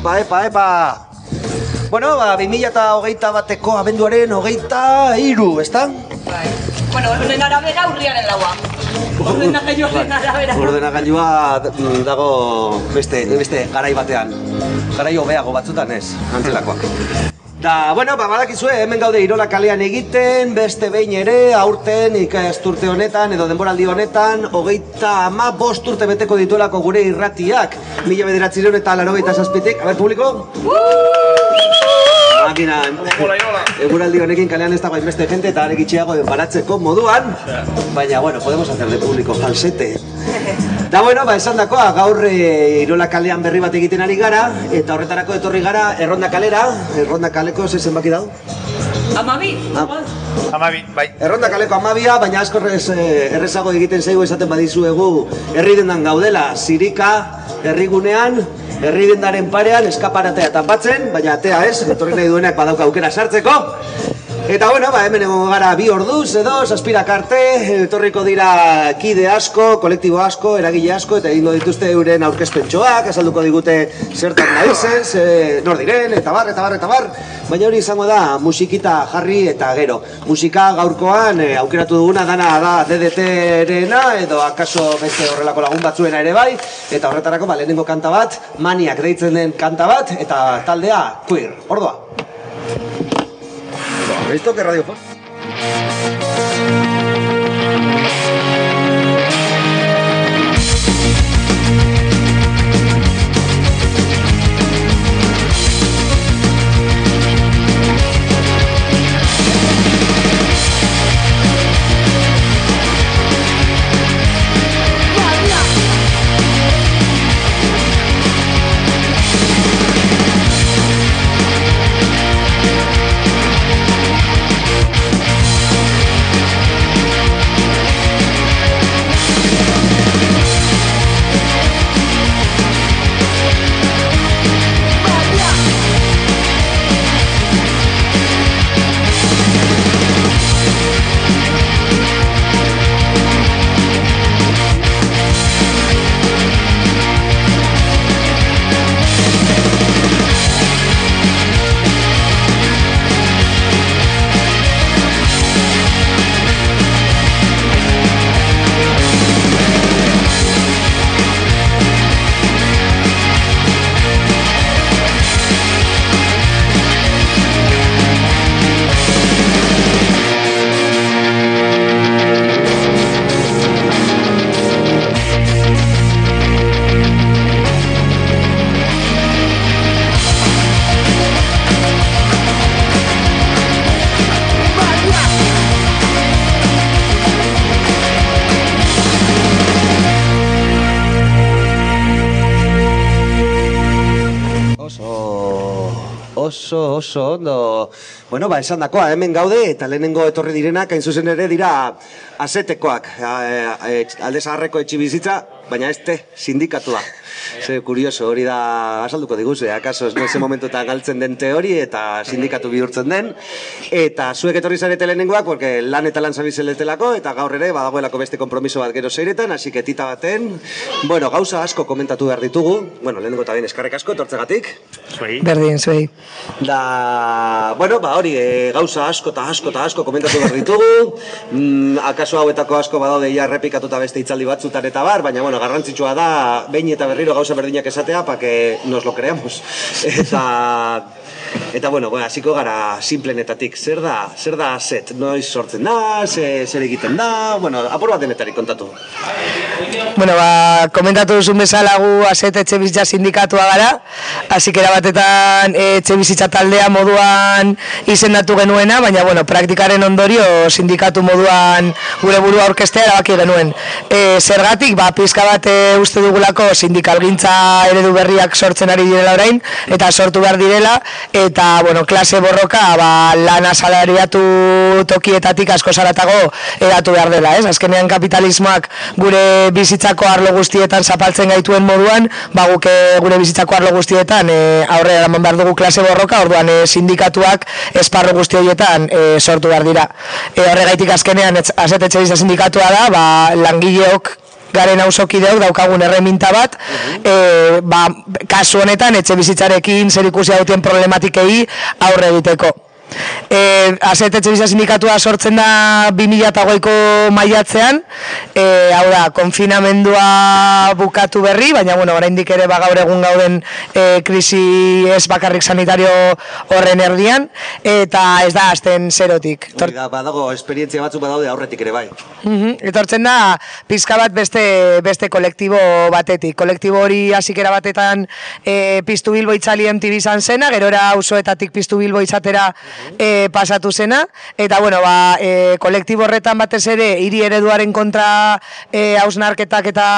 Epa, epa, epa. Bueno, ba, 2008 bateko abenduaren hogeita iru, ezta? Bai. Bueno, honen arabera urriaren laua. Ordenagailuaren arabera. Ordenagailua mm, dago beste, beste garai batean. Garai hobeago batzutan ez, antzelakoak. Da, bueno, ba, badakizue, hemen gaude Irola kalean egiten, beste behin ere, aurten ikasturte honetan, edo denboraldi honetan, hogeita ama bost urte beteko dituelako gure irratiak. Mila bederatzireun eta laro zazpitik. A ber, publiko? Makina, eguraldi honekin kalean ez dago hainbeste jente eta arek itxiago baratzeko moduan, baina, bueno, podemos hacer de público falsete. Da bueno, ba, esan dakoa, gaur e, Irola kalean berri bat egiten ari gara, eta horretarako etorri gara Erronda kalera, Erronda kaleko ze zenbaki dau? Amabi. Ah. Amabi, bai. Erronda kaleko amabia, baina asko errez, eh, errezago egiten zaigu esaten badizuegu herri dendan gaudela, zirika, herrigunean, herri dendaren parean, eskaparatea tapatzen, baina atea ez, etorri nahi duenak badauka aukera sartzeko. Eta bueno, ba, hemen egongo gara bi orduz edo, saspirak arte, etorriko dira kide asko, kolektibo asko, eragile asko, eta egingo dituzte euren aurkezpentxoak, azalduko digute zertan naizen, ze, nor diren, eta bar, eta bar, eta bar. Baina hori izango da musikita jarri eta gero. Musika gaurkoan eh, aukeratu duguna dana da DDT-rena edo akaso beste horrelako lagun batzuena ere bai. Eta horretarako ba, lehenengo kanta bat, maniak deitzen den kanta bat, eta taldea queer. Ordoa. ¿Esto qué radio fue? Oso, oso, ondo. Bueno, ba, esan dakoa, hemen gaude, eta lehenengo etorri direnak, hain zuzen ere dira azetekoak, alde zaharreko etxibizitza, baina ez te, sindikatua. Ze, kurioso, hori da, azalduko diguz, eh, akaso ez noize momentutan galtzen den teori eta sindikatu bihurtzen den. Eta zuek etorri zarete lehenengoak, porque lan eta lan zabizeletelako, eta gaur ere, badagoelako beste kompromiso bat gero zeiretan, hasi que tita baten, bueno, gauza asko komentatu behar ditugu, bueno, lehenengo eta bien eskarrek asko, etortzegatik. Zuei. Berdin, zuei. Da, bueno, ba hori, e, gauza asko eta asko eta asko komentatu behar ditugu. Mm, akaso hauetako asko badaude ja errepikatuta beste hitzaldi batzutan eta bar, baina bueno, garrantzitsua da behin eta berriro gauza berdinak esatea, pa que nos lo creamos. Eta Eta bueno, bueno, hasiko gara simplenetatik. Zer da, zer da set? Noiz sortzen da, ze, zer egiten da, bueno, apur bat denetarik kontatu. Bueno, ba, komentatu duzun bezala gu aset etxe bizitza sindikatua gara, hasiera batetan e, etxe bizitza taldea moduan izendatu genuena, baina bueno, praktikaren ondorio sindikatu moduan gure burua orkestea erabaki genuen. E, zergatik, ba, pizka bat e, uste dugulako sindikalgintza eredu berriak sortzen ari direla orain, eta sortu behar direla, eta bueno, klase borroka ba, lan asalariatu tokietatik asko zaratago eratu behar dela, ez? Azkenean kapitalismoak gure bizitzako arlo guztietan zapaltzen gaituen moduan, ba guk eh, gure bizitzako arlo guztietan e, aurrera eraman behar dugu klase borroka, orduan e, sindikatuak esparro guzti horietan e, sortu behar dira. E, horregaitik azkenean azetetxe bizitza sindikatua da, ba, langileok garen ausokideok daukagun erreminta bat, e, ba, kasu honetan etxe bizitzarekin zer ikusi dauten problematikei aurre egiteko. E, Azet etxe sindikatua sortzen da 2008ko maiatzean, e, hau da, konfinamendua bukatu berri, baina bueno, oraindik ere bagaur egun gauden e, krisi ez bakarrik sanitario horren erdian, eta ez da azten zerotik. Hori da, badago, esperientzia batzuk badaude aurretik ere bai. Mm Etortzen da, pizka bat beste, beste kolektibo batetik. Kolektibo hori hasikera batetan e, piztu bilbo itzali MTV izan zena, gerora auzoetatik piztu bilbo izatera e, pasatu zena, eta bueno, ba, e, kolektibo horretan batez ere, hiri ereduaren kontra e, hausnarketak eta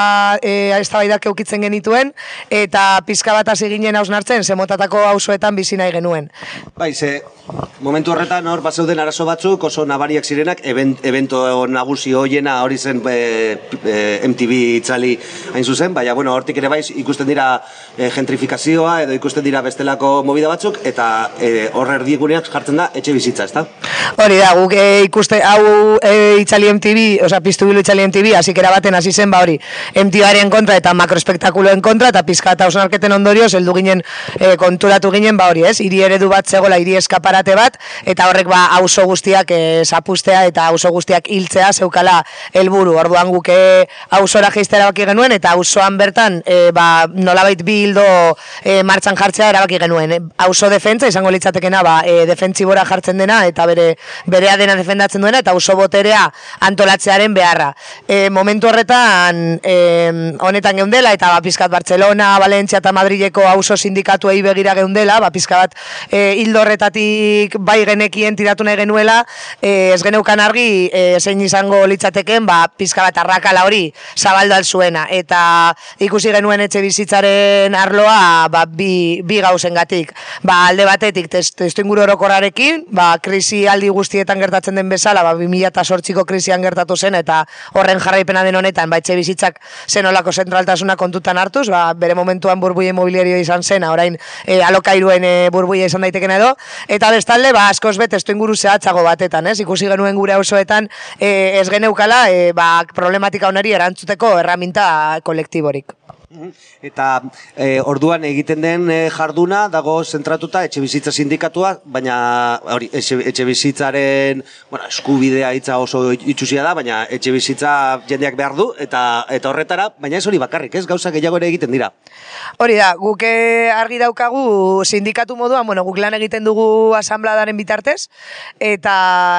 e, eztabaidak eukitzen genituen, eta pizka bat hasi ginen hausnartzen, zemotatako auzoetan bizi nahi genuen. Bai, ze, momentu horretan hor bazeuden arazo batzuk oso nabariak zirenak, event, evento nagusi hoiena hori zen e, e, MTV itzali hain zuzen, baina bueno, hortik ere bai ikusten dira e, gentrifikazioa edo ikusten dira bestelako movida batzuk, eta e, horre erdiguneak jartzen da etxe bizitza, ezta? Hori da, guk e, ikuste, hau e, itzali MTV, oza, piztu bilu itzali MTV, hasi baten hasi zen, ba hori, MTVaren kontra eta makroespektakuloen kontra, eta pizka eta osnarketen ondorio, zeldu ginen, e, konturatu ginen, ba hori, ez, hiri eredu bat zegoela, hiri eskaparate bat, eta horrek ba, auzo guztiak e, zapustea, eta auzo guztiak hiltzea, zeukala helburu orduan guke auzora jeistera baki genuen, eta auzoan bertan, e, ba, nolabait bi hildo e, martxan jartzea erabaki genuen. E, auzo defentza, izango litzatekena, ba, e, defentsibora jartzen dena eta bere berea dena defendatzen duena eta oso boterea antolatzearen beharra. E, momentu horretan e, honetan geundela eta ba, pizkat Barcelona, Valencia eta Madrileko auzo sindikatuei begira geundela, ba, bat e, hildo horretatik bai genekien tiratu nahi genuela, e, ez geneukan argi e, zein izango litzateken, ba, pizka bat arrakala hori zabaldu zuena eta ikusi genuen etxe bizitzaren arloa ba, bi, bi gauzen gatik. Ba, alde batetik testu inguru orokorrarekin, ba, krisi aldi guztietan gertatzen den bezala, ba, 2008ko krisian gertatu zen, eta horren jarraipena den honetan, ba, etxe bizitzak zenolako zentraltasuna kontutan hartuz, ba, bere momentuan burbuie imobiliario izan zen, orain e, alokairuen e, burbuie izan daiteken edo, eta bestalde, ba, askoz bet, estu inguru zehatzago batetan, ez? ikusi genuen gure osoetan, e, ez geneukala, e, ba, problematika onari erantzuteko erraminta kolektiborik. Eta e, orduan egiten den e, jarduna dago zentratuta etxe bizitza sindikatua, baina hori etxe, bizitzaren bueno, eskubidea hitza oso itxusia da, baina etxe bizitza jendeak behar du eta eta horretara, baina ez hori bakarrik, ez gauza gehiago ere egiten dira. Hori da, guk eh, argi daukagu sindikatu moduan, bueno, guk lan egiten dugu asambladaren bitartez, eta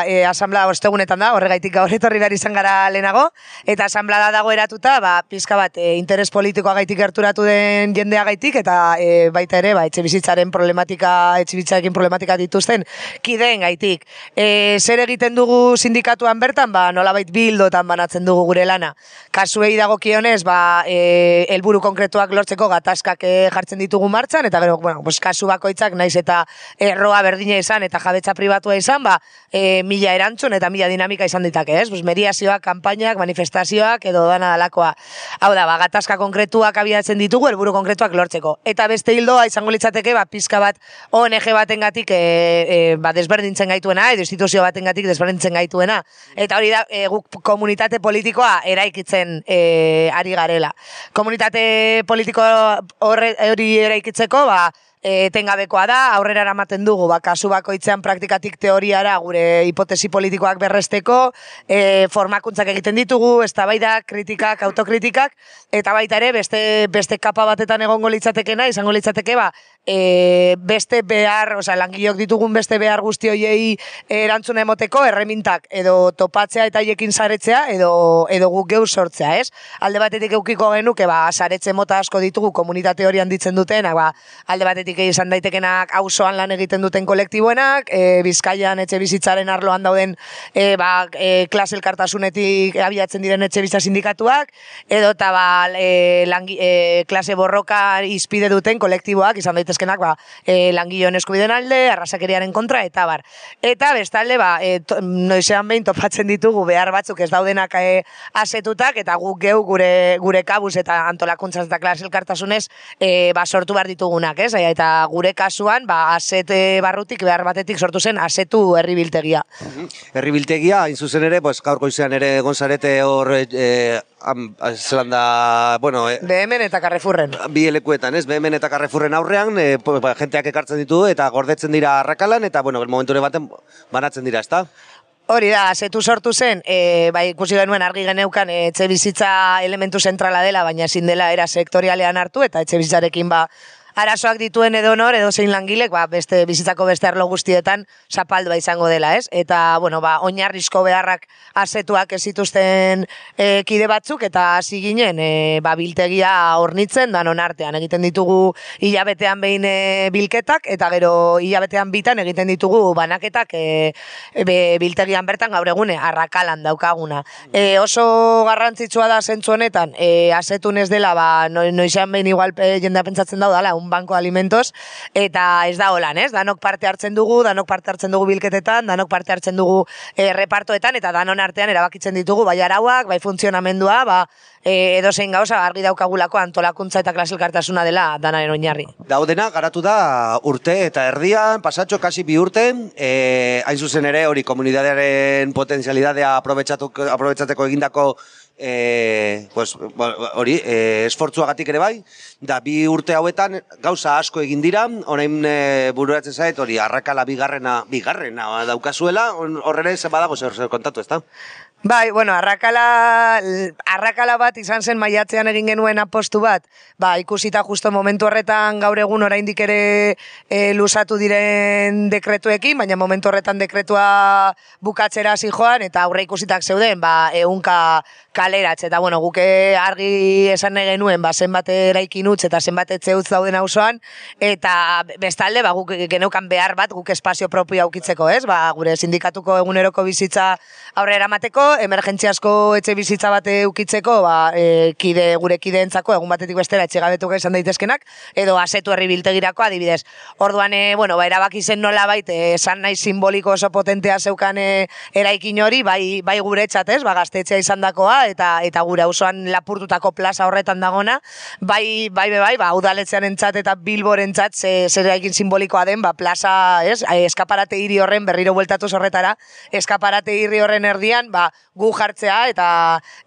e, asamblea ostegunetan da, horregaitik gaur etorri behar izan gara lehenago, eta asamblada dago eratuta, ba, pizka bat, e, interes politikoa gaitik gerturatu den jendea gaitik, eta e, baita ere, ba, etxe bizitzaren problematika, etxe bizitzarekin problematika dituzten, kideen gaitik. E, zer egiten dugu sindikatuan bertan, ba, nola bait bildotan banatzen dugu gure lana. Kasuei dago kionez, ba, e, elburu konkretuak lortzeko gataz gatazkak eh, jartzen ditugu martxan, eta gero, bueno, pues, kasu bakoitzak naiz eta erroa berdina izan, eta jabetza pribatua izan, ba, e, mila erantzun eta mila dinamika izan ditake, ez? Pues, mediazioak, kanpainak, manifestazioak, edo dana dalakoa. Hau da, ba, gatazka konkretuak abiatzen ditugu, helburu konkretuak lortzeko. Eta beste hildoa izango litzateke, ba, pizka bat ONG baten gatik, e, e, ba, desberdintzen gaituena, edo instituzio baten gatik desberdintzen gaituena. Eta hori da, e, guk komunitate politikoa eraikitzen e, ari garela. Komunitate politiko horre hori eraikitzeko, ba, etengabekoa da, aurrera eramaten dugu, ba, kasu bakoitzean praktikatik teoriara gure hipotesi politikoak berresteko, e, formakuntzak egiten ditugu, eztabaidak, kritikak, autokritikak, eta baita ere, beste, beste kapa batetan egongo litzatekena, izango litzateke, ba, e, beste behar, osea, langilok ditugun beste behar guzti hoiei erantzuna emoteko erremintak edo topatzea eta haiekin saretzea edo edo guk geu sortzea, ez? Alde batetik eukiko genuke ba saretze mota asko ditugu komunitate hori handitzen duten, ba alde batetik izan daitekenak auzoan lan egiten duten kolektiboenak, e, Bizkaian etxe bizitzaren arloan dauden e, ba e, klase elkartasunetik abiatzen diren etxe bizitza sindikatuak edo ta ba e, langi, e, klase borroka izpide duten kolektiboak izan daitezkenak ba e, langileon eskubideen alde, arrasakeriaren kontra eta bar. Eta bestalde ba e, to, noizean behin topatzen ditugu behar batzuk ez daudenak e, asetutak eta guk geu gure gure kabuz eta antolakuntzaz eta klase elkartasunez e, ba, sortu behar ditugunak, ez? Eta gure kasuan ba asete barrutik behar batetik sortu zen asetu herribiltegia. Herribiltegia, hain zuzen ere, pues, gaur goizean ere gonzarete hor, e, am, zelan da, bueno, e, Behemen eta Carrefourren. bi elekuetan, ez, behemen eta karrefurren aurrean, e, po- ba, jenteak ekartzen ditu eta gordetzen dira arrakalan, eta, bueno, momentu baten banatzen dira, ezta? Hori da, asetu sortu zen, e, bai, ikusi genuen argi geneukan e, etxe bizitza elementu zentrala dela, baina ezin dela era sektorialean hartu, eta etxe bizitzarekin ba, arazoak dituen edo nor, edo zein langilek, ba, beste bizitzako beste arlo guztietan zapaldua izango dela, ez? Eta, bueno, ba, oinarrizko beharrak asetuak ez zituzten e, kide batzuk, eta hasi ginen, e, ba, biltegia hornitzen danon artean. Egiten ditugu hilabetean behin e, bilketak, eta gero hilabetean bitan egiten ditugu banaketak e, be, biltegian bertan gaur egune, arrakalan daukaguna. E, oso garrantzitsua da zentzu honetan, e, asetun ez dela, ba, no, noizean behin igual e, jendea pentsatzen dau dala, un banko de alimentos, eta ez da holan, ez? Danok parte hartzen dugu, danok parte hartzen dugu bilketetan, danok parte hartzen dugu e, repartoetan, eta danon artean erabakitzen ditugu, bai arauak, bai funtzionamendua, ba, e, edozein gauza argi daukagulako antolakuntza eta klaselkartasuna dela danaren oinarri. Daudena, garatu da urte eta erdian, pasatxo kasi bi urte, e, hain zuzen ere hori komunidadearen potenzialidadea aprobetxateko egindako e, pues, bo- hori, e, esfortzuagatik ere bai, da bi urte hauetan gauza asko egin dira, orain e, bururatzen zait, hori, arrakala bigarrena, bigarrena daukazuela, hor- hor ere ze badago zer, zer kontatu, ezta? Bai, bueno, arrakala, arrakala bat izan zen maiatzean egin genuen apostu bat, ba, ikusita justo momentu horretan gaur egun oraindik ere e, lusatu diren dekretuekin, baina momentu horretan dekretua bukatzera hasi joan, eta aurre ikusitak zeuden, ba, eunka kaleratz, eta bueno, guke argi esan genuen, ba, zenbat eraikin utz eta zenbat etxe utz dauden auzoan. Eta bestalde, ba, guk geneukan behar bat, guk espazio propio aukitzeko, ez? Ba, gure sindikatuko eguneroko bizitza aurrera eramateko, emergentziasko etxe bizitza bate ukitzeko, ba, e, kide, gure kideentzako, egun batetik bestera etxe gabetuko izan daitezkenak, edo asetu herri biltegirako adibidez. Orduan, e, bueno, ba, erabaki zen nola bait, e, esan nahi simboliko oso potentea zeukan e, eraikin hori, bai, bai gure ez, ba, gaztetxea izan dakoa, eta, eta gure auzoan lapurtutako plaza horretan dagona, bai, bai, bai, bai, ba, udaletzean entzat eta bilboren entzat, ze, zer eraikin simbolikoa den, ba, plaza, ez, eskaparate hiri horren, berriro bueltatuz horretara, eskaparate hiri horren erdian, ba, gu jartzea eta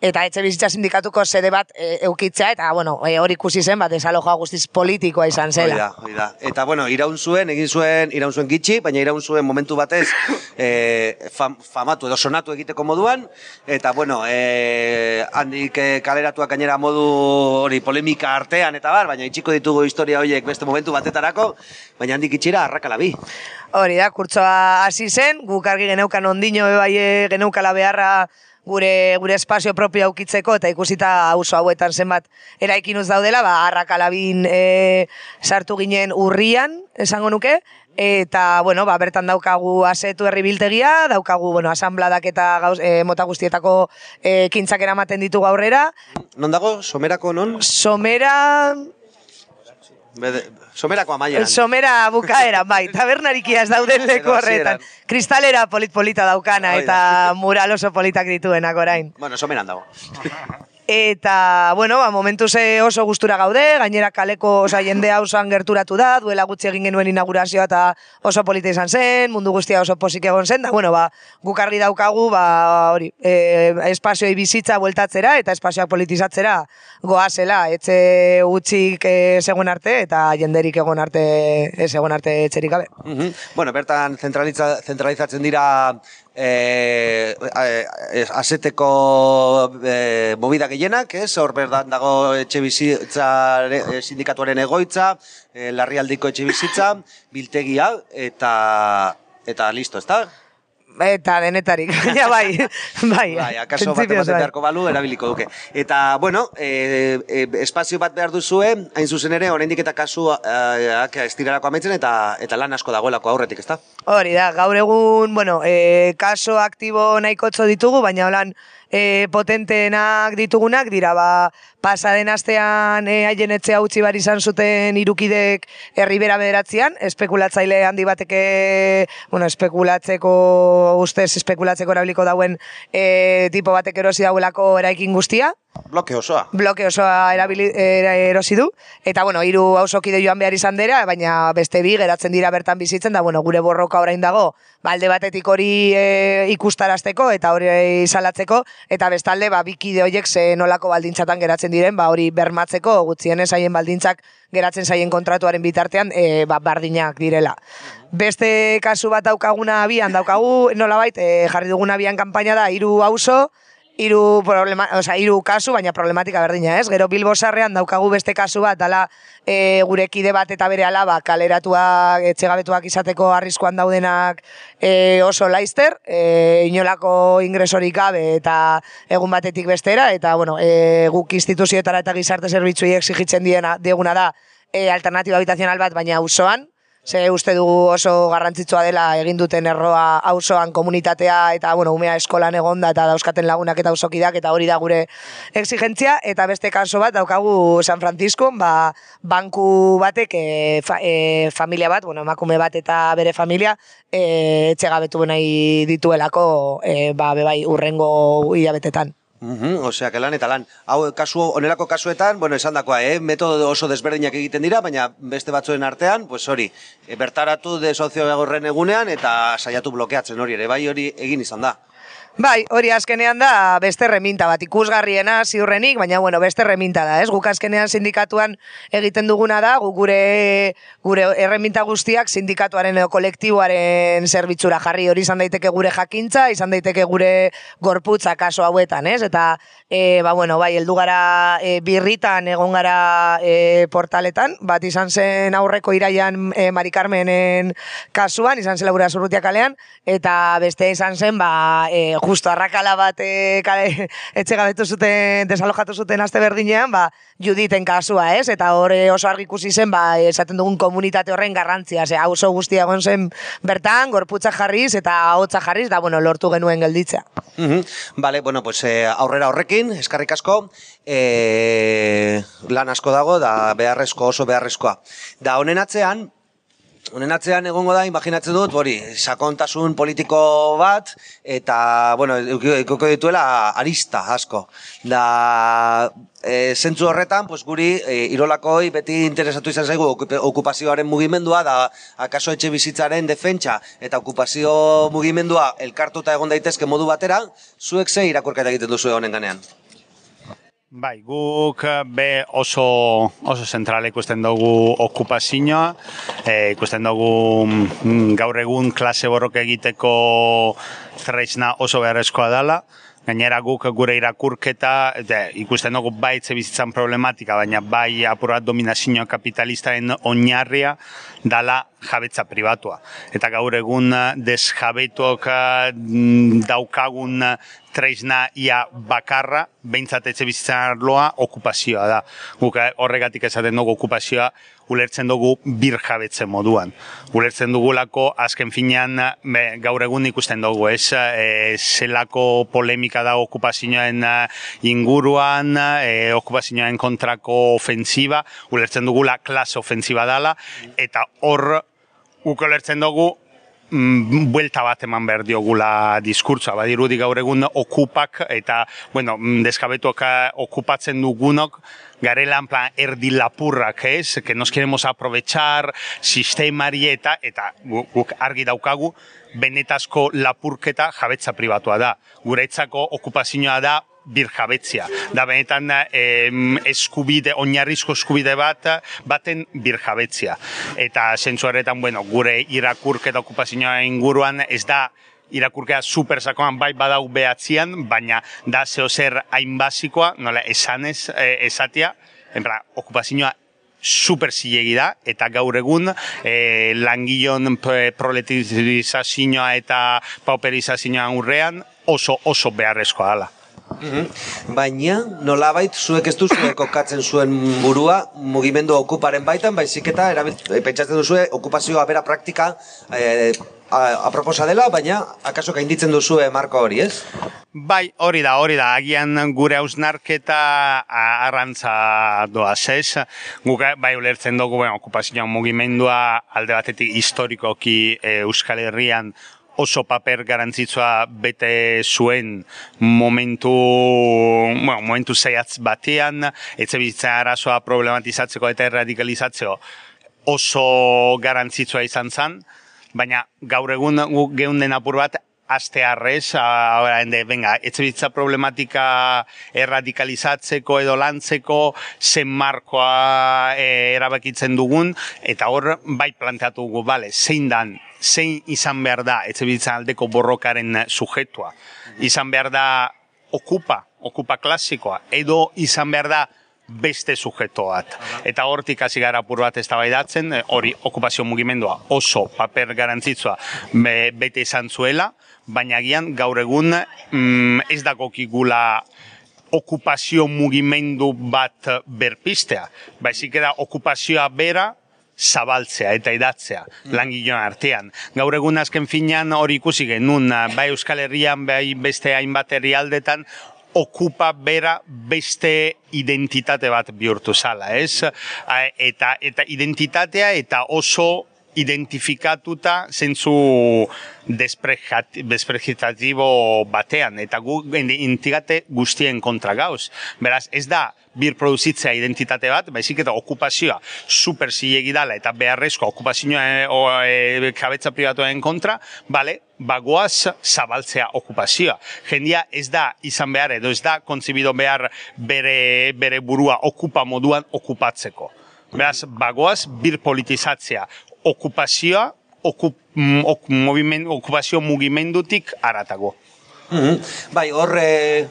eta etxe bizitza sindikatuko sede bat e, eukitzea eta bueno, e, hori ikusi zen bat desalojoa guztiz politikoa izan zela. da, hori da. Eta, bueno, iraun zuen, egin zuen, iraun zuen gitxi, baina iraun zuen momentu batez e, fam, famatu edo sonatu egiteko moduan, eta, bueno, e, handik e, kaleratuak gainera modu hori polemika artean eta bar, baina itxiko ditugu historia horiek beste momentu batetarako, baina handik itxira arrakala bi. Hori da, kurtsoa hasi zen, guk argi geneukan ondino bai e, geneukala beharra gure gure espazio propio aukitzeko eta ikusita auzo hauetan zenbat eraikin uz daudela, ba arrakalabin e, sartu ginen urrian, esango nuke, eta bueno, ba, bertan daukagu asetu herribiltegia, daukagu bueno, asambladak eta gauz, e, mota guztietako ekintzak eramaten ditugu aurrera. Non dago, somerako non? Somera Bede, somerako amaieran. Somera bukaera, bai, tabernarikiaz dauden leku horretan. Kristalera polit-polita daukana eta mural oso politak dituenak orain. Bueno, someran dago. Eta, bueno, ba, momentuz eh, oso gustura gaude, gainera kaleko osa, jende hausan gerturatu da, duela gutxi egin genuen inaugurazioa eta oso polita izan zen, mundu guztia oso posik egon zen, da, bueno, ba, gukarri daukagu, ba, hori, e, espazioi bizitza bueltatzera eta espazioak politizatzera goazela, etxe gutxik e, segun arte eta jenderik egon arte, ez egon arte etxerik gabe. Mhm. Bueno, bertan zentraliza, zentralizatzen dira eh, eh, aseteko eh, movida gehienak, ez? Hor berdan dago etxe bizitza eh, sindikatuaren egoitza, eh, larrialdiko etxe bizitza, biltegia, eta eta listo, ezta? Eta denetarik, baina bai, bai. Bai, akaso bat ematen bai. balu, erabiliko duke. Eta, bueno, e, e, espazio bat behar duzue, hain zuzen ere, oraindik eta kasu e, ez direlako amaitzen, eta, eta lan asko dagoelako aurretik, ezta? Hori da, gaur egun, bueno, e, kaso aktibo nahikotzo ditugu, baina holan e, potenteenak ditugunak dira, ba, pasaden astean e, haien etxea utzi bar izan zuten irukidek herribera bederatzean, espekulatzaile handi bateke, bueno, espekulatzeko, ustez espekulatzeko erabiliko dauen e, tipo batek erosi dauelako eraikin guztia, Bloke osoa. bloke osoa erabili, era, erosi du. Eta, bueno, hiru hausokide joan behar izan dira, baina beste bi geratzen dira bertan bizitzen, da, bueno, gure borroka orain dago, balde batetik hori e, ikustarazteko eta hori salatzeko, eta bestalde, ba, bikide horiek ze nolako baldintzatan geratzen diren, ba, hori bermatzeko, gutxienez haien baldintzak geratzen zaien kontratuaren bitartean, e, ba, bardinak direla. Beste kasu bat daukaguna abian, daukagu, nolabait, e, jarri duguna abian kanpaina da, hiru auzo, hiru problema, o sea, hiru kasu, baina problematika berdina, ez? Gero Bilbo sarrean daukagu beste kasu bat, dala e, gure kide bat eta bere alaba kaleratuak, etxegabetuak izateko arriskuan daudenak e, oso laizter, e, inolako ingresorik gabe eta egun batetik bestera, eta bueno, e, guk instituzioetara eta gizarte zerbitzuei exigitzen diena, dieguna da e, alternatiba habitazional bat, baina auzoan, Ze uste dugu oso garrantzitsua dela egin duten erroa auzoan komunitatea eta bueno, umea eskolan egonda eta dauzkaten lagunak eta auzokidak eta hori da gure exigentzia eta beste kaso bat daukagu San Francisco, ba, banku batek e, fa, e, familia bat, bueno, emakume bat eta bere familia e, etxegabetu nahi dituelako e, ba, bebai urrengo hilabetetan. Mhm, osea, que lan eta lan. Hau, kasu, onelako kasuetan, bueno, esan dakoa, eh? metodo oso desberdinak egiten dira, baina beste batzuen artean, pues hori, e, bertaratu de sozio egorren egunean eta saiatu blokeatzen hori ere, bai hori egin izan da. Bai, hori azkenean da beste reminta bat, ikusgarriena ziurrenik, baina bueno, beste reminta da, ez? Guk azkenean sindikatuan egiten duguna da, guk gure, gure erreminta guztiak sindikatuaren edo kolektiboaren zerbitzura jarri, hori izan daiteke gure jakintza, izan daiteke gure gorputza kaso hauetan, ez? Eta, e, ba, bueno, bai, heldu gara e, birritan egon gara e, portaletan, bat izan zen aurreko iraian e, Mari Carmenen kasuan, izan zela gure azurrutia kalean, eta beste izan zen, ba, e, justo arrakala bat e, kale, etxe gabetu zuten, desalojatu zuten aste berdinean, ba, Juditen kasua, ez? Eta hor e, oso argi ikusi zen, ba, esaten dugun komunitate horren garrantzia, ze auzo guztia egon zen bertan, gorputza jarriz eta ahotsa jarriz, da, bueno, lortu genuen gelditzea. Mhm. Vale, bueno, pues eh, aurrera horrekin, eskarrik asko, eh, lan asko dago, da beharrezko oso beharrezkoa. Da honen atzean, Honen atzean egongo da, imaginatzen dut, hori, sakontasun politiko bat, eta, bueno, ikuko dituela arista asko. Da, e, zentzu horretan, pues, guri, e, irolakoi beti interesatu izan zaigu okup- okupazioaren mugimendua, da, akaso etxe bizitzaren defentsa, eta okupazio mugimendua elkartuta egon daitezke modu batera, zuek ze irakurketa egiten duzu honen ganean. Bai, guk eh, be oso, oso zentral ikusten dugu okupazioa, e, ikusten dugu mm, gaur egun klase borroka egiteko tresna oso beharrezkoa dela, Gainera guk gure irakurketa, de, ikusten dugu bai bizitzan problematika, baina bai apurat dominazio kapitalistaren oinarria dala jabetza pribatua. Eta gaur egun eh, desjabetuak eh, mm, daukagun eh, tresna ia bakarra, behintzat etxe bizitzan arloa, okupazioa da. Guk horregatik esaten dugu okupazioa, ulertzen dugu bir jabetze moduan. Ulertzen dugulako azken finean be, gaur egun ikusten dugu, ez? E, zelako polemika da okupazioen eh, inguruan, e, okupazioen kontrako ofensiba, ulertzen dugula klase ofensiba dala, eta hor guk ulertzen dugu mm, buelta bat eman behar diogula diskurtsoa. Badirudi gaur egun okupak eta, bueno, mm, deskabetuak eh, okupatzen dugunok, garela plan erdi lapurrak, ez? Que nos queremos aprovechar sistemari eta, eta gu- guk argi daukagu, benetazko lapurketa jabetza pribatua da. Guretzako okupazioa da bir jabetzia. Da benetan em, eskubide, oinarrizko eskubide bat, baten bir jabetzia. Eta zentzu horretan, bueno, gure irakurketa okupazioa inguruan ez da irakurkea super sakoan bai badau behatzian, baina da zeo zer hain basikoa, nola esanez, eh, esatia, en plan, okupazioa super zilegi da, eta gaur egun eh, langilon p- proletarizazioa eta pauperizazioa urrean oso oso beharrezkoa dela. Baina, nolabait, zuek ez duzue kokatzen zuen burua mugimendu okuparen baitan, baizik eta eh, pentsatzen duzue okupazioa bera praktika eh, a- aproposa dela, baina akaso gainditzen duzue marko hori, ez? Bai, hori da, hori da, agian gure hausnarketa arrantza doaz, ez? Guk bai ulertzen dugu, bueno, okupazioa mugimendua alde batetik historikoki e, Euskal Herrian oso paper garantzitsua bete zuen momentu, bueno, momentu zeiatz batean, etxe bizitza arazoa problematizatzeko eta erradikalizatzeko oso garantzitsua izan zen, baina gaur egun guk geunden apur bat astearrez, ahora ende, venga, etxebitza problematika erradikalizatzeko edo lantzeko zen markoa eh, erabakitzen dugun, eta hor bai planteatu dugu, bale, zein dan, zein izan behar da etxebitza aldeko borrokaren sujetua. Izan behar da okupa, okupa klasikoa, edo izan behar da beste sujeto bat. Eta hortik hasi gara apur bat eztabaidatzen, eh, hori okupazio mugimendua oso paper garantzitsua be, bete izan zuela, baina agian gaur egun mm, ez dagokigula okupazio mugimendu bat berpistea. Baizik era okupazioa bera zabaltzea eta idatzea langileon artean. Gaur egun azken finean hori ikusi genuen, bai Euskal Herrian, bai beste hainbat herrialdetan, okupa bera beste identitate bat bihurtu zala, ez? Eta, eta identitatea eta oso identifikatuta zentzu desprejitatibo batean, eta gu identitate guztien kontra gauz. Beraz, ez da bir produzitzea identitate bat, baizik eta okupazioa super zilegi dala eta beharrezko okupazioa e, o, e, kabetza pribatuaren kontra, bale, bagoaz zabaltzea okupazioa. Jendia ez da izan behar edo ez da kontzibido behar bere, bere burua okupa moduan okupatzeko. Beraz, bagoaz bir politizatzea okupazioa okup, mm, ok, movimen- okupazio mugimendutik aratago. Mhm. Bai, hor, e,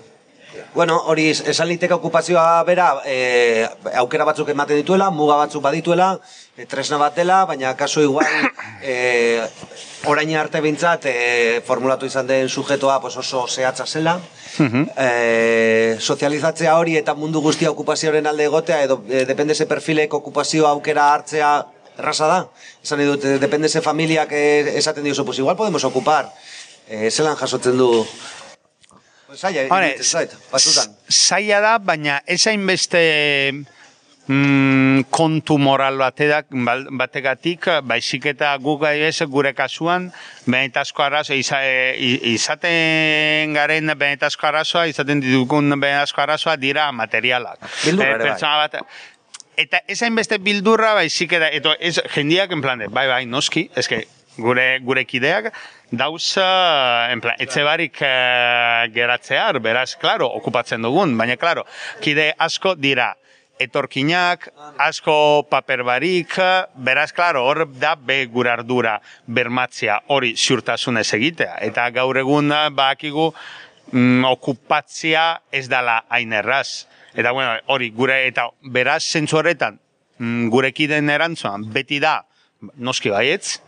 bueno, hori es- esan liteke okupazioa bera e, aukera batzuk ematen dituela, muga batzuk badituela, e, tresna bat dela, baina kaso igual e, orain arte bintzat e, formulatu izan den sujetoa pues oso zehatza zela. e, sozializatzea hori eta mundu guztia okupazioaren alde egotea edo e, depende ze perfilek okupazio aukera hartzea erraza da. Esan nahi dut, e, depende ze familiak esaten diozu, pues igual podemos ocupar. E, zelan jasotzen du Pues zaila, Hore, iruditzen zait, batzutan. zaila da, baina ez hainbeste mm, kontu moral batedak, bategatik, baizik eta guk ez gure kasuan, benetazko arazo, iza, e, izaten garen benetazko arazoa, izaten ditugun benetazko arazoa dira materialak. Bildurra ere bai. pertsona bat, Eta ez hainbeste bildurra, baizik eta, eto, ez, jendiak, en plan, de, bai, bai, noski, eske, gure, gure kideak, dauz, en plan, etxe barik eh, geratzear, beraz, klaro, okupatzen dugun, baina, klaro, kide asko dira, etorkinak, asko paper barik, beraz, klaro, hor da be gure ardura bermatzea hori ziurtasunez egitea. Eta gaur egun eh, badakigu mm, okupatzea ez dala hain erraz. Eta bueno, hori gure eta beraz zentzu horretan mm, gurekiden erantzuan beti da noski baietz,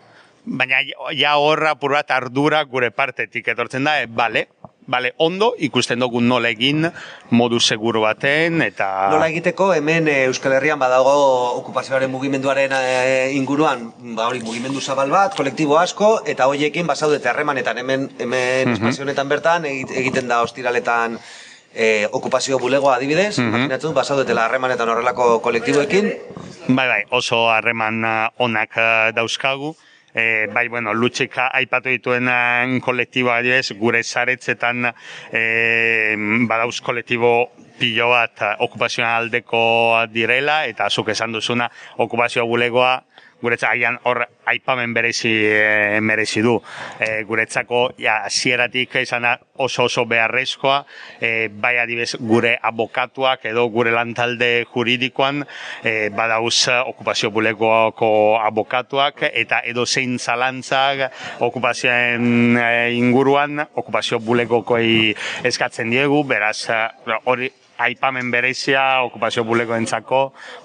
baina ja horra apur bat ardura gure partetik etortzen da, e, bale, bale, ondo ikusten dugu nola egin modu seguru baten eta Nola egiteko hemen e, Euskal Herrian badago okupazioaren mugimenduaren e, inguruan, ba hori mugimendu zabal bat, kolektibo asko eta hoiekin basaudete harremanetan. Hemen hemen espazio honetan bertan egit- egiten da ostiraletan e, okupazio bulegoa adibidez, imaginatzen dut basaudetela harremanetan horrelako kolektiboekin, Bai, bai, oso harreman eh, onak eh, dauzkagu. e, bai, bueno, lutxika aipatu dituenan kolektiboa adibes, gure zaretzetan e, badauz kolektibo pilo bat okupazioan aldeko direla, eta zuk esan duzuna okupazio bulegoa guretzak agian hor aipamen berezi e, merezi du. E, guretzako ja hasieratik izan oso oso beharrezkoa, e, bai adibez gure abokatuak edo gure lantalde juridikoan e, badauz okupazio bulegoako abokatuak eta edo zein zalantzak okupazioen e, inguruan okupazio bulegokoi eskatzen diegu, beraz hori aipamen berezia okupazio buleko entzako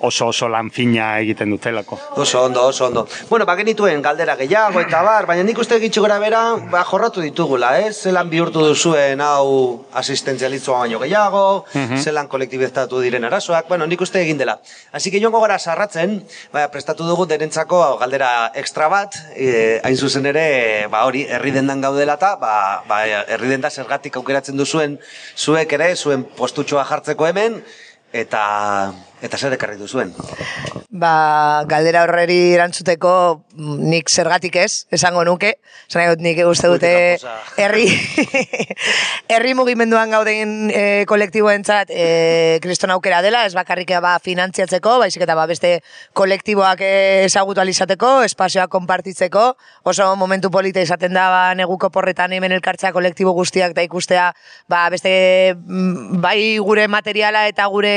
oso oso lanfina egiten dutelako. Oso ondo, oso ondo. Bueno, ba, genituen galdera gehiago eta bar, baina nik uste egitxo gara bera, ba, jorratu ditugula, eh? Zelan bihurtu duzuen hau asistentzialitzua baino gehiago, uh zelan kolektibiztatu diren arazoak, bueno, nik uste egin dela. Así que joango gara sarratzen, ba, prestatu dugu denentzako galdera extra bat, e, hain zuzen ere, ba, hori, herri dendan gaudela eta, ba, ba, herri denda zergatik aukeratzen duzuen, zuek ere, zuen postutxoa jartzen hartzeko hemen, eta eta zer ekarri duzuen? Ba, galdera horreri erantzuteko mm, nik zergatik ez, esango nuke, zan dut nik uste dute herri herri mugimenduan gauden e, kolektiboentzat e, kriston aukera dela, ez bakarrik ba, finantziatzeko, baizik eta ba, beste kolektiboak ezagutu alizateko, espazioak konpartitzeko, oso momentu polita izaten da ba, neguko porretan hemen elkartzea kolektibo guztiak da ikustea ba, beste mm, bai gure materiala eta gure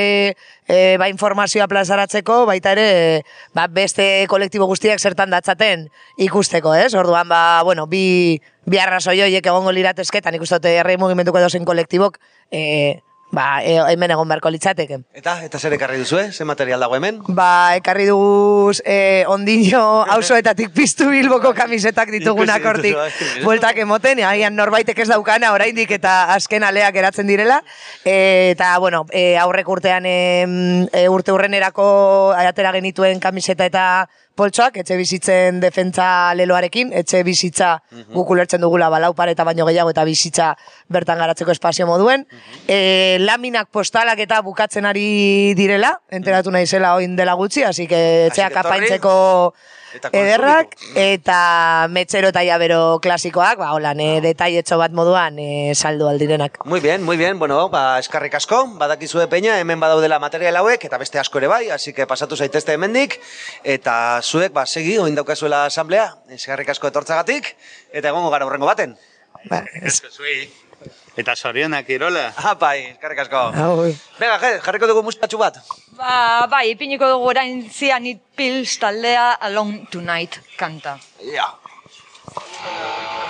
e, bai informazioa plazaratzeko, baita ere, ba, beste kolektibo guztiak zertan datzaten ikusteko, ez? Orduan, ba, bueno, bi, bi arrazoi horiek egongo liratezketan ikustote herri mugimenduko edozen kolektibok, e, ba, e, hemen egon beharko litzateke. Eta, eta zer ekarri duzu, eh? Ze material dago hemen? Ba, ekarri duguz e, ondino hausoetatik piztu bilboko kamisetak ditugunak hortik bueltak emoten, agian norbaitek ez daukana oraindik eta azken aleak eratzen direla. E, eta, bueno, e, aurrek urtean e, urte urrenerako atera genituen kamiseta eta poltsoak, etxe bizitzen defentza leloarekin, etxe bizitza mhm. guk ulertzen dugula balau pareta baino gehiago eta bizitza bertan garatzeko espazio moduen. E, laminak postalak eta bukatzen ari direla, enteratu nahi zela oin dela gutxi, hasi que etxeak apaintzeko eta ederrak eta metzero eta jabero klasikoak, ba, hola, ne, detaietxo bat moduan e, saldu aldirenak. Muy bien, muy bien, bueno, ba, eskarrik asko, badakizue peña, hemen badaudela material hauek, eta beste asko ere bai, así que pasatu zaitezte hemendik, eta zuek, ba, segi, oin daukazuela asamblea, eskarrik asko etortzagatik, eta egongo gara horrengo baten. Ba, es... Eta sorionak irola. Ah, bai, eskarrik asko. Venga, jarriko dugu muskatxu bat. Ba, bai, ipiniko dugu orain zian it pills taldea Alone Tonight kanta. Ja. ¿Qué?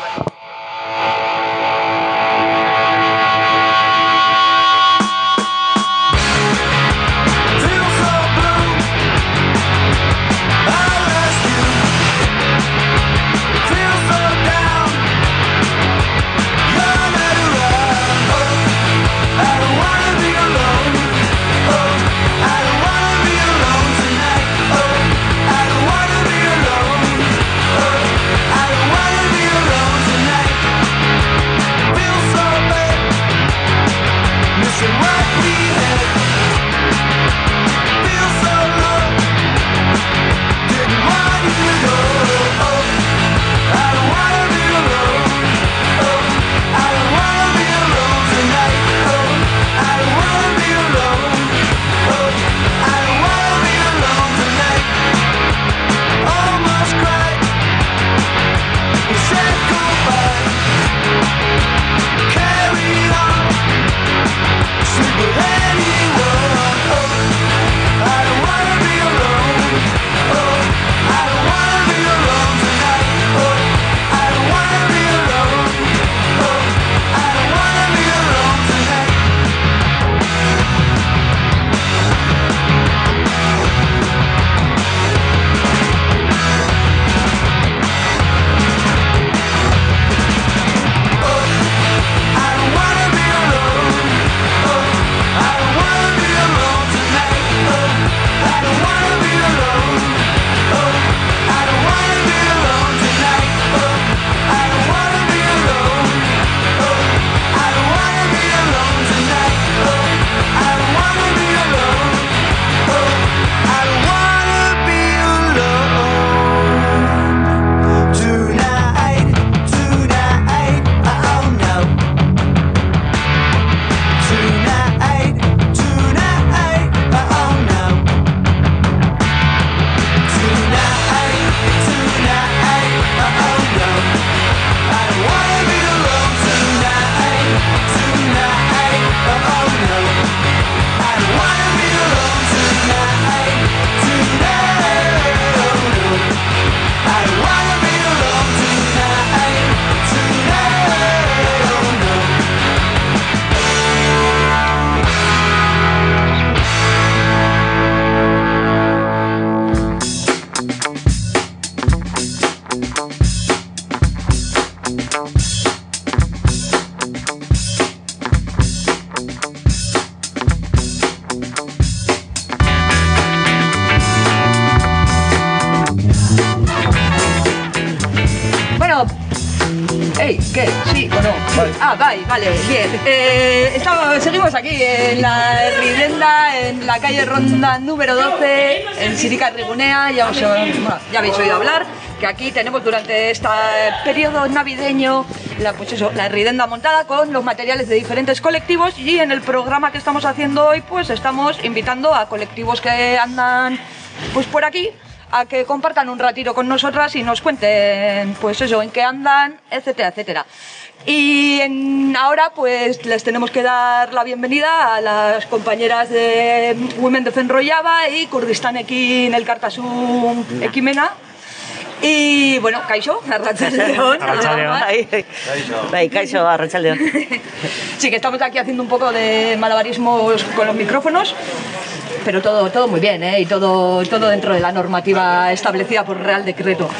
Calle Ronda número 12, en Sirica Rigunea. Ya, os, ya habéis oído hablar que aquí tenemos durante este periodo navideño la, pues eso, la ridenda montada con los materiales de diferentes colectivos y en el programa que estamos haciendo hoy pues estamos invitando a colectivos que andan pues por aquí a que compartan un ratito con nosotras y nos cuenten, pues eso, en qué andan, etcétera, etcétera. Y en- ahora, pues les tenemos que dar la bienvenida a las compañeras de Women de Fenroyaba y Kurdistán Ekin el Cartasun Ekimena. Y bueno, Kaixo. Arratsaldeon. Bai. Bai, kaixo, arratsaldeon. Sí, que estamos aquí haciendo un poco de malabarismos con los micrófonos, pero todo, todo muy bien, ¿eh? Y todo, todo dentro de la normativa establecida por Real Decreto.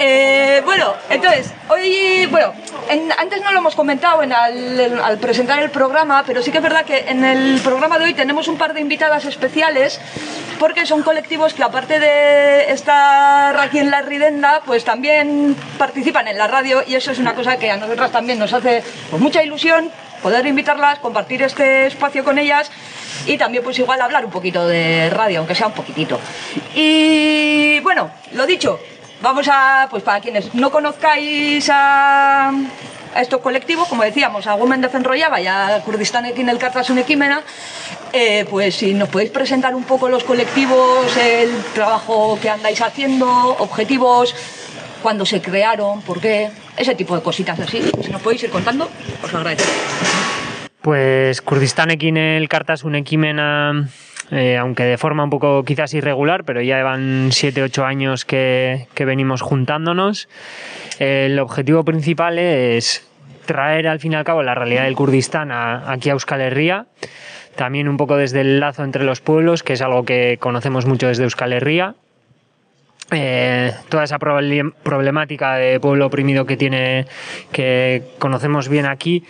Eh, bueno, entonces, hoy, bueno, en- antes no lo hemos comentado en al, al presentar el programa, pero sí que es verdad que en el programa de hoy tenemos un par de invitadas especiales, porque son colectivos que aparte de estar aquí en la Ridenda, pues también participan en la radio y eso es una cosa que a nosotras también nos hace pues, mucha ilusión poder invitarlas, compartir este espacio con ellas y también pues igual hablar un poquito de radio, aunque sea un poquitito. Y bueno, lo dicho, vamos a, pues para quienes no conozcáis a, estos colectivos, como decíamos, a Women de Fenroyaba y a Kurdistán en el Cartasun eh, pues si nos podéis presentar un poco los colectivos, el trabajo que andáis haciendo, objetivos, cuándo se crearon, por qué, ese tipo de cositas así. Si nos podéis ir contando, os lo agradezco. Pues Kurdistanekin elkartasun ekimena, eh, aunque de forma un poco quizás irregular, pero ya llevan 7-8 años que, que venimos juntándonos. El objetivo principal es traer al fin y al cabo la realidad del Kurdistán a- aquí a Euskal Herria. También un poco desde el lazo entre los pueblos, que es algo que conocemos mucho desde Euskal Herria. Eh, toda esa proble- problemática de pueblo oprimido que tiene que conocemos bien aquí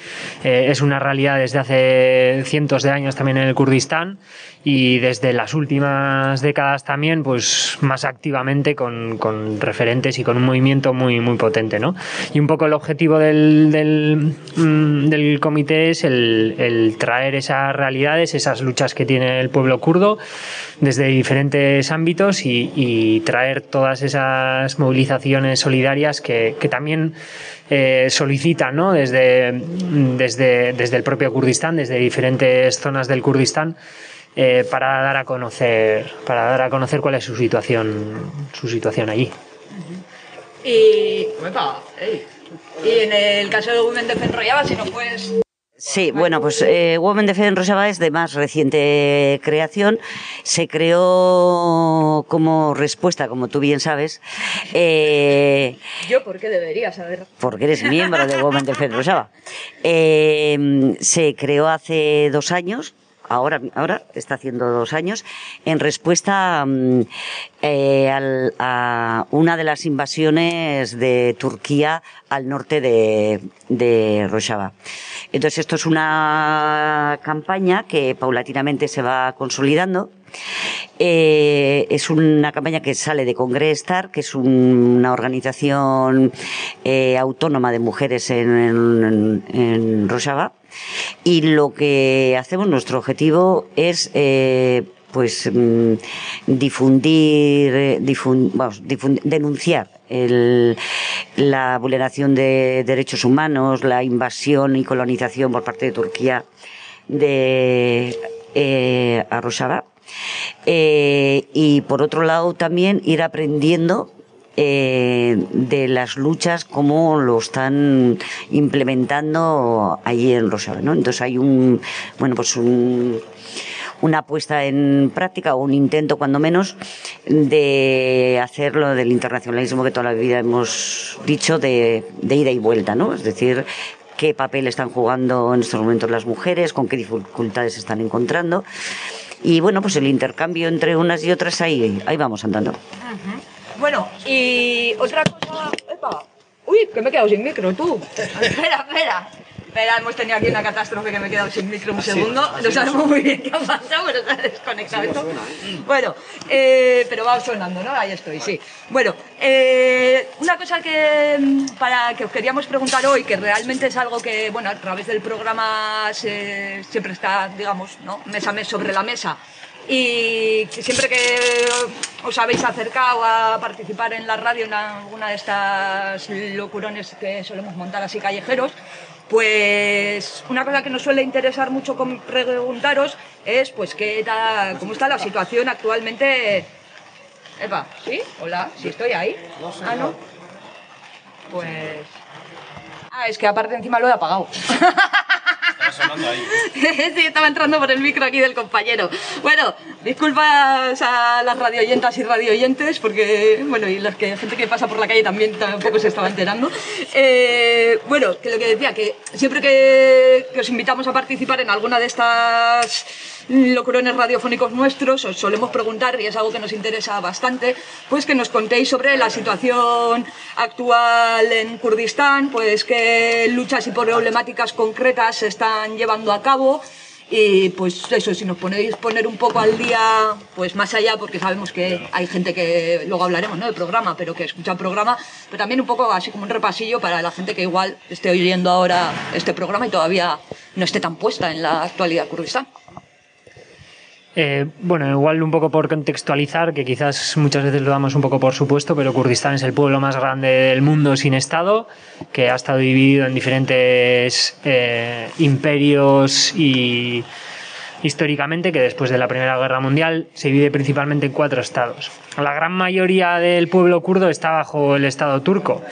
eh, es una realidad desde hace cientos de años también en el Kurdistán y desde las últimas décadas también pues más activamente con, con referentes y con un movimiento muy muy potente ¿no? y un poco el objetivo del, del, mm, del comité es el, el traer esas realidades esas luchas que tiene el pueblo kurdo desde diferentes ámbitos y, y traer todas esas movilizaciones solidarias que, que también eh, solicitan ¿no? desde, desde, desde el propio Kurdistán, desde diferentes zonas del Kurdistán, eh, para dar a conocer para dar a conocer cuál es su situación su situación allí. Y, y en el caso de Women de Fenroyaba, si nos puedes... Sí, bueno, pues eh, Women de Fe en Rosaba es de más reciente creación. Se creó como respuesta, como tú bien sabes, eh, Yo, ¿por qué debería saber? porque eres miembro de Women de Fe en Rosaba. Eh, se creó hace dos años. Ahora, ahora está haciendo dos años, en respuesta mm, eh, al- a una de las invasiones de Turquía al norte de, de Rojava. Entonces, esto es una campaña que paulatinamente se va consolidando. Eh, es una campaña que sale de Congrestar, que es un- una organización eh, autónoma de mujeres en, en, en Rojava. Y lo que hacemos, nuestro objetivo es eh, pues mm, difundir, eh, vamos, denunciar la vulneración de derechos humanos, la invasión y colonización por parte de Turquía de eh. Eh, y por otro lado también ir aprendiendo eh, de las luchas cómo lo están implementando allí en Rojava, ¿no? Entonces hay un bueno pues un una puesta en práctica o un intento cuando menos de hacerlo del internacionalismo que toda la vida hemos dicho de, de ida y vuelta, ¿no? Es decir, qué papel están jugando en estos momentos las mujeres, con qué dificultades se están encontrando. Y bueno, pues el intercambio entre unas y otras ahí, ahí vamos andando. Bueno, y otra cosa... Epa. Uy, que me he quedado sin micro, tú. espera, espera. Espera, hemos tenido aquí una catástrofe que me he quedado sin micro un segundo. No sabemos muy bien qué ha pasado, pero se ha desconectado esto. Bueno, eh, pero va sonando, ¿no? Ahí estoy, sí. Bueno, eh, una cosa que, mm, para, que os queríamos preguntar hoy, que realmente es algo que, bueno, a través del programa se- siempre está, digamos, ¿no? mes a mes sobre la mesa. Y siempre que os habéis acercado a participar en la radio en alguna de estas locurones que solemos montar así callejeros, pues una cosa que nos suele interesar mucho preguntaros es pues qué tal, cómo está la situación actualmente. Eva, ¿sí? Hola, ¿sí estoy ahí? Ah, no. Pues. Ah, es que aparte encima lo he apagado. sí, estaba entrando por el micro aquí del compañero. Bueno, disculpas a las radioyentas y radioyentes, porque, bueno, y las que gente que pasa por la calle también tampoco se estaba enterando. Eh, bueno, que lo que decía, que siempre que os invitamos a participar en alguna de estas locurones radiofónicos nuestros, os solemos preguntar, y es algo que nos interesa bastante, pues que nos contéis sobre la situación actual en Kurdistán, pues qué luchas y problemáticas concretas se están llevando a cabo. Y pues eso, si nos ponéis poner un poco al día, pues más allá, porque sabemos que hay gente que, luego hablaremos ¿no? del programa, pero que escucha el programa, pero también un poco así como un repasillo para la gente que igual esté oyendo ahora este programa y todavía no esté tan puesta en la actualidad Kurdistán. Eh, bueno, igual un poco por contextualizar, que quizás muchas veces lo damos un poco por supuesto, pero Kurdistán es el pueblo más grande del mundo sin Estado, que ha estado dividido en diferentes eh, imperios y históricamente, que después de la Primera Guerra Mundial se divide principalmente en cuatro estados. La gran mayoría del pueblo kurdo está bajo el Estado turco,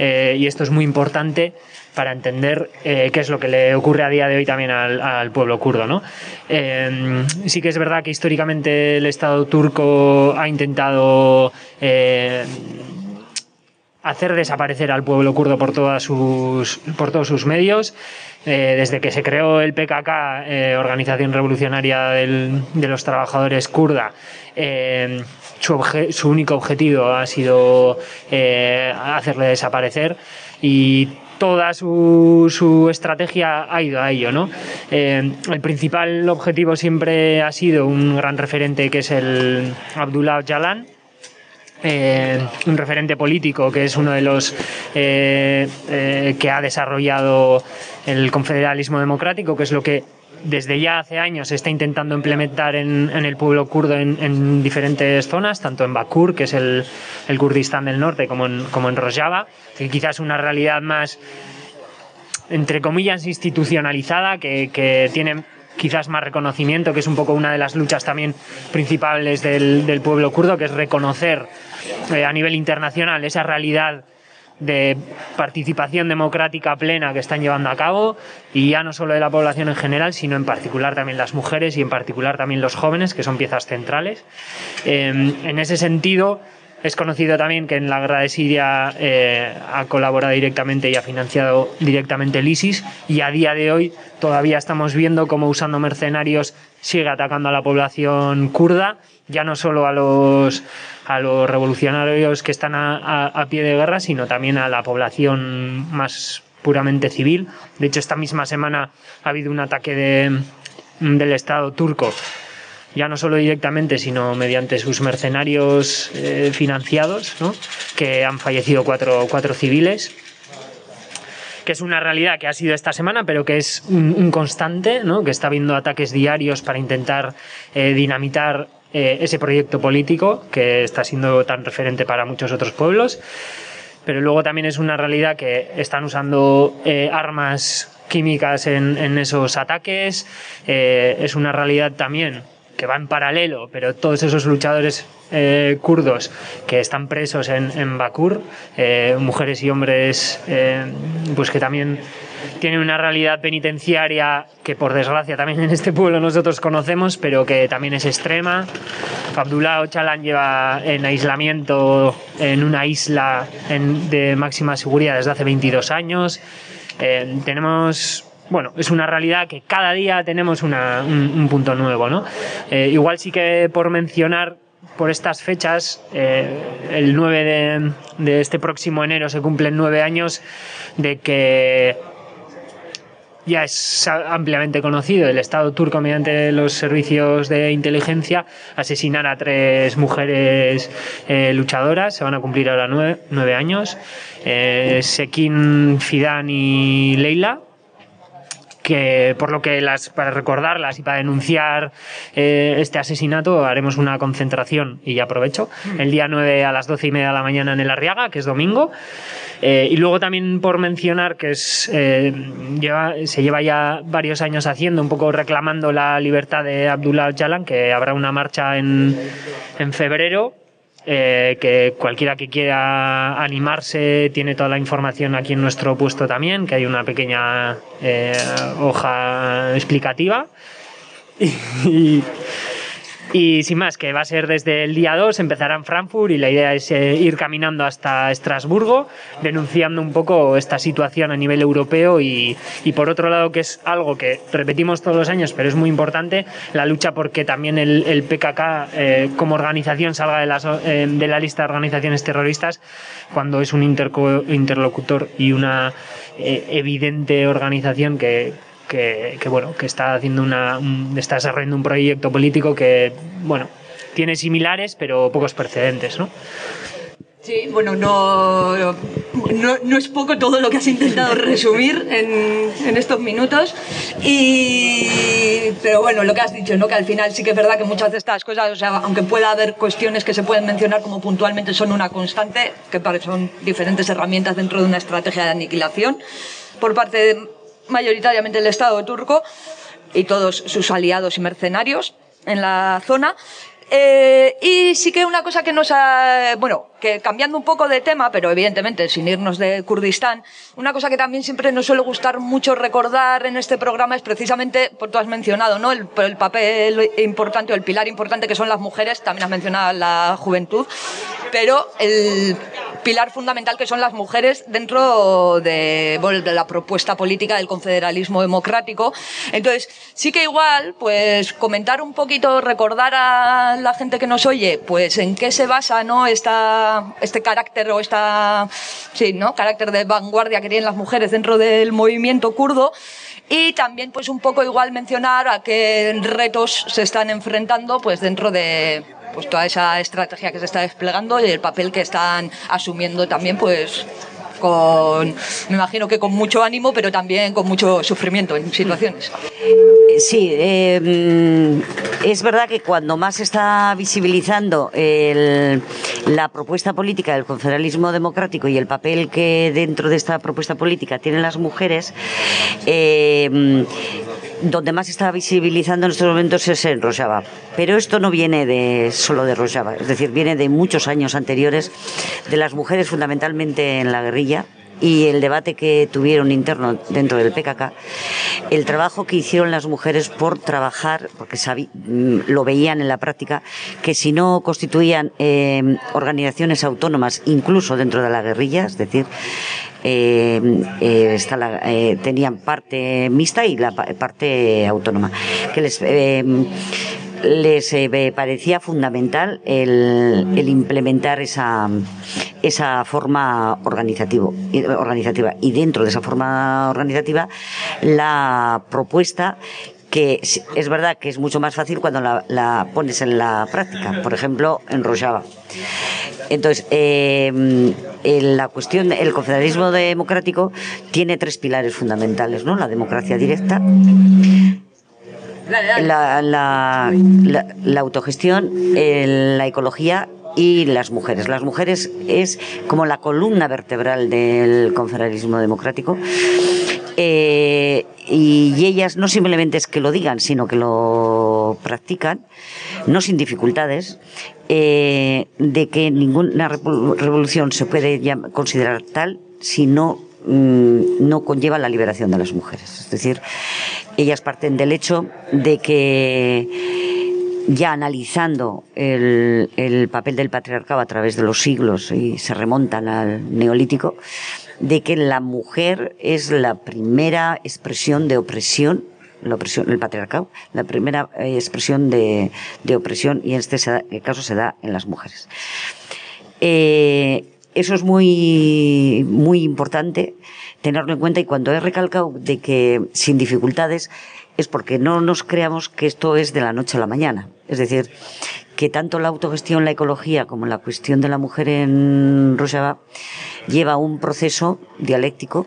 eh, y esto es muy importante para entender eh, qué es lo que le ocurre a día de hoy también al, pueblo kurdo. ¿no? Eh, sí que es verdad que históricamente el Estado turco ha intentado eh, hacer desaparecer al pueblo kurdo por, todos sus medios. Eh, desde que se creó el PKK, Organización Revolucionaria de los Trabajadores Kurda, eh, su, su único objetivo ha sido hacerle desaparecer y toda su, estrategia ha ido a ello. ¿no? Eh, el principal objetivo siempre ha sido un gran referente que es el Abdullah Öcalan, eh, un referente político que es uno de los eh, que ha desarrollado el confederalismo democrático, que es lo que desde ya hace años se está intentando implementar en, en el pueblo kurdo en, en diferentes zonas, tanto en Bakur, que es el, el Kurdistán del norte, como en, como en Rojava, que quizás una realidad más entre comillas, institucionalizada, que, que tiene quizás más reconocimiento, que es un poco una de las luchas también principales del, del pueblo kurdo, que es reconocer eh, a nivel internacional esa realidad de participación democrática plena que están llevando a cabo y ya no solo de la población en general, sino en particular también las mujeres y en particular también los jóvenes, que son piezas centrales. Eh, en ese sentido, es conocido también que en la guerra de Siria eh, ha colaborado directamente y ha financiado directamente el ISIS y a día de hoy todavía estamos viendo cómo usando mercenarios sigue atacando a la población kurda, ya no solo a los, a los revolucionarios que están a, a- pie de guerra, sino también a la población más puramente civil. De hecho, esta misma semana ha habido un ataque de- del Estado turco ya no solo directamente, sino mediante sus mercenarios eh, financiados, ¿no? que han fallecido cuatro, cuatro civiles que es una realidad que ha sido esta semana, pero que es un, constante, ¿no? que está habiendo ataques diarios para intentar eh, dinamitar eh, ese proyecto político que está siendo tan referente para muchos otros pueblos. Pero luego también es una realidad que están usando armas químicas en, esos ataques. Es una realidad también que va en paralelo, pero todos esos luchadores eh, kurdos que están presos en, en Bakur, eh, mujeres y hombres, eh, pues que también tienen una realidad penitenciaria que por desgracia también en este pueblo nosotros conocemos, pero que también es extrema. Abdullah Öcalan lleva en aislamiento en una isla en- de máxima seguridad desde hace 22 años. Eh, tenemos bueno, es una realidad que cada día tenemos un, un punto nuevo, ¿no? Eh, igual sí que por mencionar por estas fechas, eh, el 9 de, este próximo enero se cumplen nueve años de que ya es ampliamente conocido. El Estado turco, mediante los servicios de inteligencia, asesinar a tres mujeres eh, luchadoras. Se van a cumplir ahora nueve, años. Sekin, Fidan y Leila que por lo que las, para recordarlas y para denunciar eh, este asesinato haremos una concentración y ya aprovecho. El día 9 a las 12 y media de la mañana en el Arriaga, que es domingo. Eh, y luego también por mencionar que es, eh, se lleva ya varios años haciendo, un poco reclamando la libertad de Abdullah Jalan, que habrá una marcha en, en febrero eh, que cualquiera que quiera animarse tiene toda la información aquí en nuestro puesto también, que hay una pequeña eh, hoja explicativa. y, y sin más, que va a ser desde el día 2, empezará en Frankfurt y la idea es eh, ir caminando hasta Estrasburgo, denunciando un poco esta situación a nivel europeo y, y, por otro lado, que es algo que repetimos todos los años, pero es muy importante, la lucha porque también el, el PKK eh, como organización salga de, las, eh, de la lista de organizaciones terroristas cuando es un interlocutor y una eh, evidente organización que, que, bueno, que está haciendo una, está desarrollando un proyecto político que, bueno, tiene similares pero pocos precedentes, ¿no? Sí, bueno, no, no, es poco todo lo que has intentado resumir en, en, estos minutos. Y, pero bueno, lo que has dicho, ¿no? que al final sí que es verdad que muchas de estas cosas, o sea, aunque pueda haber cuestiones que se pueden mencionar como puntualmente son una constante, que son diferentes herramientas dentro de una estrategia de aniquilación por parte de mayoritariamente el Estado turco y todos sus aliados y mercenarios en la zona. Eh, y sí que una cosa que nos ha, bueno, que cambiando un poco de tema, pero evidentemente sin irnos de Kurdistán, una cosa que también siempre nos suele gustar mucho recordar en este programa es precisamente, por tú has mencionado, ¿no? El, el papel importante o el pilar importante que son las mujeres, también has mencionado la juventud, pero el pilar fundamental que son las mujeres dentro de, de, la propuesta política del confederalismo democrático. Entonces, sí que igual, pues comentar un poquito, recordar a la gente que nos oye, pues en qué se basa ¿no? Esta, este carácter o esta, sí, ¿no? carácter de vanguardia que tienen las mujeres dentro del movimiento kurdo y también pues un poco igual mencionar a qué retos se están enfrentando pues dentro de pues toda esa estrategia que se está desplegando y el papel que están asumiendo también pues con, me imagino que con mucho ánimo, pero también con mucho sufrimiento en situaciones. Sí, eh, es verdad que cuando más se está visibilizando el, la propuesta política del confederalismo democrático y el papel que dentro de esta propuesta política tienen las mujeres, eh, donde más está visibilizando en estos momentos es en Rojava. Pero esto no viene de solo de Rojava, es decir, viene de muchos años anteriores, de las mujeres fundamentalmente en la guerrilla, y el debate que tuvieron interno dentro del PKK, el trabajo que hicieron las mujeres por trabajar, porque mm, lo veían en la práctica, que si no constituían eh, organizaciones autónomas, incluso dentro de la guerrilla, es decir, eh, eh, tenían parte mixta y la parte autónoma, que les les eh, parecía fundamental el, implementar esa, esa forma organizativa. Y dentro de esa forma organizativa, la propuesta que es verdad que es mucho más fácil cuando la, pones en la práctica, por ejemplo, en Rojava. Entonces, eh, la cuestión, el confederalismo democrático tiene tres pilares fundamentales, ¿no? La democracia directa, la, la, la, autogestión, la ecología y las mujeres. Las mujeres es como la columna vertebral del confederalismo democrático. Eh, y ellas no simplemente es que lo digan, sino que lo practican, no sin dificultades, eh, de que ninguna revolución se puede considerar tal si no Mm, no conlleva la liberación de las mujeres. Es decir, ellas parten del hecho de que ya analizando el, el, papel del patriarcado a través de los siglos y se remontan al neolítico, de que la mujer es la primera expresión de opresión la opresión, el patriarcado, la primera eh, expresión de, de opresión y en este caso se da en las mujeres. Eh, eso es muy, muy importante tenerlo en cuenta y cuando he recalcado de que sin dificultades es porque no nos creamos que esto es de la noche a la mañana. Es decir, que tanto la autogestión, la ecología como la cuestión de la mujer en Rojava lleva un proceso dialéctico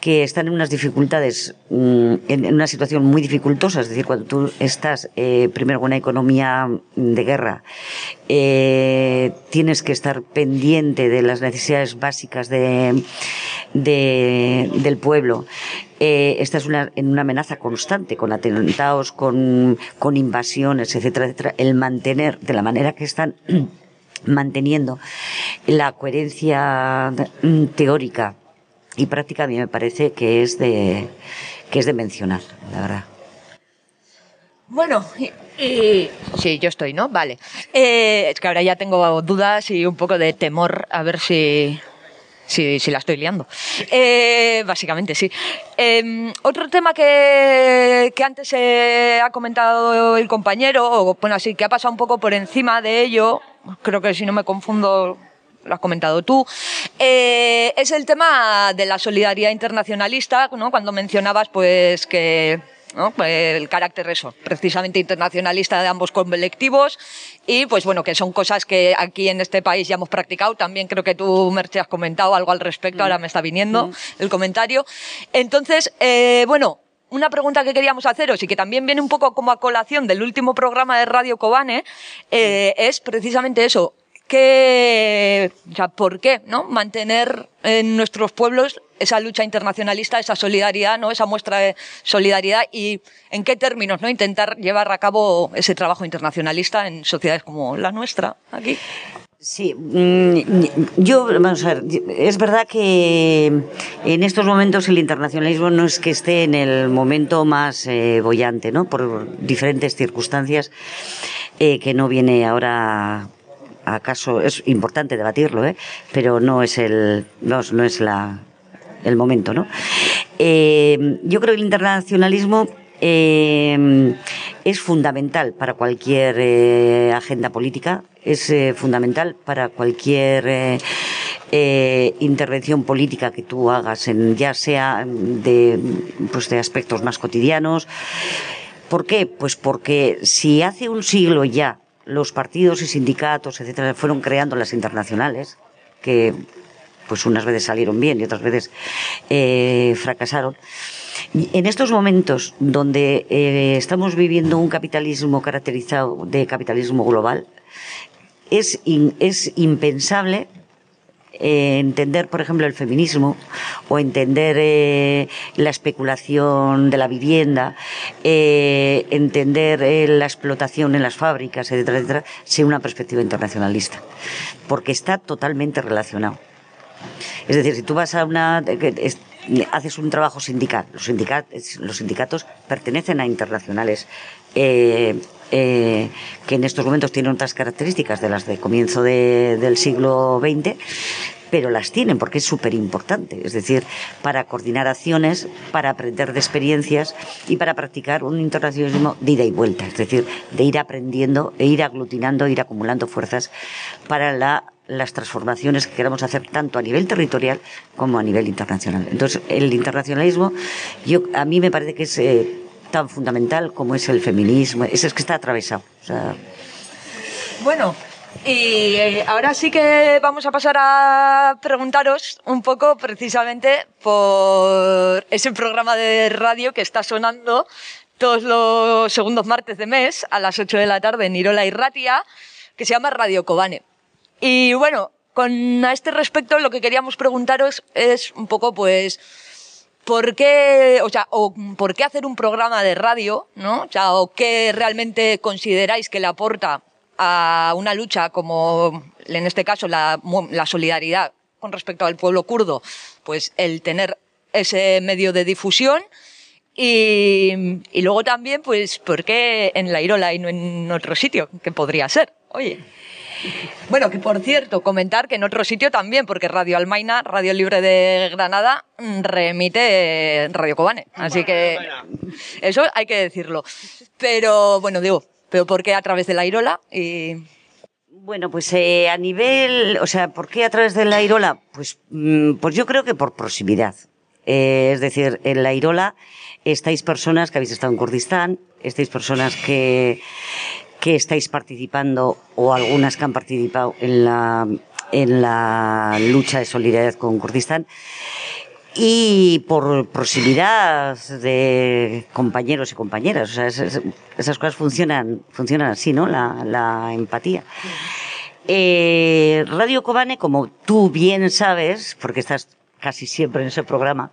que están en unas dificultades, mm, en una situación muy dificultosa, es decir, cuando tú estás eh, primero con una economía de guerra, eh, tienes que estar pendiente de las necesidades básicas de, del pueblo. Eh, estás en una amenaza constante, con atentados, con, con invasiones, etcétera, etcétera. El mantener de la manera que están manteniendo la coherencia mm, teórica y práctica a mí me parece que es de, que es de mencionar, la verdad. Bueno, y, sí, yo estoy, ¿no? Vale. Eh, es que ahora ya tengo dudas y un poco de temor a ver si, si, si la estoy liando. Eh, básicamente, sí. Em, otro tema que, que antes ha comentado el compañero, o bueno, así que ha pasado un poco por encima de ello, creo que si no me confundo lo has comentado tú, eh, es el tema de la solidaridad internacionalista, ¿no? Cuando mencionabas, pues, que ¿no? Pues el carácter eso, precisamente internacionalista de ambos colectivos y pues bueno, que son cosas que aquí en este país ya hemos practicado. También creo que tú, Merche, has comentado algo al respecto, ahora me está viniendo Mm. el comentario. Entonces, eh, bueno, una pregunta que queríamos haceros y que también viene un poco como a colación del último programa de Radio Cobane eh, es precisamente eso. ¿Por qué no mantener en nuestros pueblos esa lucha internacionalista, esa solidaridad, no, esa muestra de solidaridad y en qué términos, no, intentar llevar a cabo ese trabajo internacionalista en sociedades como la nuestra aquí? Sí, mm, yo, vamos a ver, es verdad que en estos momentos el internacionalismo no es que esté en el momento más eh, bollante, ¿no? Por diferentes circunstancias eh, que no viene ahora acaso es importante debatirlo, ¿eh? pero no es el no, no es la el momento, ¿no? Eh, yo creo que el internacionalismo eh, es fundamental para cualquier eh, agenda política, es eh, fundamental para cualquier eh, intervención política que tú hagas, en, ya sea de, pues de aspectos más cotidianos. ¿Por qué? Pues porque si hace un siglo ya los partidos y sindicatos, etcétera, fueron creando las internacionales, que pues unas veces salieron bien y otras veces eh, fracasaron. En estos momentos donde eh, estamos viviendo un capitalismo caracterizado de capitalismo global, es, in- es impensable eh, entender, por ejemplo, el feminismo o entender eh, la especulación de la vivienda, eh, entender la explotación en las fábricas, etcétera, etcétera, sin una perspectiva internacionalista, porque está totalmente relacionado. Es decir, si tú vas a una. haces un trabajo sindical, los, sindicatos, pertenecen a internacionales eh, que en estos momentos tienen otras características de las de comienzo de- del siglo XX, pero las tienen porque es súper importante. Es decir, para coordinar acciones, para aprender de experiencias y para practicar un internacionalismo de ida y vuelta. Es decir, de ir aprendiendo e ir aglutinando, ir acumulando fuerzas para la las transformaciones que queramos hacer tanto a nivel territorial como a nivel internacional. Entonces, el internacionalismo, yo a mí me parece que es eh, tan fundamental como es el feminismo, es, es que está atravesado. Bueno, y eh, ahora sí que vamos a pasar a preguntaros un poco precisamente por ese programa de radio que está sonando todos los segundos martes de mes a las 8 de la tarde en Irola y Ratia, que se llama Radio Cobane. Y bueno, con a este respecto lo que queríamos preguntaros es un poco pues ¿por qué, o sea, o por qué hacer un programa de radio, ¿no? O sea, o qué realmente consideráis que le aporta a una lucha como, en este caso, la, la solidaridad con respecto al pueblo kurdo, pues el tener ese medio de difusión y, y luego también, pues, ¿por qué en la Irola y no en otro sitio? Que podría ser, oye. Bueno, que por cierto, comentar que en otro sitio también, porque Radio Almaina, Radio Libre de Granada, mm, remite eh, Radio Cobane. Así que eso hay que decirlo. Pero bueno, digo, pero ¿por qué a través de la Irola? Bueno, pues eh, a nivel, o sea, ¿por qué a través de la Irola? Pues, mm, pues yo creo que por proximidad. Eh, es decir, en la Irola estáis personas que habéis estado en Kurdistán, estáis personas que, que estáis participando o algunas que han participado en la, en la lucha de solidaridad con Kurdistán y por proximidad de compañeros y compañeras. O sea, esas, cosas funcionan, funcionan así, ¿no? La, la empatía. Eh, Radio Kobane, como tú bien sabes, porque estás casi siempre en ese programa,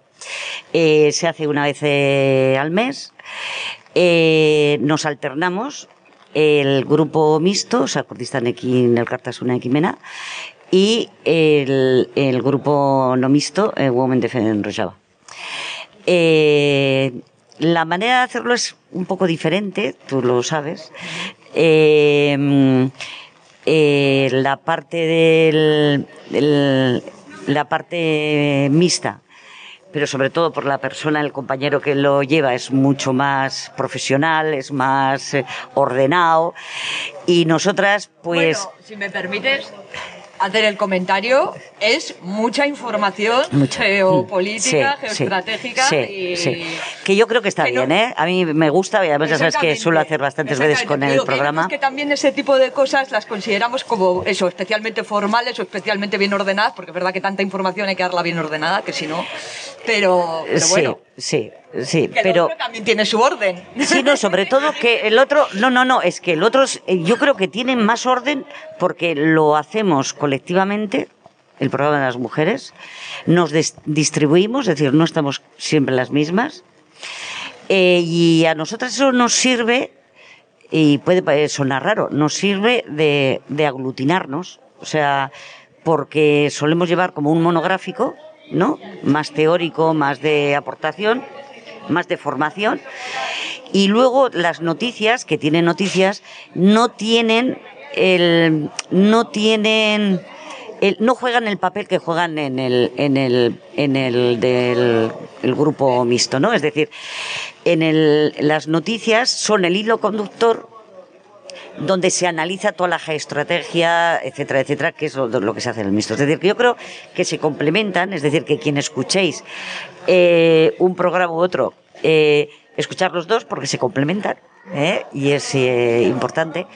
eh, se hace una vez eh, al mes. Eh, nos alternamos el grupo mixto, o sea, Kurdistanekin Elkartasuna Ekimena, y el, el grupo no mixto, eh, Women Defend Rojava. Eh, la manera de hacerlo es un poco diferente, tú lo sabes. Eh, eh, la parte del, del- la parte mixta pero sobre todo por la persona, el compañero que lo lleva es mucho más profesional, es más eh, ordenado. Y nosotras pues si me permites hacer el comentario, es mucha información Mucha. geopolítica, Sí, geoestratégica sí, y... sí. Que yo creo que está que no- bien, ¿eh? A mí me gusta y además ya sabes que suelo hacer bastantes veces con el programa. Es que también ese tipo de cosas las consideramos como eso, especialmente formales o especialmente bien ordenadas, porque es verdad que tanta información hay que darla bien ordenada, que si no. Pero, bueno, sí, sí, que el pero otro también tiene su orden. Sí, no, sobre todo que el otro, no, no, no, es que el otro, es- eh, yo creo que tiene más orden porque lo hacemos colectivamente, el programa de las mujeres, nos distribuimos, es decir, no estamos siempre las mismas, eh, y a nosotras eso nos sirve, y puede pa- sonar raro, nos sirve de, de aglutinarnos, o sea, porque solemos llevar como un monográfico, ¿no? Más teórico, más de aportación, más de formación, y luego las noticias, que tienen noticias, no tienen el, no tienen, el- no juegan el papel que juegan en el, en el, en el del el grupo mixto, ¿no? Es decir, en el, las noticias son el hilo conductor donde se analiza toda la geoestrategia, etcétera, etcétera, que es lo, que se hace en el mixto. Es decir, que yo creo que se complementan, es decir, que quien escuchéis eh, un programa u otro, eh, escuchar los dos porque se complementan. ¿eh? Y es importante.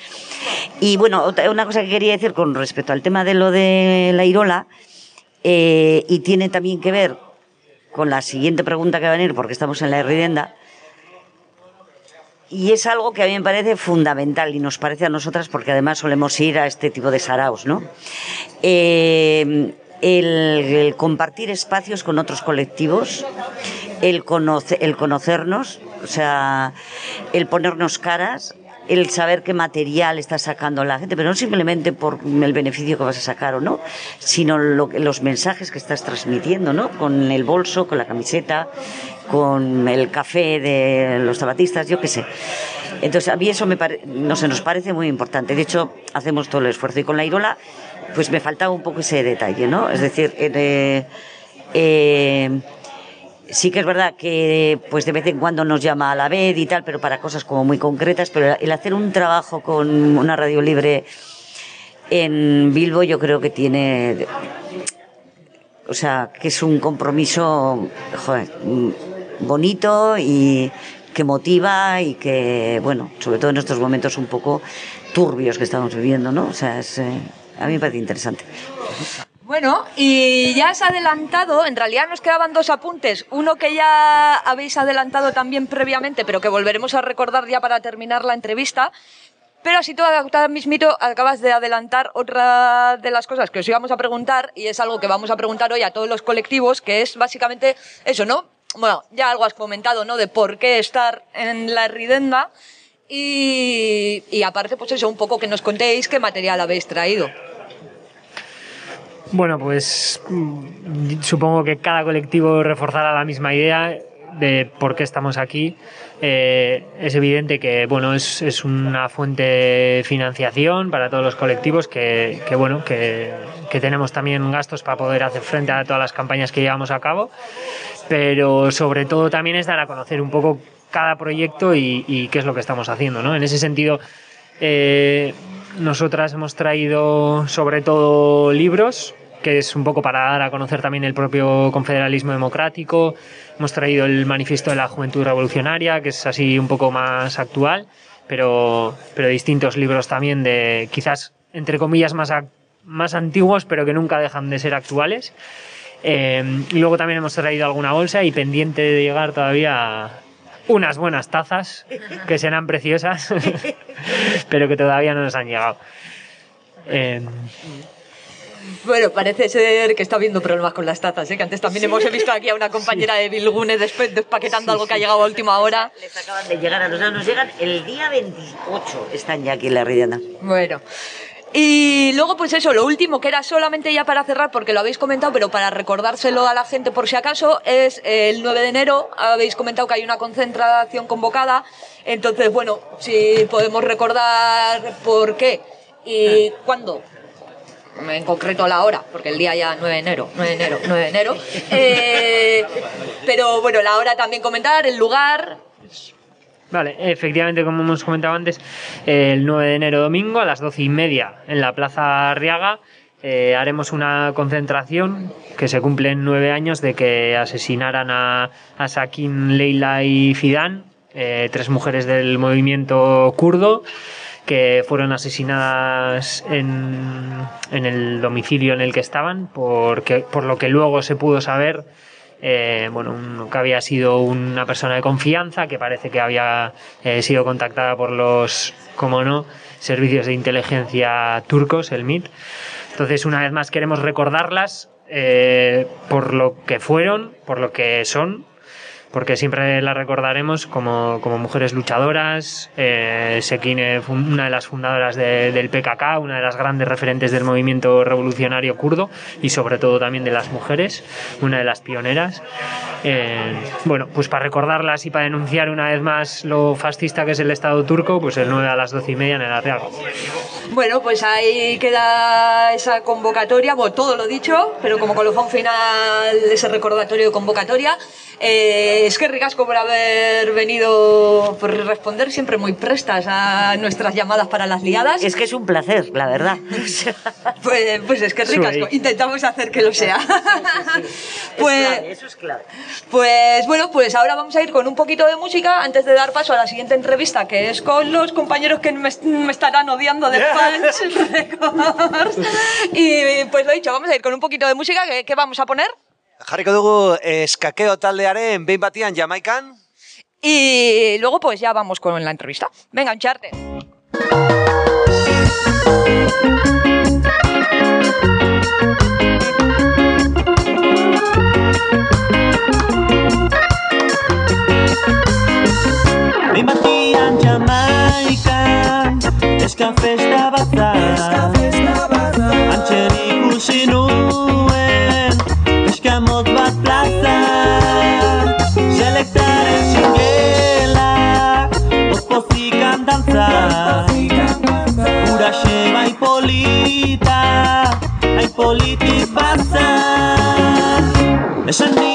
Y bueno, una cosa que quería decir con respecto al tema de lo de la Irola, y tiene también que ver con la siguiente pregunta que va a venir, porque estamos en la Ridenda, y es algo que a mí me parece fundamental y nos parece a nosotras porque además solemos ir a este tipo de saraos, ¿no? Eh, el, el compartir espacios con otros colectivos, el, conoce- el conocernos, o sea, el ponernos caras, el saber qué material está sacando la gente, pero no simplemente por el beneficio que vas a sacar o no, sino lo los mensajes que estás transmitiendo, ¿no? Con el bolso, con la camiseta, con el café de los zapatistas, yo qué sé. Entonces, a mí eso me pare- no sé, nos parece muy importante. De hecho, hacemos todo el esfuerzo. Y con la Irola, pues me faltaba un poco ese detalle, ¿no? Es decir, eh, eh, sí que es verdad que pues de vez en cuando nos llama a la vez y tal, pero para cosas como muy concretas, pero el hacer un trabajo con una radio libre en Bilbo yo creo que tiene o sea, que es un compromiso mm, bonito y que motiva y que, bueno, sobre todo en estos momentos un poco turbios que estamos viviendo, ¿no? O sea, es, eh, a mí me parece interesante. Bueno, y ya has adelantado, en realidad nos quedaban dos apuntes, uno que ya habéis adelantado también previamente, pero que volveremos a recordar ya para terminar la entrevista. Pero así tú ahora mismito acabas de adelantar otra de las cosas que os íbamos a preguntar, y es algo que vamos a preguntar hoy a todos los colectivos, que es básicamente eso, ¿no? Bueno, ya algo has comentado, ¿no? De por qué estar en la Ridenda. Y, y aparte, pues eso, un poco que nos contéis qué material habéis traído. Bueno, pues mm, supongo que cada colectivo reforzará la misma idea de por qué estamos aquí. Eh, es evidente que bueno es, es una fuente de financiación para todos los colectivos que, bueno que, que tenemos también gastos para poder hacer frente a todas las campañas que llevamos a cabo pero sobre todo también es dar a conocer un poco cada proyecto y, y qué es lo que estamos haciendo ¿no? en ese sentido eh, nosotras hemos traído sobre todo libros que es un poco para dar a conocer también el propio confederalismo democrático. Hemos traído el manifiesto de la Juventud Revolucionaria, que es así un poco más actual, pero, pero distintos libros también de quizás, entre comillas, más, más antiguos, pero que nunca dejan de ser actuales. Eh, y luego también hemos traído alguna bolsa y pendiente de llegar todavía unas buenas tazas que serán preciosas, pero que todavía no nos han llegado. Eh, bueno, parece ser que está habiendo problemas con las tazas, ¿eh? que antes también hemos visto aquí a una compañera de Bilgune después despaquetando algo que ha llegado a última hora. Les acaban de llegar a los nos llegan el día 28, están ya aquí en la Ridiana. Bueno. Y luego, pues eso, lo último que era solamente ya para cerrar, porque lo habéis comentado, pero para recordárselo a la gente por si acaso, es el 9 de enero, habéis comentado que hay una concentración convocada, entonces, bueno, si podemos recordar por qué y cuándo, en concreto la hora, porque el día ya 9 de enero, 9 de enero, 9 de enero. Eh, pero bueno, la hora también comentar, el lugar. Vale, efectivamente, como hemos comentado antes, el 9 de enero domingo a las 12 y media en la Plaza Arriaga eh, haremos una concentración que se cumplen nueve años de que asesinaran a, a Sakin, Leila y Fidan, eh, tres mujeres del movimiento kurdo que fueron asesinadas en, en, el domicilio en el que estaban, porque, por lo que luego se pudo saber, eh, bueno, que había sido una persona de confianza, que parece que había eh, sido contactada por los, como no, servicios de inteligencia turcos, el MIT. Entonces, una vez más queremos recordarlas eh, por lo que fueron, por lo que son porque siempre la recordaremos como, como mujeres luchadoras. Eh, Sekine, una de las fundadoras de, del PKK, una de las grandes referentes del movimiento revolucionario kurdo y sobre todo también de las mujeres, una de las pioneras. Eh, bueno, pues para recordarlas y para denunciar una vez más lo fascista que es el Estado turco, pues el 9 a las 12 y media en el Arreaga. Bueno, pues ahí queda esa convocatoria, bueno, todo lo dicho, pero como colofón final ese recordatorio de convocatoria. Eh, es que ricasco por haber venido, por responder siempre muy prestas a nuestras llamadas para las liadas. Es que es un placer, la verdad. pues, pues, es que ricasco, intentamos hacer que lo sea. pues, es clave, eso es clave. Pues bueno, pues ahora vamos a ir con un poquito de música antes de dar paso a la siguiente entrevista, que es con los compañeros que me, me estarán odiando de Punch Records. Y pues lo dicho, vamos a ir con un poquito de música, ¿qué, qué vamos a poner? Jarriko dugu eskakeo taldearen behin batian Jamaikan. Y luego pues ya vamos con la entrevista. Venga, Uncharted. Behin batian Jamaikan Eska festa da Antxer ikusi nuen Esan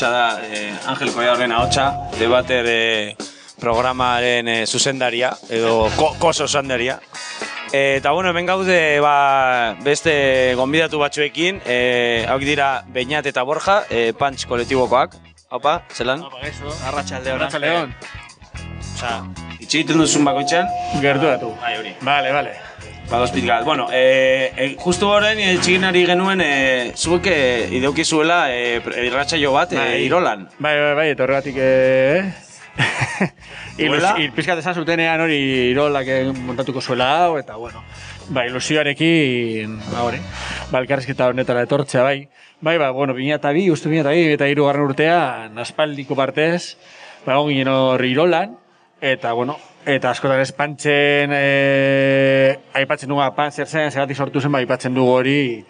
ahotsa da, e, Angel Koiarren ahotsa, debater e, programaren e, zuzendaria, edo ko, koso zuzendaria. E, eta bueno, hemen gaude ba, beste gonbidatu batzuekin, e, hauk dira Beñat eta Borja, e, Punch kolektibokoak. Opa, zelan? Opa, gaizo. Arratxaldeon. Arratxaldeon. Osa, itxegiten duzun bakoitzean? Gertu datu. Bai, hori. Vale, vale. Badoz pizkat. Bueno, e, e, justu horren e, txikin ari genuen e, zuek e, ideukizuela e, irratsaio bat e, Bai. Irolan. Bai, bai, bai, eta horregatik, eh? Il, pizkat esan zutenean hori irolak eh, montatuko zuela hau, eta bueno, ba, ilusioarekin, ba, hori, ba, elkarrizketa honetara etortzea, bai. Bai, ba, bueno, bina eta bi, uste bina eta bi, eta hiru garran urtean, aspaldiko partez, ba, egon ginen hor irolan, eta, bueno, eta askotan ez pantzen, eh, aipatzen dugu, pan zer zen, zeratik sortu zen, ba, aipatzen dugu hori,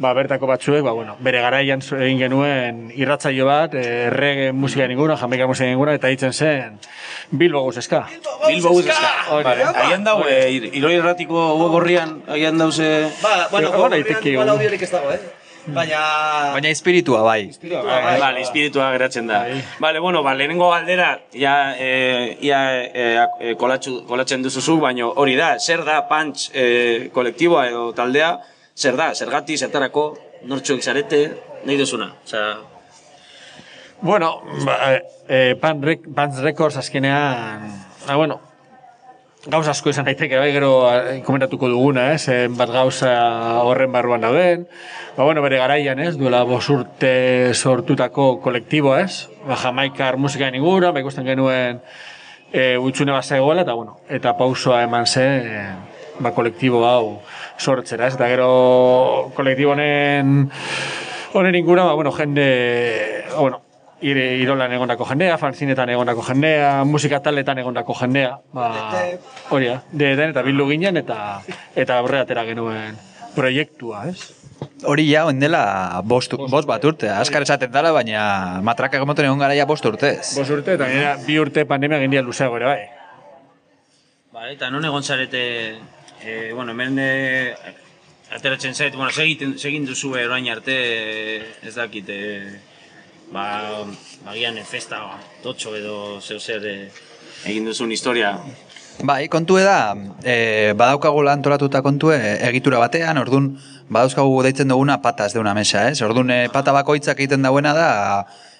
ba, bertako batzuek, ba, bueno, bere garaian egin genuen irratzaio bat, eh, errege musika ninguna, jamaika musika ninguna, eta hitzen zen Bilbo Guzeska. Bilbo Guzeska. Vale, agian dau, e, ir- Iroi erratiko web horrian, agian dauz... E... Ba, bueno, daiteke, igual egon. audiorik ez dago, eh? Baina... Baina espiritua bai. Bai, vale, espiritua geratzen da. Vale, bueno, ba, lehenengo galdera, ja, e, ia e, e, kolatxu, kolatzen duzuzu, baino hori da, zer da punch e, kolektiboa edo taldea, zer da, zergati, zertarako, nortxuek zarete, nahi duzuna. Osea, Bueno, ba, eh, Pan Rec Pans Records azkenean, ah, bueno, gauza asko izan daiteke, bai, gero komentatuko duguna, ez, eh, bat gauza horren barruan dauden. Ba, bueno, bere garaian, ez, duela bos urte sortutako kolektiboa, ez, ba, jamaikar musika ingura, ba, ikusten genuen e, utxune bat zegoela, eta, bueno, eta pausoa eman zen, e, ba, kolektibo hau sortzera, ez, eta gero kolektibo honen honen ingura, ba, bueno, jende, ba, bueno, ire, irolan egondako jendea, fanzinetan egondako jendea, musika taletan egondako jendea, ba, hori da, deten eta bildu ginen eta eta aurre atera genuen proiektua, ez? Hori ja, oin dela bost, bost bat urte. Azkar esaten dala, baina matraka gomoten egon gara ja bost urtez. Bos urte eta gainera bi urte pandemia gendia luzeago ere, bai. Ba, eta non egon zarete, e, bueno, hemen e, ateratzen zait, bueno, segiten, segin duzu orain arte, ez dakit, e, ba, bagian festa totxo edo zeu zer e, egin duzun historia. Bai, kontue da, e, badaukagula antolatuta kontue egitura batean, ordun badauzkagu deitzen duguna patas de una mesa, ez? Ordun e, pata bakoitzak egiten dauena da,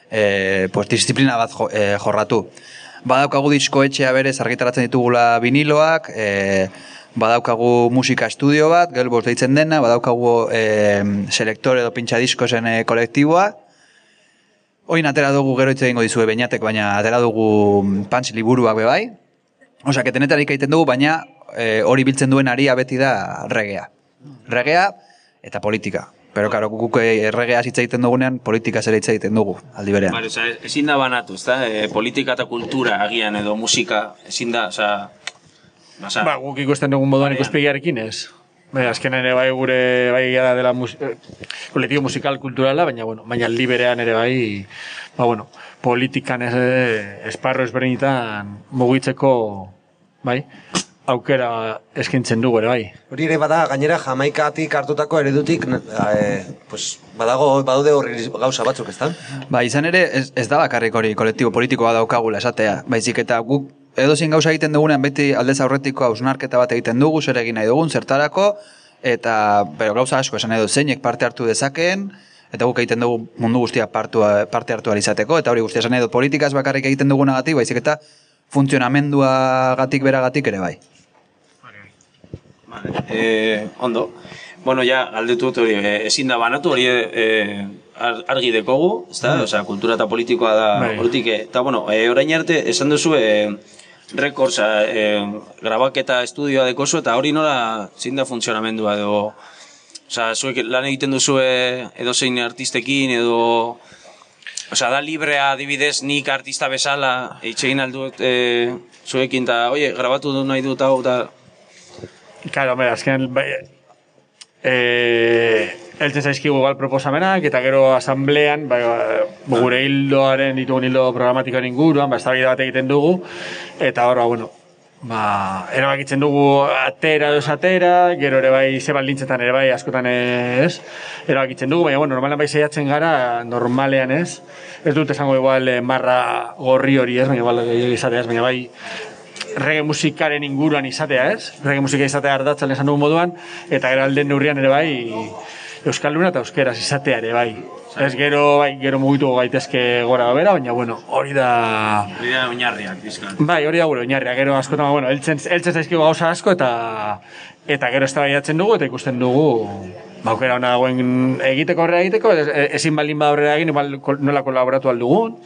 e, pues, disiplina bat jo, e, jorratu. Badaukagu diskoetxea berez argitaratzen ditugula viniloak, e, badaukagu musika estudio bat, gelboz deitzen dena, badaukagu e, selektor edo pintxa diskosen e, kolektiboa, Oin atera dugu gero hitz egingo dizue beinatek, baina atera dugu pants liburuak be bai. Osea, que tenetarik egiten dugu, baina e, hori biltzen duen aria beti da regea. Regea eta politika. Pero, karo, guk eh, regea hitz egiten dugunean, politika ere hitz egiten dugu, aldi berean. Vale, osea, ezin da banatu, ezta? E, politika eta kultura agian edo musika, ezin da, osea, basa, Ba, guk ikusten dugun moduan ikuspegiarekin ez. Bai, azkenean ere bai gure bai gara dela mus, eh, kolektibo musikal kulturala, baina bueno, baina liberean ere bai, ba bueno, politikan ez esparro ezberdinetan mugitzeko bai, aukera eskintzen dugu ere bai. Hori ere bada, gainera Jamaikatik hartutako eredutik, eh, pues, badago, badaude horri gauza batzuk, ezta? Ba, izan ere, ez, ez da bakarrik hori kolektibo politikoa daukagula esatea. Baizik eta guk edozein gauza egiten dugunean beti aldez aurretiko hausnarketa bat egiten dugu, zer egin nahi dugun, zertarako, eta pero gauza asko esan edo zeinek parte hartu dezakeen, eta guk egiten dugu mundu guztia partu, parte hartu izateko, eta hori guztia esan edo politikaz bakarrik egiten dugunagatik, baizik eta funtzionamenduagatik beragatik ere bai. Vale. Eh, ondo. Bueno, ja, galdetu dut hori, eh, ezin da banatu hori, eh, ar- argi dekogu, ezta? Mm. Osea, kultura eta politikoa da Bai. hortik. eh, Eta, bueno, e, orain arte, esan duzu, e, rekords, e, grabaketa estudioa dekozu, eta hori nola zein da funtzionamendua edo... Osea, zuek lan egiten duzu edo zein artistekin edo... Osea, da librea adibidez nik artista bezala eitxegin aldut e, zuekin, eta, oie, grabatu du nahi dut hau, eta... Claro, hombre, azken, eh, eltzen zaizkigu igual proposamenak, eta gero asamblean, ba, gure hildoaren, ditugun hildo programatikoaren inguruan, ba, ez bat egiten dugu, eta hor, ba, bueno, ba, erabakitzen dugu atera ez atera, gero ere bai, ze baldintzetan ere bai, askotan ez, erabakitzen dugu, baina, bueno, normalan bai saiatzen gara, normalean ez, ez dut esango igual eh, marra gorri hori ez, baina igual izatea ez, baina bai, reggae musikaren inguruan izatea, ez? Reggae musika izatea ardatzan esan dugu moduan, eta gero alden neurrian ere bai, Euskal Luna eta Euskeraz izatea ere bai. Ez gero, bai, gero mugitu gaitezke gora bera, baina bueno, hori da... Hori da oinarriak, bizkan. Bai, hori da gure oinarria, gero askotan, bueno, eltzen, eltzen zaizkigu gauza asko, eta eta gero ez dugu, eta ikusten dugu, ba, aukera hona dagoen egiteko horrela egiteko, e- ezin baldin ba horrela egin, nola kolaboratu aldugun,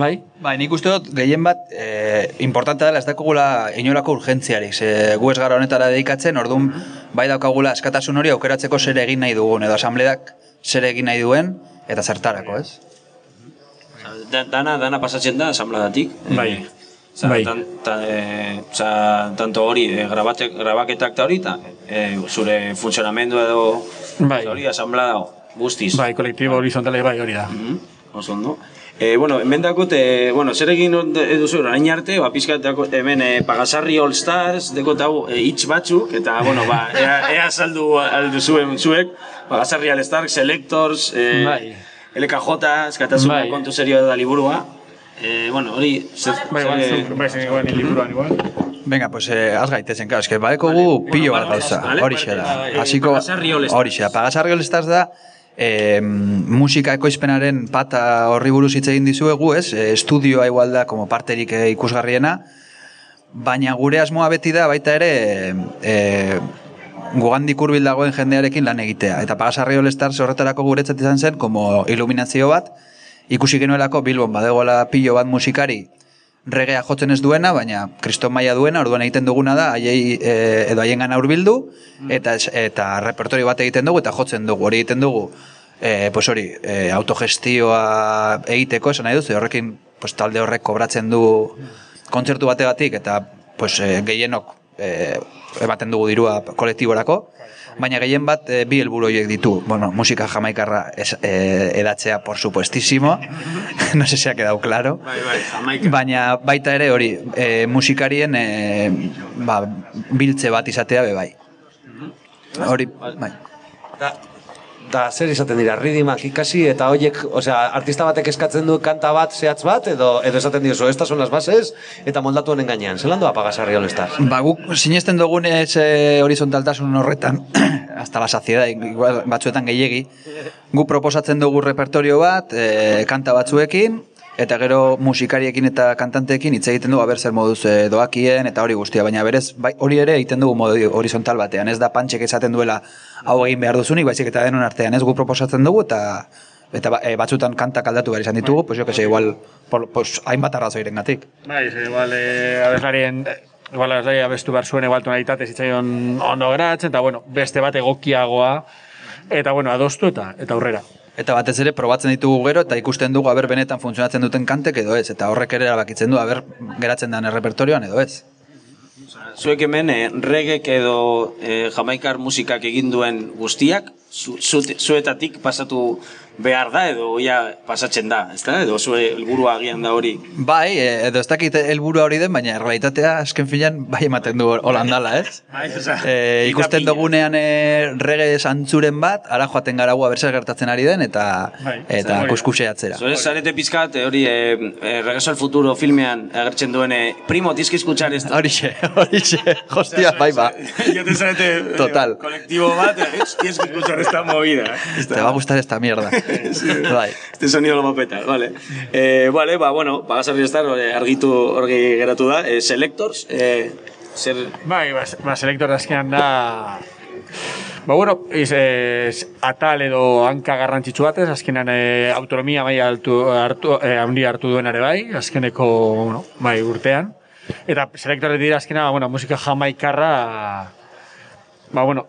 bai? Bai, nik uste dut gehien bat e, importantea dela ez dakugula inolako urgentziarik. Ze gu ez gara honetara dedikatzen, orduan bai daukagula eskatasun hori aukeratzeko zer egin nahi dugun, edo asambleak zer egin nahi duen, eta zertarako, ez? Da, dana, dana pasatzen da asambladatik. Bai. Oza, Bai. tan, ta, e, oza, tanto hori, e, grabate, grabaketak eta hori, eta e, zure funtzionamendu edo Bai. hori asamblada guztiz. Bai, kolektibo horizontale bai hori da. Mhm, Oso ondo. E, bueno, hemen dakot, e, bueno, zer egin duzu orain arte, ba, pizkat dakot, hemen e, Pagasarri All Stars, dekot hau, e, hitz batzuk, eta, bueno, ba, ea, ea saldu aldu zuen zuek, Pagasarri All Stars, Selectors, e, Bai. LKJ, eskatasuna Bai. kontu serio da liburua. E, bueno, hori, zer, Bai, zu- bai, zen igual, ni liburuan igual. Venga, pues eh, az gaitezen, claro, eske badekogu pilo bat gauza, vale, horixe vale, da. vale, Hasiko horixe da. Pagasarri da eh, musika ekoizpenaren pata horri buruz hitz egin dizuegu, ez? Eh, estudioa igual da como parterik eh, ikusgarriena, baina gure asmoa beti da baita ere eh, gugandik hurbil dagoen jendearekin lan egitea. Eta Pagasarri horretarako guretzat izan zen como iluminazio bat, ikusi genuelako Bilbon badegoela pilo bat musikari regea jotzen ez duena, baina kriston maila duena, orduan egiten duguna da, haiei, e, edo haien gana hurbildu, eta, eta repertorio bat egiten dugu, eta jotzen dugu, hori egiten dugu, e, pues hori, e, autogestioa egiteko, esan nahi duzu, horrekin pues, talde horrek kobratzen du kontzertu bategatik, eta pues, e, gehienok e, ematen dugu dirua kolektiborako, baina gehien bat e, bi helburu horiek ditu. Bueno, musika jamaikarra es, e, edatzea, por supuestísimo. no sé si ha quedado claro. Bai, bai. Baina baita ere hori, e, musikarien e, ba, biltze bat izatea be bai. Hori, bai. Da zer izaten dira, ridimak ikasi eta hoiek, osea, artista batek eskatzen du kanta bat, zehatz bat, edo edo esaten diozu, estas son las bases, eta moldatu honen gainean. Zelan doa All Stars? Ba, guk sinesten dugunez e, horizontaltasun horretan, hasta la saciedad, igual batzuetan gehiegi, guk proposatzen dugu repertorio bat, e, kanta batzuekin, eta gero musikariekin eta kantanteekin hitz egiten dugu aber zer moduz e, doakien eta hori guztia, baina berez bai, hori ere egiten dugu modu horizontal batean, ez da pantxek esaten duela hau egin behar duzunik, baizik eta denon artean, ez guk proposatzen dugu eta eta ba- e, batzutan kantak aldatu behar izan ditugu, pues jo que sé, igual por, pues, hainbat arrazoiren gatik. Bai, ze, igual, eh, abeslarien, igual abeslari abestu behar zuen igual tonalitate zitzaion ondo geratzen, eta bueno, beste bat egokiagoa, eta bueno, adostu eta eta aurrera. Eta batez ere probatzen ditugu gero eta ikusten dugu aber benetan funtzionatzen duten kantek edo ez. Eta horrek ere erabakitzen du aber geratzen den errepertorioan edo ez. Zuek hemen eh, regek edo eh, jamaikar musikak egin duen guztiak, zu, zu, zuetatik pasatu behar da edo ja pasatzen da, ezta? Edo zue helburua agian da hori. Bai, e, edo ez dakit helburua hori den, baina realitatea azken filan bai ematen du holandala, ez? Bai, oza, E, ikusten dugunean e, rege santzuren bat, ara joaten gara gu abertza gertatzen ari den, eta Bai, eta hori kuskuse atzera. Zure zarete pizkat, eh, hori, eh, eh, Regreso al Futuro filmean agertzen duen, eh, primo, tizki escuchar esto. Horixe, horixe, hostia, bai ba. Joten zarete eh, Total. kolektibo bat, eh, tienes esta movida. eh. Te va a gustar esta mierda. bai. Este sonido lo va a petar, vale. Eh, vale, ba, bueno, pagasarri estar, eh, argitu orgi geratu da. Eh, selectors, eh, zer... Bai, ba, ba selektor azkenan da... Ba, bueno, iz, ez, atal edo hanka garrantzitsu batez, azkenan e, autonomia bai altu, hartu, e, handi hartu duen ere bai, azkeneko bueno, bai, urtean. Eta selektore dira azkena, ba, bueno, musika jamaikarra, ba, bueno,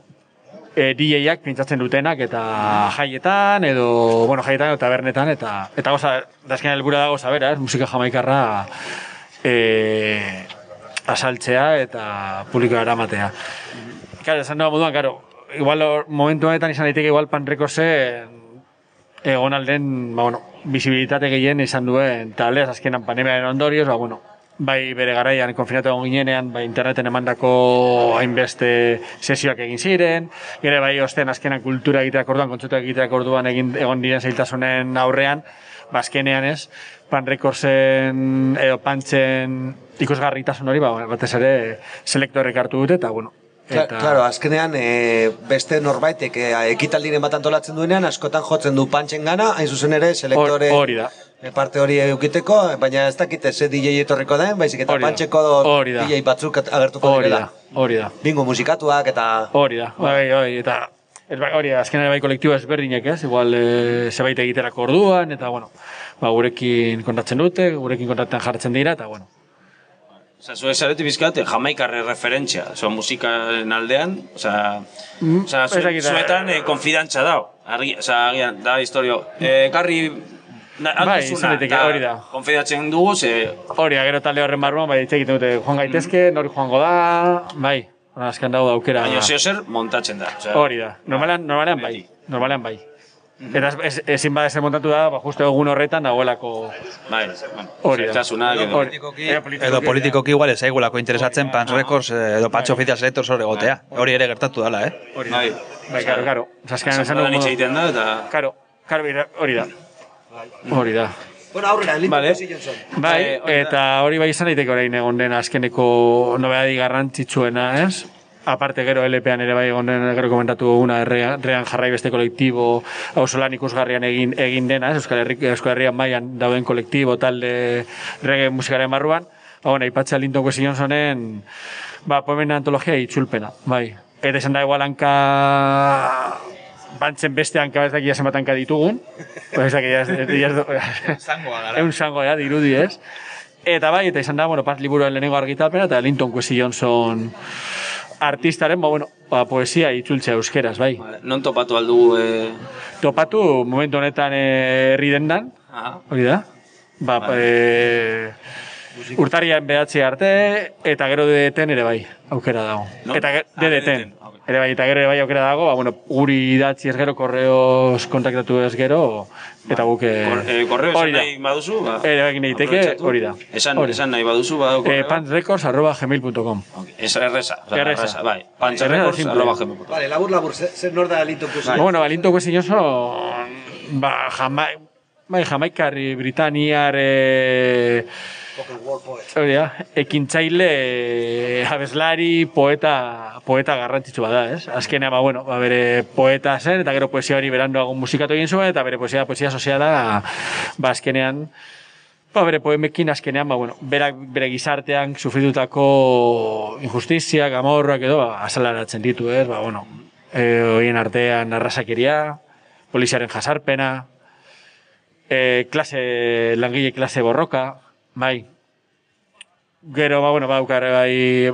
e, DJ-ak pintzatzen dutenak eta jaietan edo, bueno, jaietan edo tabernetan eta eta goza, da azkenan helbura da goza bera, ez, musika jamaikarra e, asaltzea eta publikoa eramatea. Claro, esan dago moduan, claro, igual momentu honetan izan daiteke igual pan rekozen egon alden, ba, bueno, visibilitate gehien izan duen taldeaz azkenan pandemiaren ondorioz, ba, bueno, bai bere garaian konfinatu egon ginenean, bai interneten emandako hainbeste sesioak egin ziren, gero bai osten azkenan kultura egiteak orduan, kontzutak egiteak orduan egin egon diren zailtasunen aurrean, ba, azkenean ez, pan rekorzen edo pantzen ikusgarritasun hori, ba, batez ere selektorek hartu dute, eta bueno, Eta... Claro, azkenean e, beste norbaitek e, ekitaldiren bat antolatzen duenean askotan jotzen du pantxen gana, hain zuzen ere selektore Hor- hori da. E, parte hori eukiteko, baina ez dakite ze DJ etorriko den, baizik eta pantxeko. DJ batzuk agertuko hori direla. da, hori da. Bingo musikatuak eta... Hori da, bai, bai, eta ez, bai, hori da, azkenean bai kolektibo ezberdinek, ez? Igual e, zebait egiterako orduan, eta bueno, ba, gurekin kontatzen dute, gurekin kontatzen jartzen dira, eta bueno. Osa, zue zarete bizkat, jamaikarre referentzia, oza, musikaren aldean, oza, Mm, oza, zu, zuetan e, konfidantza dau, argi, oza, agian, da historio, e, karri, Bai, izan hori da. Konfidatzen dugu, ze, Hori da, gero talde horren barruan, bai, hitz egiten dute, joan gaitezke, nori joango da, bai, hori azken dago da aukera. baina zeo zer montatzen da. Oza, Hori da, normalean, normalean bai, normalean bai. Eta ez, ez, ezin bada zer montatu da, ba, justo egun horretan dagoelako... Bai, hori da. edo- politikoki igual ez zaigulako interesatzen Pans Records eh, edo Patxo Oficial Selectors hor egotea. Hori ere gertatu dala, eh? Hori Bai, Bai, karo, karo. Zaskean esan dugu... hitz egiten da, eta... Karo, karo, hori da. Hori da. Bueno, aurrera, Limpo Vale. Bai, da. eta hori bai izan daiteke orain egon den azkeneko nobeadi garrantzitsuena, ez? Aparte gero LP-an ere bai egon den, gero komentatu duguna, errean, jarrai beste kolektibo, hausolan ikusgarrian egin, egin dena, ez? Euskal, Herri, Euskal Herrian mailan dauden kolektibo, talde reggae musikaren barruan, ba, bueno, aipatzea Linton Kwesi Johnsonen, ba, poemen antologia itzulpena, bai. Eta esan da igual hanka bantzen beste hanka ez dakia zenbat hanka ditugun. Pues ez dakia ez, ez, ez, Zangoa gara. Dirudi ez. Eta bai, eta izan da, bueno, paz liburuen lehenengo argitalpena, eta Linton Kwesi Johnson artistaren, ba, bueno, ba, poesia itzultzea euskeraz, bai. Non topatu aldugu, e... Topatu, momentu honetan eh, herri dendan, hori da? Ba, e, urtarian behatzi arte, eta gero dedeten ere bai, aukera dago. No? Eta Ah, dedeten, ere bai, eta gero ere bai aukera dago, ba, bueno, guri idatzi ez gero, korreos kontaktatu ez gero, eta guk... eh, Kor, e, korreo esan hori da. nahi baduzu, ba... Ere bai, aprobetxatu. hori da. Esan, Hori. esan nahi baduzu, ba, Eh, panrecords arroba gmail.com erresa, oza, Erresa. bai. Erresa Pantxarrekors, simple. arroba gmail.com. Vale, labur, labur, zer, nor da Linton Kwesi? Ba, bueno, balinto kuesinoso, ba, jama, bai, jamaikarri Britaniar, e, hori da, ekintzaile, e, abeslari, poeta, poeta garrantzitsu bada, ez? Azkenean, ba, bueno, ba, bere poeta zen, eta gero poesia hori beranduago musikatu egin zuen, eta bere poesia, poesia soziala, ba, azkenean, Ba, bere poemekin azkenean, ba, bueno, berak, bere gizartean sufritutako injustiziak, amorrak edo, ba, azalaratzen ditu, ez, ba, bueno, e, hoien artean arrasakeria, poliziaren jasarpena, e, klase, langile klase borroka, bai. Gero, ba, bueno, ba, daukar, bai,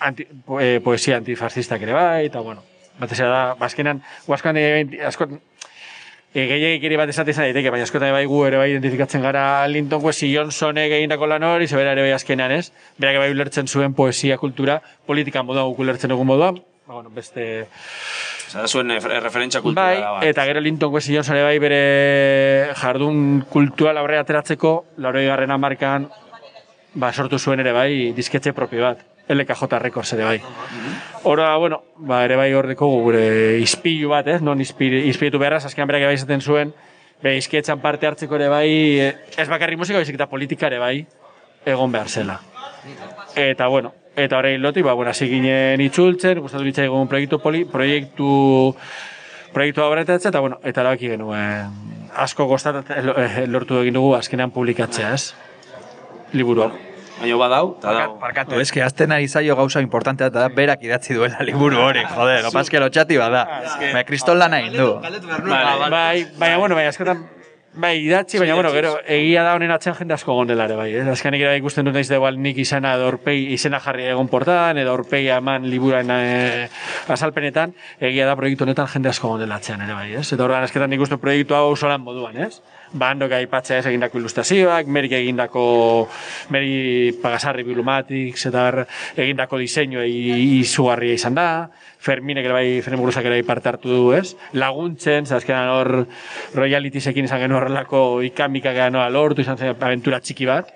anti, e, poesia antifascistak ere bai, eta, bueno, ere da, ba, azkenan, guazkoan, e, askot, E, gehiagik ere bat esate izan daiteke, baina askotan bai gu ere bai identifikatzen gara Linton Kwesi Johnsonek egindako lan hori, zebera ere bai azkenean ez, berak bai ulertzen zuen poesia, kultura, politika moduan guk ulertzen dugun moduan, ba, bueno, beste... Oza, da zuen eh, referentzia kultura Bai, bai. eta gero Linton Kwesi Johnson bai bere jardun kultural aurre ateratzeko, lauroi garren amarkan, ba, sortu zuen ere bai disketxe propio bat, LKJ Records ere bai. Ora, bueno, ba, ere bai hordeko gure ispilu bat, ez? Non ispiri, ispiritu beharraz, azkenan berak bai izaten zuen, be, izkietzan parte hartzeko ere bai, eh, ez bakarrik musika, baizik eta politika ere bai, egon behar zela. Eta, bueno, eta horrein loti, ba, bueno, hasi ginen itzultzen, gustatu litzaigun proiektu, poli, proiektu, proiektu aurretatzen, eta, bueno, eta erabaki genuen, asko gostat eh, lortu egin dugu azkenean publikatzea, ez? Liburu hau. baina badau, eta dau. Barkatu, ez que azten ari zaio gauza importantea eta da berak idatzi duela liburu hori, joder, lo paske lotxati bada. Baina kriston lan egin du. Bai, bai, baina, bueno, baina askotan, bai, idatzi, baina, bueno, gero, egia da honen atzean jende asko gondela ere, bai, ez? Azkenik ere ikusten dut naiz da igual nik izena edo aurpegi, izena jarri egon portan, edo aurpegia eman liburuan e, azalpenetan, egia da proiektu honetan jende asko gondela atzean ere, bai, ez? Eta orduan azketan nik uste proiektu hau oso lan moduan, ez? Bandok aipatzea ez egindako ilustrazioak, merik egindako, meri pagasarri bilumatics, eta egindako diseinu izugarria izan da, Ferminek ere bai, Fermin Buruzak ere bai parte hartu du, ez? Laguntzen, ze azkenan hor royaltiesekin izan genuen horrelako ikamika ganoa lortu, izan zen aventura txiki bat,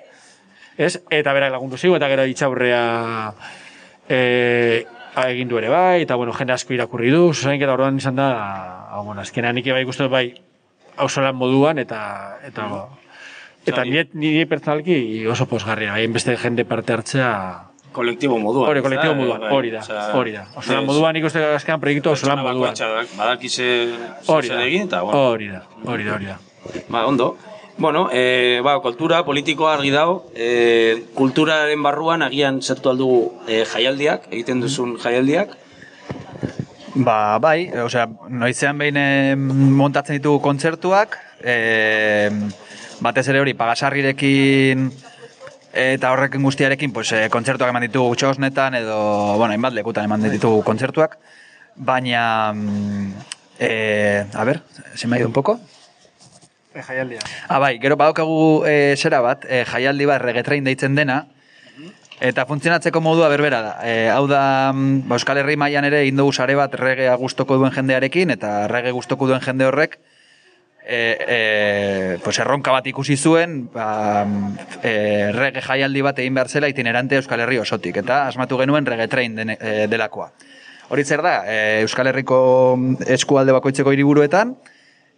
ez? Eta berak lagundu zigu, eta gero itxaurrea e, egin du ere bai, eta bueno, jende asko irakurri du, zuzain eta orduan izan da, bueno, azkenan nik bai ikusten bai, hau lan moduan, eta, eta, eta nire, nire pertsonalki oso posgarria, bai, beste jende parte hartzea, kolektibo moduan. Hori, kolektibo moduan, hori da, hori da. Oso lan ez- moduan nik uste azkenan proiektu oso lan pertsona moduan. badakize zer egin, eta, bueno. hori da, hori da, hori da. Ba, ondo. Bueno, e, ba, kultura politikoa argi dago, e, kulturaren barruan agian zertu aldugu e, jaialdiak, egiten duzun jaialdiak. Ba, bai, osea, noizean behin eh, montatzen ditugu kontzertuak, eh, batez ere hori, pagasarrirekin eta horrekin guztiarekin, pues, eh, kontzertuak eman ditugu txosnetan, edo, bueno, hainbat lekutan eman ditugu kontzertuak, baina, eh, a ber, se me ha ido un poco? E, jaialdia. Ah, bai, gero badaukagu e, zera bat, e, jaialdi bat regetrain deitzen dena, eta funtzionatzeko modua berbera da. E, hau da, mm, ba, Euskal Herri mailan ere indogu sare bat regea gustoko duen jendearekin, eta rege gustoko duen jende horrek, e, e, pues erronka bat ikusi zuen, ba, mm, e, rege jaialdi bat egin behar zela itinerante Euskal Herri osotik, eta asmatu genuen regetrain dene, e, delakoa. Hori zer da, e, Euskal Herriko eskualde bakoitzeko hiriburuetan,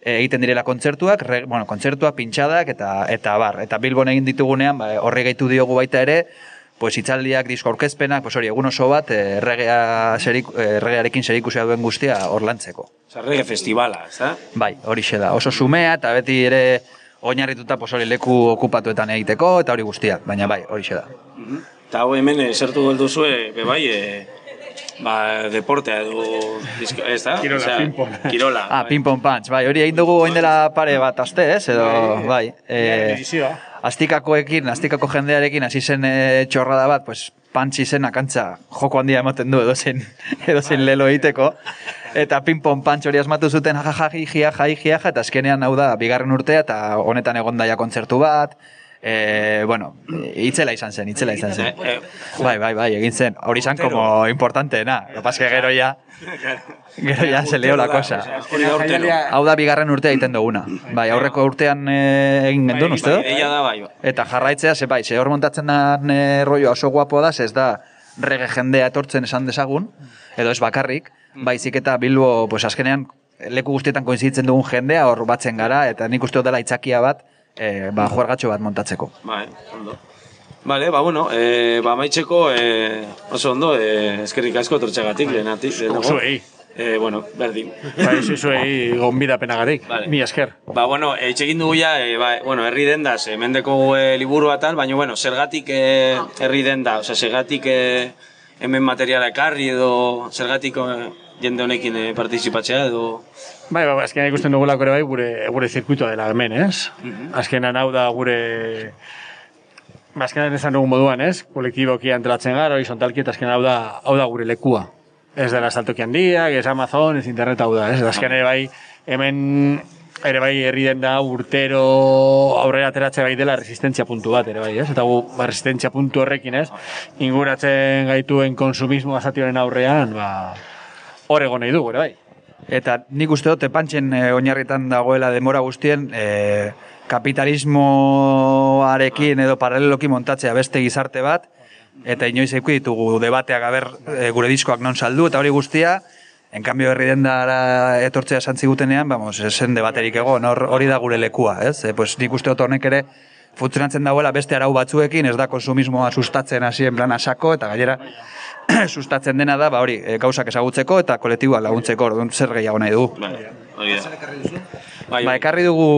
e, egiten direla kontzertuak, re, bueno, kontzertuak, pintxadak eta eta bar. Eta Bilbon egin ditugunean, ba, horri gehitu diogu baita ere, pues hitzaldiak, disko aurkezpenak, pues hori, egun oso bat, e, regea serik, e, regearekin serikusia duen guztia hor lantzeko. Osa, rege festivala, ez da? Bai, hori da. Oso sumea eta beti ere oinarrituta pues hori leku okupatuetan egiteko eta hori guztiak, baina bai, hori da. Eta hau hemen eh, zertu geldu zue, be bai, e, ba, deportea edo, disko, ez da? Kirola, Osea, ping-pong. Kirola. Ah, ping-pong punch, bai, hori egin dugu oin dela pare bat aste, ez? Edo, bai. Eh, E, edizioa. astikakoekin, astikako jendearekin hasi zen e, txorrada bat, pues, pantxi zen akantza joko handia ematen du edozein, edozein lelo egiteko. Eta ping-pong punch hori asmatu zuten jajaji, jiaja, jiaja, eta azkenean hau da, bigarren urtea, eta honetan egon daia kontzertu bat, E, bueno, itzela izan zen, itzela izan zen. Eh, Bai, bai, bai, egin zen. Hori izan como importanteena. Lo pas que gero ya, gero ya se leo la cosa. Hau da bigarren urtea egiten duguna. Bai, aurreko urtean eh, egin gendun, uste dut? Ella da bai, bai. Eta jarraitzea, ze bai, ze hor montatzen da e, rolloa oso guapoa da, ez da rege jendea etortzen esan dezagun, edo ez bakarrik, baizik eta Bilbo, pues azkenean, leku guztietan koinzitzen dugun jendea, hor batzen gara, eta nik uste dut dela itzakia bat, e, ba, juergatxo bat montatzeko. Bai, ondo. Vale, ba, bueno, eh, ba, maitzeko, eh, oso ondo, eh, eskerrik asko tortxagatik, lehenatik, lehenago. Zuei. Eh, bueno, berdin. Bai, zu- zuei gonbidapenagarik. Vale. Mi esker. Ba, bueno, etxe egin dugu ja, e, ba, bueno, herri dendaz, e, mendeko e, liburua tal, baina, bueno, zergatik e, herri denda, osea, zergatik e, hemen materiala ekarri edo zergatik e, jende honekin e, partizipatzea edo... Bai, bai, azkenan ikusten dugulako ere bai gure, gure zirkuitoa dela hemen, ez? Azkenan hau da gure... Ba, azkenan esan dugun moduan, ez? Kolektiboki antolatzen gara, horizontalki, eta azkenan hau da, hau da gure lekua. Ez dela saltoki handiak, ez Amazon, ez internet hau da, ez? Azkenan ere bai, hemen ere bai herri den da urtero aurrera ateratze bai dela resistentzia puntu bat ere bai, ez? Eta gu, ba, resistentzia puntu horrekin, ez? Inguratzen gaituen konsumismo azatioren aurrean, ba, hor egon nahi dugu, ere bai. Eta nik uste dut, epantxen e, oinarritan dagoela demora guztien, e, kapitalismoarekin edo paraleloki montatzea beste gizarte bat, eta inoiz euki ditugu debateak aber e, gure diskoak non saldu, eta hori guztia, en cambio herri dendara etortzea santzigutenean, vamos, esen debaterik egon, hor- hori da gure lekua, ez? E, pues nik uste dut honek ere, funtzionatzen dagoela beste arau batzuekin, ez da konsumismoa sustatzen hasi en plan asako, eta gainera sustatzen dena da, ba hori, e, gauzak ezagutzeko eta kolektiboa laguntzeko, orduan zer gehiago nahi du. Bai, da. Bai, Ba, ekarri dugu,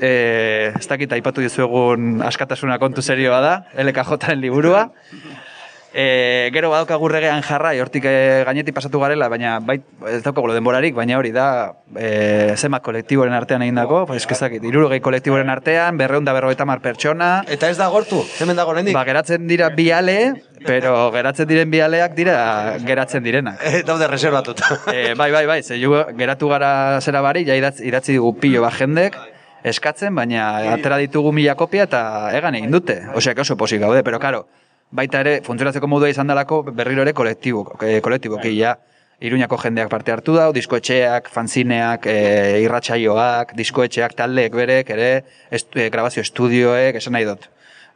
eh, ez dakit aipatu dizuegun askatasuna kontu serioa da, LKJren liburua. E, gero badaukagu regean jarra, hortik e, gainetik pasatu garela, baina bai, ez daukagu denborarik, baina hori da e, zemak kolektiboren artean egindako, oh, ez kezakit, irurogei kolektiboren artean, berreunda berrogeita mar pertsona. Eta ez da gortu, hemen dago nendik. Ba, geratzen dira bi ale, pero geratzen diren bi aleak dira geratzen direnak. E, daude reservatuta. e, bai, bai, bai, ze ju, geratu gara zera bari, ja idatzi, idatzi dugu pilo bat jendek, eskatzen, baina atera ditugu mila kopia eta egan egin dute. Osea, oso posik gaude, pero karo, baita ere, funtzionatzeko modua izan dalako berriro ere kolektibo, e, kolektibo, ja, Iruñako jendeak parte hartu dau, diskoetxeak, fanzineak, e, irratsaioak, diskoetxeak, taldeek berek, ere, estu, e, grabazio estudioek, esan nahi dut.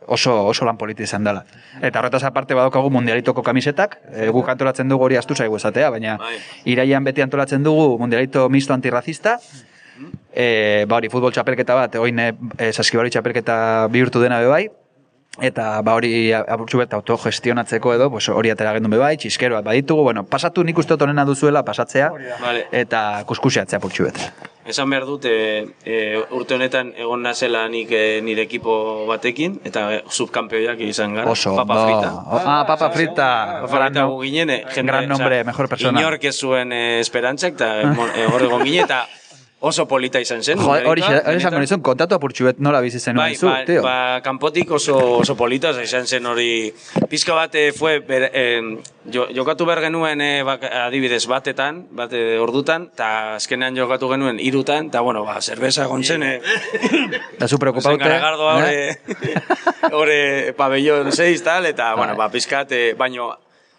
Oso, oso lan politi izan dela. Eta horretaz aparte badaukagu mundialitoko kamisetak, e, guk antolatzen dugu hori astu zaigu esatea, baina iraian beti antolatzen dugu mundialito misto antirrazista, e, ba hori futbol txapelketa bat, oin e, saskibari txapelketa bihurtu dena bebai, eta ba hori apurtxu bet autogestionatzeko edo, pues hori atera gendun bebai, txiskero bat baditugu, bueno, pasatu nik uste dut onena duzuela pasatzea, Vale. eta kuskusiatzea apurtxu bet. Esan behar dut, e, e, urte honetan egon nazela nik e, nire ekipo batekin, eta subkampeoiak izan gara. Oso, Papa ondo. Frita. Ah, Papa Frita. Papa Frita gu ginen, e, jende, Gran nombre, mejor persona. Inork ez zuen e, esperantzak, eta hor egon ginen, eta oso polita izan zen. Jo, hori hori esango nizun, kontatu apurtxu bet nola bizi zenuen Bai, zu, ba, tio. ba, kanpotik oso, oso polita, izan zen hori, pizka bat eh, fue, ber, eh, jo, jokatu behar genuen eh, bak, adibidez batetan, bate ordutan, eta azkenean jokatu genuen irutan, eta bueno, ba, zerbeza egon zen, eh, Da zu preocupaute. Garagardo eh? hore, hore pabellon 6 tal, eta, bueno, ba, pizkat, eh, baino,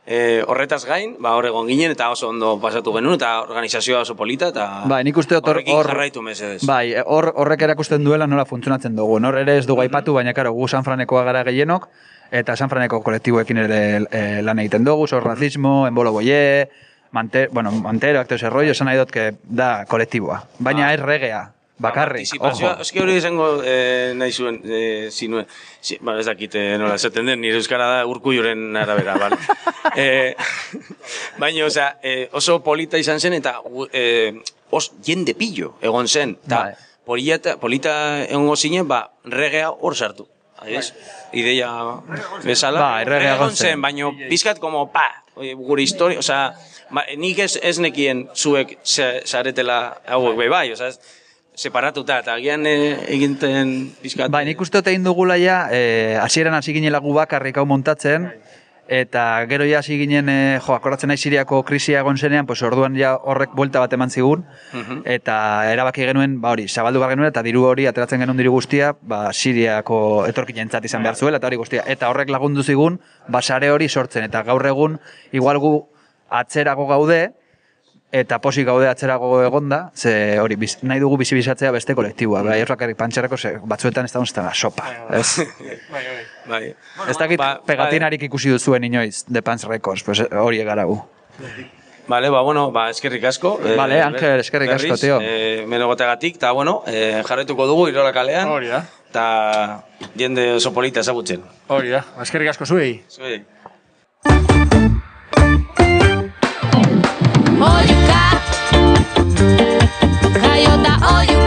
eh, horretaz gain, ba, hor egon ginen, eta oso ondo pasatu genuen, eta organizazioa oso polita, eta Bai, nik uste dut hor- jarraitu mesedez. Bai, hor, horrek erakusten duela nola funtzionatzen dugu. Hor ere ez dugu aipatu, baina karo, gu San Franekoa gara gehienok, eta San Franeko kolektiboekin ere e, lan egiten dugu, zor racismo, enbolo boie, mante, bueno, mantero, ese rollo, esan nahi dut que da kolektiboa. Baina ez regea, bakarrik, ojo. eski hori izango eh, nahi zuen, eh, zinuen, si, ba, ez dakit eh, nola esaten den, nire euskara da urkulluren arabera, bale? eh, baina, osea, eh, oso polita izan zen, eta eh, os, jende pillo egon zen, eta Bai. polita, polita egongo zinen, ba, regea hor sartu. Adibidez, ideia bezala. Bai, regea egon egon zen, baino pizkat como, pa, gure historia, osea, ba, nik ez, ez nekien zuek zaretela hauek bai, ez- separatuta, eta agian e, eginten pizkat. Bai, nik uste egin dugula ja, eh, hasieran hasi ginela gu bakarrik hau montatzen, eta gero ja hasi ginen, eh, jo, akordatzen nahi Siriako krisia egon zenean, pues orduan ja horrek buelta bat eman zigun, Mhm. eta erabaki genuen, ba hori, zabaldu behar genuen, eta diru hori ateratzen genuen diru guztia, ba Siriako etorkinentzat izan behar zuela, eta hori guztia. Eta horrek lagundu zigun, ba sare hori sortzen, eta gaur egun, igual gu atzerago gaude, eta posik gaude atzerago egonda, ze hori biz, nahi dugu bizibizatzea beste kolektiboa, bai, ez bakarrik pantxerreko, ze batzuetan ez da la sopa, ez? Bai. ez dakit Ba, pegatinarik ikusi duzuen inoiz, The Pants Records, pues hori egara gu. Vale, ba, bueno, ba, eskerrik asko. Vale, Ángel, eskerrik asko, tío. Eh, menegotegatik, eta, bueno, eh, jarretuko dugu Irola kalean. Hori da. Eta jende oso polita ezagutzen. Hori da, eskerrik asko zuei. Zuei. olho cá, caiu da olho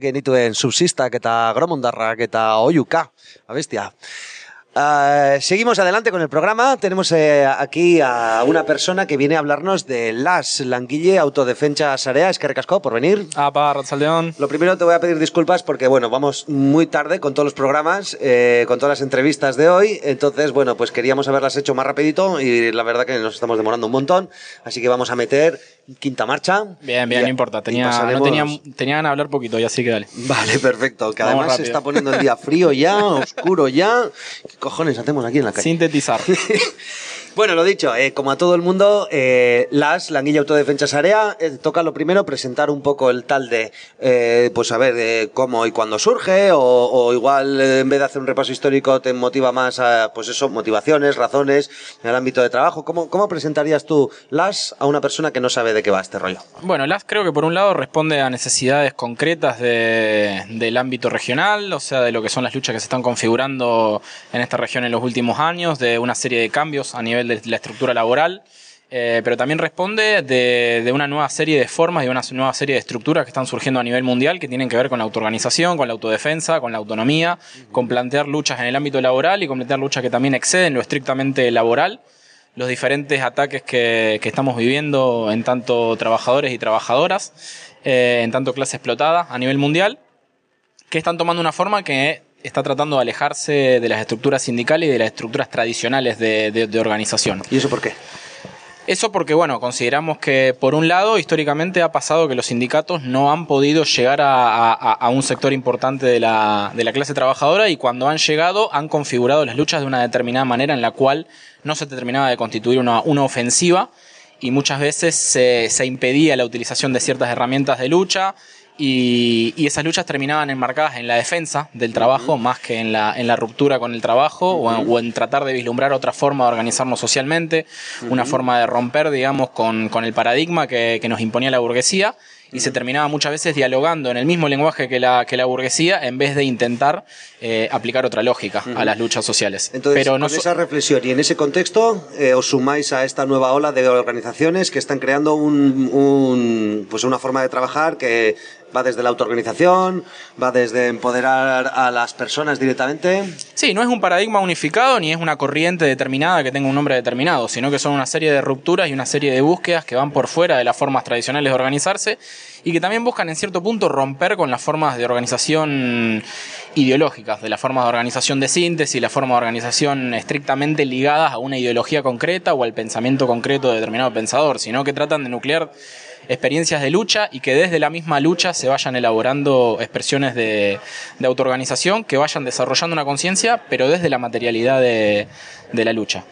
genituen subsistak eta gromondarrak eta oiuka, abestia. Ah, seguimos adelante con el programa. Tenemos eh, aquí a una persona que viene a hablarnos de las Languille Autodefensa Sarea. Es que recasco por venir. Apa, Ratzaldeón. Lo primero te voy a pedir disculpas porque, bueno, vamos muy tarde con todos los programas, eh, con todas las entrevistas de hoy. Entonces, bueno, pues queríamos haberlas hecho más rapidito y la verdad que nos estamos demorando un montón. Así que vamos a meter quinta marcha. Bien, bien, no importa. Tenía, no pasaremos- tenía, tenía ganas de hablar poquito, ya así que dale. Vale, perfecto. Que Vamos además se está poniendo el día frío ya, oscuro ya. ¿Qué cojones hacemos aquí en la calle? Sintetizar. Bueno, lo dicho, eh, como a todo el mundo, eh, las, Languilla Autodefensa Sarea, eh, toca lo primero presentar un poco el tal de, eh, pues a ver, cómo y cuándo surge, o, o igual eh, en vez de hacer un repaso histórico te motiva más a, pues eso, motivaciones, razones en el ámbito de trabajo. ¿Cómo, cómo presentarías tú las a una persona que no sabe de qué va este rollo? Bueno, LAS creo que por un lado responde a necesidades concretas de- del ámbito regional, o sea, de lo que son las luchas que se están configurando en esta región en los últimos años, de una serie de cambios a nivel de la estructura laboral. eh, pero también responde de, una nueva serie de formas y una nueva serie de estructuras que están surgiendo a nivel mundial que tienen que ver con la autoorganización, con la autodefensa, con la autonomía, con plantear luchas en el ámbito laboral y con plantear luchas que también exceden lo estrictamente laboral los diferentes ataques que, que estamos viviendo en tanto trabajadores y trabajadoras, eh, en tanto clase explotada a nivel mundial, que están tomando una forma que está tratando de alejarse de las estructuras sindicales y de las estructuras tradicionales de, de- de organización. ¿Y eso por qué? Eso porque, bueno, consideramos que, por un lado, históricamente ha pasado que los sindicatos no han podido llegar a, a- a un sector importante de la, de la clase trabajadora y cuando han llegado han configurado las luchas de una determinada manera en la cual no se terminaba de constituir una, una ofensiva y muchas veces se, se impedía la utilización de ciertas herramientas de lucha y, y esas luchas terminaban enmarcadas en la defensa del trabajo más que en la, en la ruptura con el trabajo o, en, o en tratar de vislumbrar otra forma de organizarnos socialmente, una forma de romper, digamos, con, con el paradigma que, que nos imponía la burguesía y se terminaba muchas veces dialogando en el mismo lenguaje que la, que la burguesía en vez de intentar eh, aplicar otra lógica a las luchas sociales. Entonces, Pero no con esa reflexión y en ese contexto, eh, os sumáis a esta nueva ola de organizaciones que están creando un, un- pues una forma de trabajar que va desde la autoorganización, va desde empoderar a las personas directamente. Sí, no es un paradigma unificado ni es una corriente determinada que tenga un nombre determinado, sino que son una serie de rupturas y una serie de búsquedas que van por fuera de las formas tradicionales de organizarse y que también buscan en cierto punto romper con las formas de organización ideológicas, de las formas de organización de síntesis, las formas de organización estrictamente ligadas a una ideología concreta o al pensamiento concreto de determinado pensador, sino que tratan de nuclear experiencias de lucha y que desde la misma lucha se vayan elaborando expresiones de, autoorganización que vayan desarrollando una conciencia, pero desde la materialidad de, la lucha.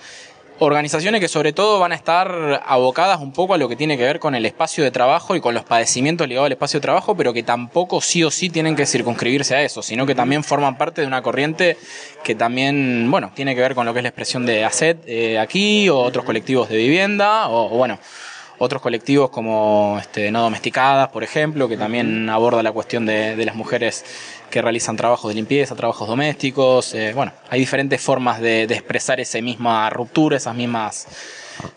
Organizaciones que sobre todo van a estar abocadas un poco a lo que tiene que ver con el espacio de trabajo y con los padecimientos ligados al espacio de trabajo, pero que tampoco sí o sí tienen que circunscribirse a eso, sino que también forman parte de una corriente que también, bueno, tiene que ver con lo que es la expresión de ACET eh, aquí, o otros colectivos de vivienda, o bueno, otros colectivos como este, no domesticadas, por ejemplo, que también aborda la cuestión de, de las mujeres que realizan trabajos de limpieza, trabajos domésticos. eh, bueno, hay diferentes formas de, de expresar esa misma ruptura, esas mismas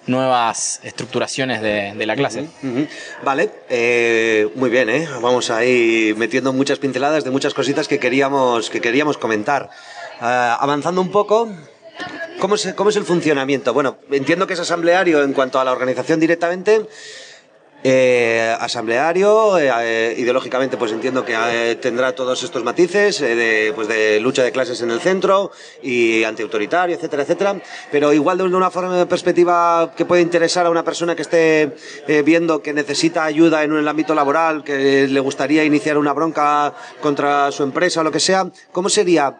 nuevas estructuraciones de, de la clase. Ujú. Vale, eh, muy bien, ¿eh? Vamos ahí metiendo muchas pinceladas de muchas cositas que queríamos, que queríamos comentar. Ah, avanzando un poco, ¿cómo es, ¿cómo es el funcionamiento? Bueno, entiendo que es asambleario en cuanto a la organización directamente. Eh, asambleario, eh, ideológicamente pues entiendo que eh, tendrá todos estos matices eh, de, pues de lucha de clases en el centro y antiautoritario, etcétera, etcétera, pero igual de una forma de perspectiva que puede interesar a una persona que esté viendo que necesita ayuda en el ámbito laboral, que le gustaría iniciar una bronca contra su empresa o lo que sea, ¿cómo sería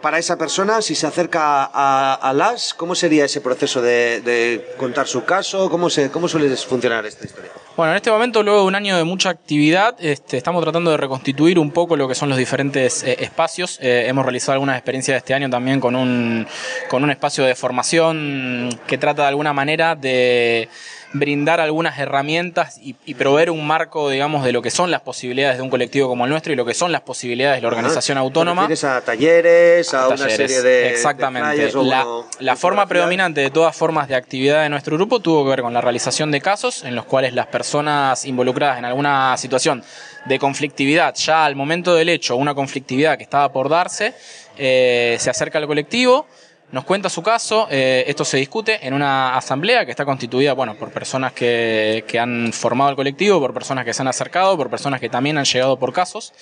para esa persona, si se acerca a, a las, ¿cómo sería ese proceso de, contar su caso? ¿Cómo, se, ¿Cómo suele funcionar esta historia? Bueno, en este momento, luego de un año de mucha actividad, este, estamos tratando de reconstituir un poco lo que son los diferentes eh, espacios. Eh, hemos realizado algunas experiencias este año también con un, con un espacio de formación que trata de alguna manera de brindar algunas herramientas y, y proveer un marco, digamos, de lo que son las posibilidades de un colectivo como el nuestro y lo que son las posibilidades de la organización autónoma. ¿Te refieres a talleres, a, una talleres. serie de. Exactamente. de flyers o la, forma predominante de todas formas de actividad de nuestro grupo tuvo que ver con la realización de casos en los cuales las personas personas involucradas en alguna situación de conflictividad, ya al momento del hecho, una conflictividad que estaba por darse, eh, se acerca al colectivo, nos cuenta su caso, eh, esto se discute en una asamblea que está constituida bueno, por personas que, que han formado el colectivo, por personas que se han acercado, por personas que también han llegado por casos.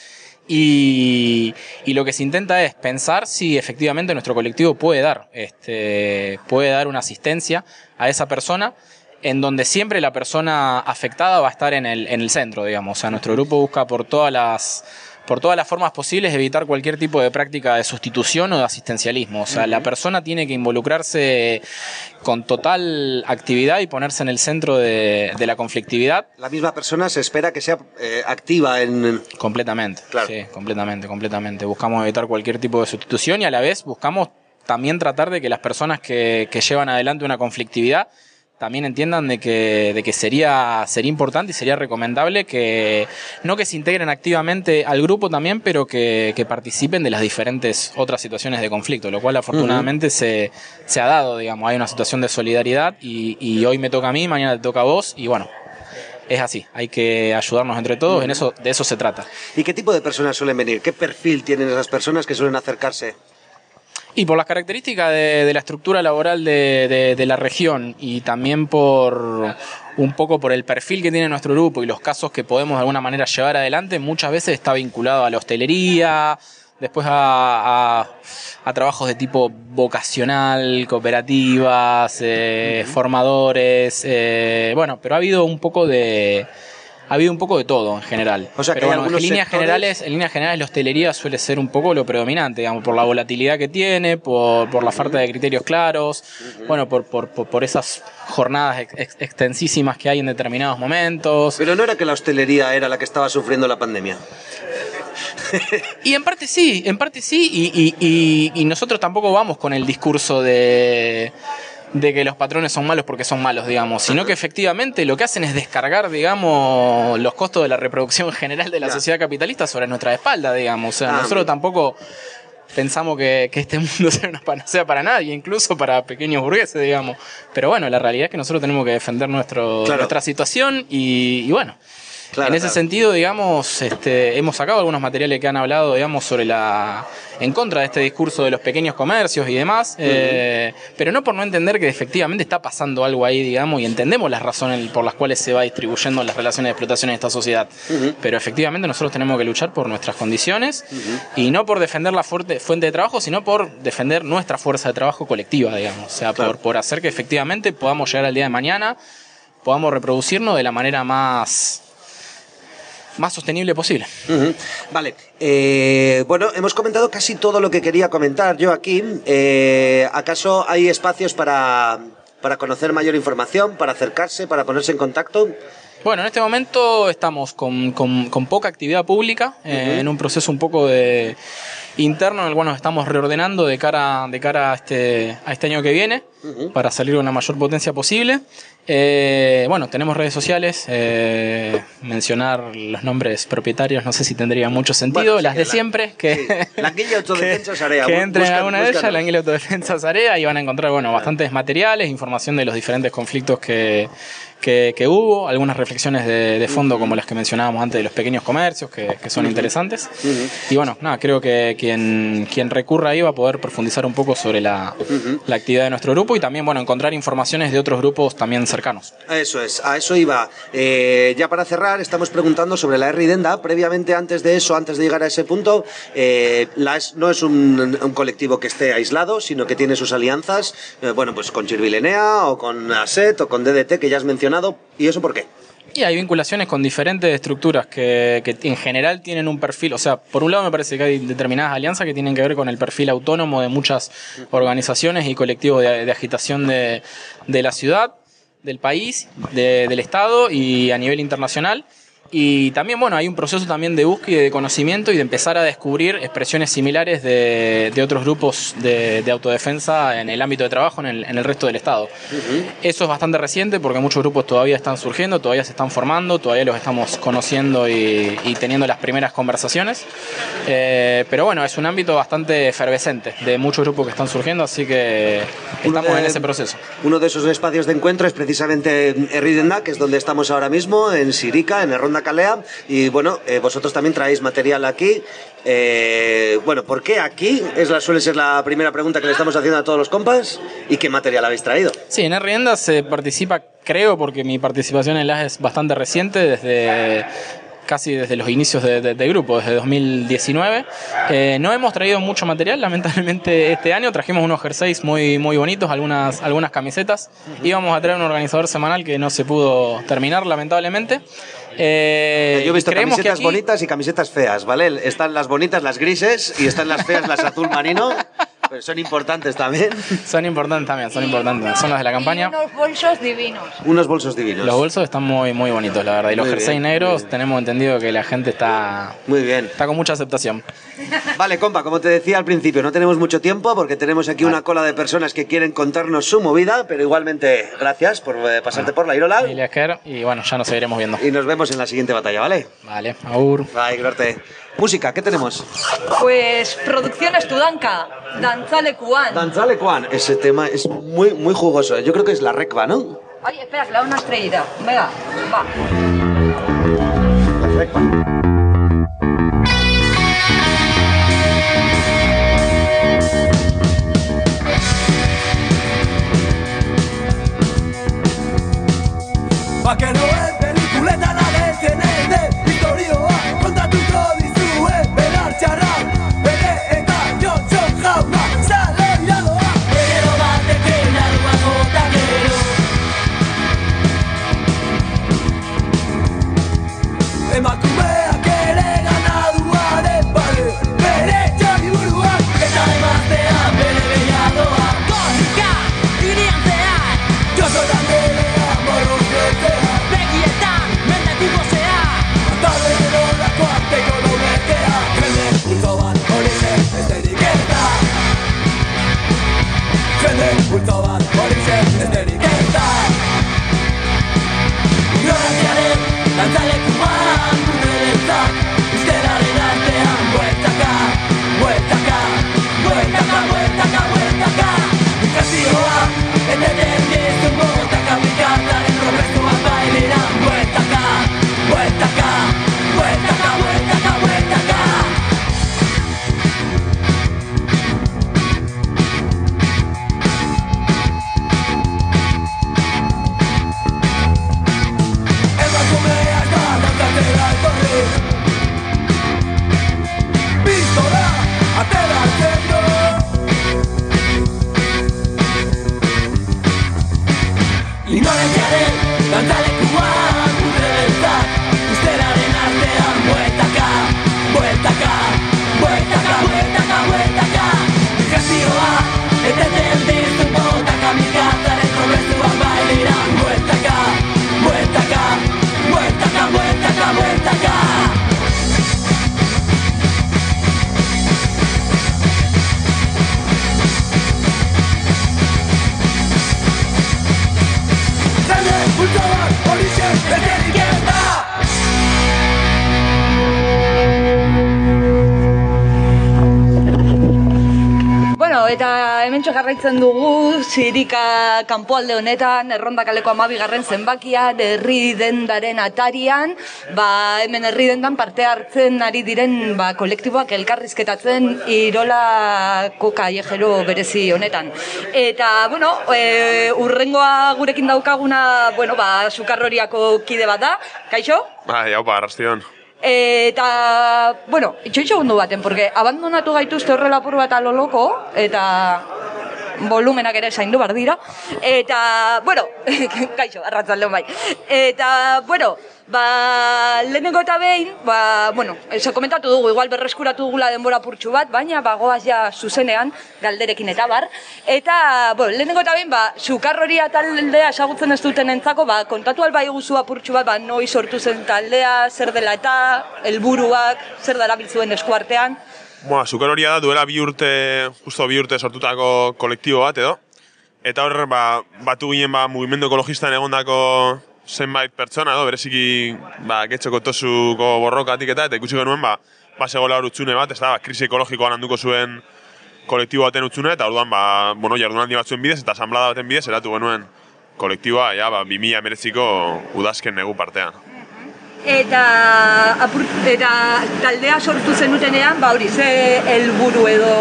Y, y lo que se intenta es pensar si efectivamente nuestro colectivo puede dar, este, puede dar una asistencia a esa persona en donde siempre la persona afectada va a estar en el, en el centro, digamos. O sea, nuestro grupo busca por todas las por todas las formas posibles evitar cualquier tipo de práctica de sustitución o de asistencialismo. O sea, la persona tiene que involucrarse con total actividad y ponerse en el centro de, de la conflictividad. La misma persona se espera que sea eh, activa en... Completamente, sí, completamente, completamente. Buscamos evitar cualquier tipo de sustitución y a la vez buscamos también tratar de que las personas que, que llevan adelante una conflictividad también entiendan de que, de que sería, sería importante y sería recomendable que no que se integren activamente al grupo también, pero que, que participen de las diferentes otras situaciones de conflicto, lo cual afortunadamente se, se ha dado, digamos, hay una situación de solidaridad y, y hoy me toca a mí, mañana te toca a vos y bueno, es así, hay que ayudarnos entre todos, en eso, de eso se trata. ¿Y qué tipo de personas suelen venir? ¿Qué perfil tienen esas personas que suelen acercarse? Y por las características de, de la estructura laboral de, de- de la región y también por un poco por el perfil que tiene nuestro grupo y los casos que podemos de alguna manera llevar adelante, muchas veces está vinculado a la hostelería, después a, a- a trabajos de tipo vocacional, cooperativas, eh, formadores, eh, bueno, pero ha habido un poco de... Ha habido un poco de todo en general. O sea, que Pero hay bueno, en líneas sectores- generales, en líneas generales la hostelería suele ser un poco lo predominante, digamos, por la volatilidad que tiene, por, por la falta de criterios claros, bueno, por, por, por, por esas jornadas ex- ex- extensísimas que hay en determinados momentos. Pero no era que la hostelería era la que estaba sufriendo la pandemia. Y en parte sí, en parte sí, y, y- y- y nosotros tampoco vamos con el discurso de, de que los patrones son malos porque son malos, digamos, sino que efectivamente lo que hacen es descargar, digamos, los costos de la reproducción general de la sociedad capitalista sobre nuestra espalda, digamos. O sea, Ah, nosotros tampoco pensamos que, que este mundo sea una panacea para nadie, incluso para pequeños burgueses, digamos. Pero bueno, la realidad es que nosotros tenemos que defender nuestro, Claro. nuestra situación y, y bueno. Claro, en ese claro. sentido, digamos, este, hemos sacado algunos materiales que han hablado, digamos, sobre la. en contra de este discurso de los pequeños comercios y demás, eh, pero no por no entender que efectivamente está pasando algo ahí, digamos, y entendemos las razones por las cuales se va distribuyendo las relaciones de explotación en esta sociedad. Pero efectivamente nosotros tenemos que luchar por nuestras condiciones y no por defender la fuerte, fuente de trabajo, sino por defender nuestra fuerza de trabajo colectiva, digamos. O sea, por, por hacer que efectivamente podamos llegar al día de mañana, podamos reproducirnos de la manera más más sostenible posible. Vale, eh, bueno, hemos comentado casi todo lo que quería comentar yo aquí. Eh, ¿Acaso hay espacios para, para conocer mayor información, para acercarse, para ponerse en contacto? Bueno, en este momento estamos con, con- con poca actividad pública, eh, en un proceso un poco de interno en el cual nos estamos reordenando de cara, de cara a, este, a este año que viene para salir con la mayor potencia posible. Eh, bueno, tenemos redes sociales, eh, mencionar los nombres propietarios no sé si tendría mucho sentido, Bueno, sí, las de la- siempre, que, La Anguilla Autodefensa Sarea. que entren en buscan- alguna de ellas, la Anguila Autodefensa Zarea, y van a encontrar bueno, bastantes materiales, información de los diferentes conflictos que, que, que hubo, algunas reflexiones de, de fondo como las que mencionábamos antes de los pequeños comercios, que, que son interesantes. Y bueno, nada, creo que quien, quien recurra ahí va a poder profundizar un poco sobre la, la actividad de nuestro grupo y también bueno, encontrar informaciones de otros grupos también cercanos. Eso es, a eso iba. Eh, ya para cerrar, estamos preguntando sobre la R-Denda. Previamente, antes de eso, antes de llegar a ese punto, eh, la es- no es un, un colectivo que esté aislado, sino que tiene sus alianzas, eh, bueno, pues con Chirvilenea o con ASET o con DDT, que ya has mencionado. ¿Y eso por qué? Y hay vinculaciones con diferentes estructuras que, en general tienen un perfil, o sea, por un lado me parece que hay determinadas alianzas que tienen que ver con el perfil autónomo de muchas organizaciones y colectivos de, agitación de, de la ciudad, del país, de- del Estado y a nivel internacional. Y también, bueno, hay un proceso también de búsqueda y de conocimiento y de empezar a descubrir expresiones similares de, de otros grupos de, de autodefensa en el ámbito de trabajo en el, en el resto del Estado. Eso es bastante reciente porque muchos grupos todavía están surgiendo, todavía se están formando, todavía los estamos conociendo y, y teniendo las primeras conversaciones. Eh, pero bueno, es un ámbito bastante efervescente de muchos grupos que están surgiendo, así que estamos en de- ese proceso. Uno de esos espacios de encuentro es precisamente Erridenda, que es donde estamos ahora mismo, en Sirica, en Ronda Calea. Y bueno, eh, vosotros también traéis material aquí. Eh, bueno, ¿por qué aquí? Es la, suele ser la primera pregunta que le estamos haciendo a todos los compas. ¿Y qué material habéis traído? Sí, en Rienda se participa, creo, porque mi participación en LAS es bastante reciente, desde casi desde los inicios de- de- del grupo, desde 2019. Eh, no hemos traído mucho material, lamentablemente este año trajimos unos jerseys muy, muy bonitos, algunas, algunas camisetas. Íbamos a traer un organizador semanal que no se pudo terminar, lamentablemente. Eh, Yo he visto creemos que camisetas aquí- bonitas y camisetas feas, ¿vale? Están las bonitas, las grises, y están las feas, las azul marino. Pero son importantes también. Son importantes también, son importantes. Son las de la campaña. Unos bolsos divinos. Unos bolsos divinos. Los bolsos están muy, muy bonitos, la verdad. Y los Muy jerseys bien, negros tenemos entendido que la gente está, Muy bien. está con mucha aceptación. Vale, compa, como te decía al principio, no tenemos mucho tiempo porque tenemos aquí una cola de personas que quieren contarnos su movida, pero igualmente gracias por eh, pasarte por la Irola. Y y bueno, ya nos seguiremos viendo. Y nos vemos en la siguiente batalla, ¿vale? Vale, aur. Bye, Grorte. Música, ¿qué tenemos? Pues Producciones Tudanka, Dantzalekuan. Dantzalekuan, ese tema es muy, muy jugoso. Yo creo que es la recva, ¿no? Ay, espera, que le una estrellita. Venga, va. Bakeroen pelikuletan jarraitzen dugu Zirika kanpoalde honetan, erronda kaleko amabigarren zenbakian, herri dendaren atarian, ba, hemen herri dendan parte hartzen ari diren ba, kolektiboak elkarrizketatzen irolako kaiejero berezi honetan. Eta, bueno, e, urrengoa gurekin daukaguna, bueno, ba, sukarroriako kide bat da, kaixo? Bai, hau pa, arrastion. Eta, bueno, itxoitxo gundu baten, porque abandonatu gaituzte horrela apur bat aloloko, eta, volumenak ere zaindu bar dira. Eta, bueno, kaixo, arratzalde bai. Eta, bueno, ba, lehenengo eta behin, ba, bueno, eso komentatu dugu, igual berreskuratu dugula denbora purtsu bat, baina bagoaz ja zuzenean, galderekin eta bar. Eta, bueno, lehenengo eta behin, ba, sukarroria taldea esagutzen ez duten entzako, ba, kontatu alba iguzu apurtxu bat, ba, noi sortu zen taldea, zer dela eta, helburuak, zer darabiltzuen eskuartean. Boa, sukaroria da duela bi urte, justo bi urte sortutako kolektibo bat edo. Eta hor, ba, batu ginen ba, mugimendu ekologistan egondako zenbait pertsona, edo, bereziki ba, getxoko tosuko borrokatik eta, eta ikusi genuen, ba, ba segola hor utxune bat, ez da, ba, krisi ekologikoan handuko zuen kolektibo baten utxune, eta orduan, ba, bueno, jardunaldi batzuen bidez, eta asamblada baten bidez, eratu genuen kolektiboa, ja, ba, 2000 emeretziko udazken negu partean. Eta, apur, eta taldea sortu zenutenean, ba hori, ze helburu edo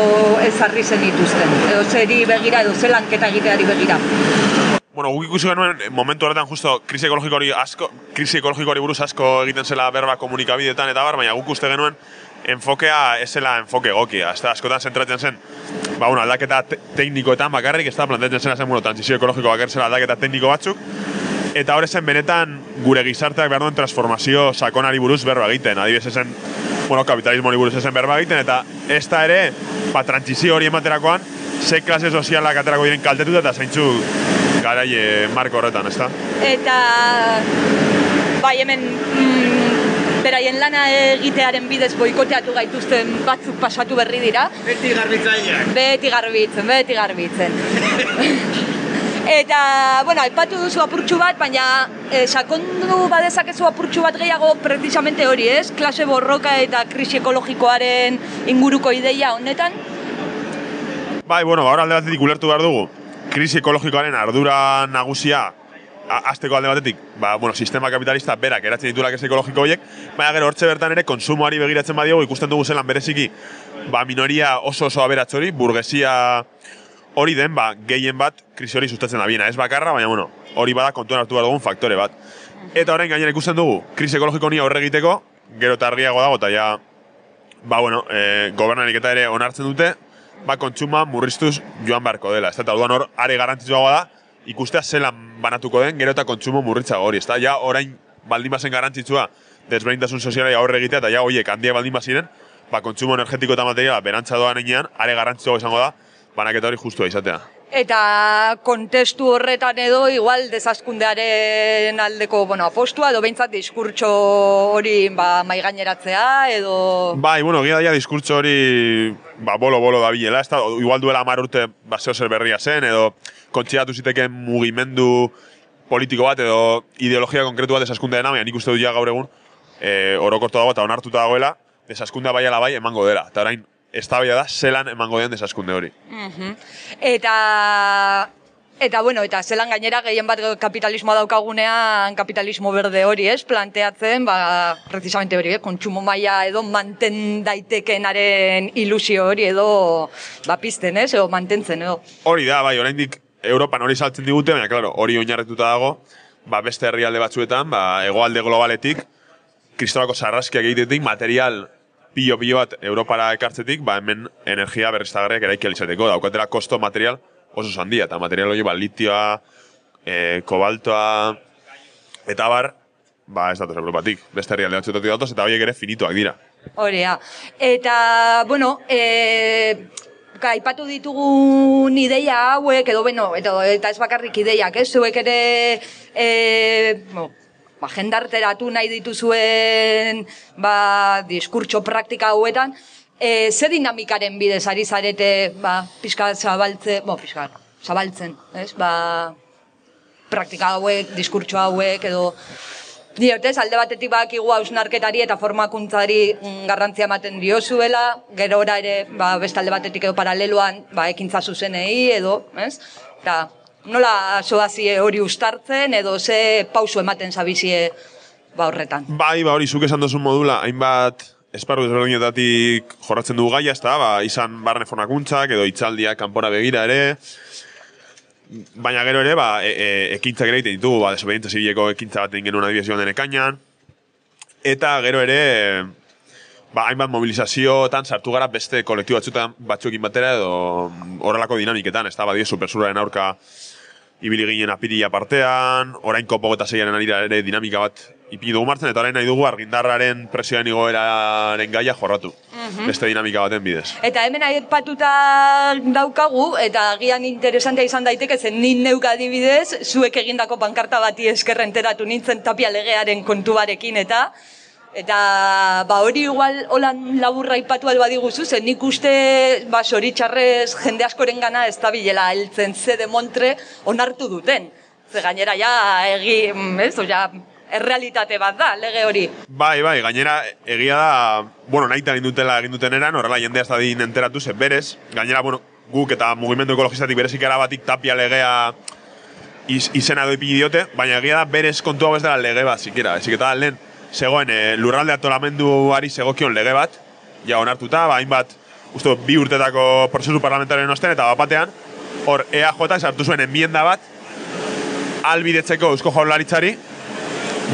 ezarri zen dituzten? Edo zeri begira, edo ze lanketa egiteari begira? Bueno, guk ikusi genuen eh, momentu horretan justo krisi ekologikoari asko, krisi ekologikoari buruz asko egiten zela berba komunikabideetan eta bar, baina guk uste genuen enfokea ez zela enfoke egokia. Ez askotan zentratzen zen, ba, bueno, aldaketa te teknikoetan bakarrik, ez da, planteatzen zena zen, bueno, transizio ekologiko bakar zela aldaketa tekniko batzuk, eta hori zen benetan gure gizarteak behar duen transformazio sakonari buruz berba egiten. Adibidez ezen, bueno, kapitalismoari buruz ezen berba egiten, eta ez da ere, ba, transizio hori ematerakoan, ze klase sozialak aterako diren kaltetuta eta zeintzu garaie marko horretan, ez da? Eta, bai hemen, mm, beraien lana egitearen bidez boikoteatu gaituzten batzuk pasatu berri dira. Beti garbitzaileak. Beti garbitzen, beti garbitzen. Eta, bueno, aipatu duzu apurtxu bat, baina eh, sakondu badezakezu apurtxu bat gehiago precisamente hori, ez? Klase borroka eta krisi ekologikoaren inguruko ideia honetan. Bai, bueno, ba, hor alde batetik ulertu behar dugu, krisi ekologikoaren ardura nagusia azteko alde batetik, ba, bueno, sistema kapitalista berak eratzen dituela krisi ekologiko horiek, baina gero hortxe bertan ere konsumoari begiratzen badiogu ikusten dugu zelan bereziki ba, minoria oso oso aberats hori, burgesia hori den, ba, gehien bat krisi hori sustatzen da biena. Ez bakarra, baina bueno, hori bada kontuan hartu behar dugun faktore bat. Eta orain gainera ikusten dugu, krisi ekologiko honi aurre egiteko, gero eta argiago dago, eta ja, ba, bueno, e, gobernarik eta ere onartzen dute, ba, kontsuma murriztuz joan beharko dela. Ez eta orduan hor, are garrantzitsuagoa da, ikustea zelan banatuko den, gero eta kontsumo murritzago hori. Ez da, ja, orain baldin bazen garrantzitsua, desberdintasun sozialai aurre egitea, eta ja, hoiek handiak baldin baziren, ba, kontsumo energetiko eta materiala berantza doan heinean, are garrantzitsuago izango da, banaketa hori justua izatea. Eta kontestu horretan edo igual desazkundearen aldeko bueno, apostua edo behintzat diskurtso hori ba, maigaineratzea edo... Bai, bueno, gira daia diskurtso hori ba, bolo-bolo da bilela, ez da, igual duela amar urte ba, zer berria zen, edo kontxeatu ziteken mugimendu politiko bat, edo ideologia konkretu bat desaskundeena, baina nik uste dut ja gaur egun, e, orokortu dago eta onartuta dagoela, desaskundea bai ala bai emango dela. Eta orain, ez da zelan emango den desaskunde hori. Mhm. Eta... Eta, bueno, eta zelan gainera gehien bat kapitalismoa daukagunean, kapitalismo berde hori, ez? Planteatzen, ba, precisamente hori, eh? kontsumo maila edo manten daitekenaren ilusio hori edo, ba, pizten, ez? Edo mantentzen, edo. Hori da, bai, oraindik Europan hori saltzen digute, baina, klaro, hori oinarretuta dago, ba, beste herrialde batzuetan, ba, hegoalde globaletik, kristolako sarraskiak egitetik, material pilo-pilo bat Europara ekartzetik, ba, hemen energia berriztagarriak eraiki alizateko, daukatela kosto material oso handia, eta material hori, ba, litioa, e, kobaltoa, eta bar, ba, ez datoz Europatik, beste herrialde batzuetatik datoz, eta horiek ere finituak dira. Hori, ja. Eta, bueno, e, aipatu ditugun ideia hauek, edo, bueno, edo, eta ez bakarrik ideiak, ez? Zuek ere, e, bueno, ba, jendarteratu nahi dituzuen, ba, diskurtso praktika hauetan, e, ze dinamikaren bidez ari zarete, ba, pixka zabaltze, bo, pixka, zabaltzen, ez? Ba, praktika hauek, diskurtso hauek, edo, Diot, ez, alde batetik badakigu hausnarketari eta formakuntzari mm, garrantzia ematen diozuela, gerora ere, ba, beste alde batetik edo paraleloan, ba, ekintza zuzenei edo, ez? Eta, nola zoazie hori ustartzen edo ze pausu ematen zabizie ba horretan. Bai, ba hori, zuk esan duzun modula, hainbat esparru desberdinetatik jorratzen dugu gaia, ezta, ba, izan barne formakuntzak edo itzaldiak kanpora begira ere, baina gero ere, ba, e, e, ekintzak ere egiten ditugu, ba, desobedientza zibileko ekintza bat egin genuen adibidez joan den ekainan, eta gero ere, ba, hainbat mobilizazioetan sartu gara beste kolektibo batzuekin batera edo horrelako dinamiketan, ez da, badio supersuraren aurka ibili ginen apirila partean, orain kopo eta zeiaren arira ere dinamika bat ipini dugu martzen, eta orain nahi dugu argindarraren presioen igoeraren gaia jorratu. Mhm. Beste dinamika baten bidez. Eta hemen aipatuta daukagu, eta agian interesantea izan daiteke, zen nin neuk adibidez, zuek egindako pankarta bati eskerren enteratu nintzen tapia legearen kontuarekin, eta Eta ba hori igual holan laburra aipatu alba diguzu, zen nik uste ba soritxarrez jende askoren gana ez da bilela heltzen ze de montre onartu duten. Ze gainera ja egi, ez, ja, errealitate bat da, lege hori. Bai, bai, gainera egia da, bueno, nahi egin dutela egin eran, horrela jendea ez da din enteratu zen berez. Gainera, bueno, guk eta mugimendu ekologistatik berezik erabatik tapia legea iz, izena edo ipini diote, baina egia da berez kontu hau ez dela lege bat, zikera. Ezik eta lehen, zegoen e, lurralde antolamenduari zegokion lege bat, ja onartuta, ba, hainbat, dut, bi urtetako prozesu parlamentarioen osten, eta bapatean, hor EAJ sartu zuen enmienda bat, albidetzeko eusko jaurlaritzari,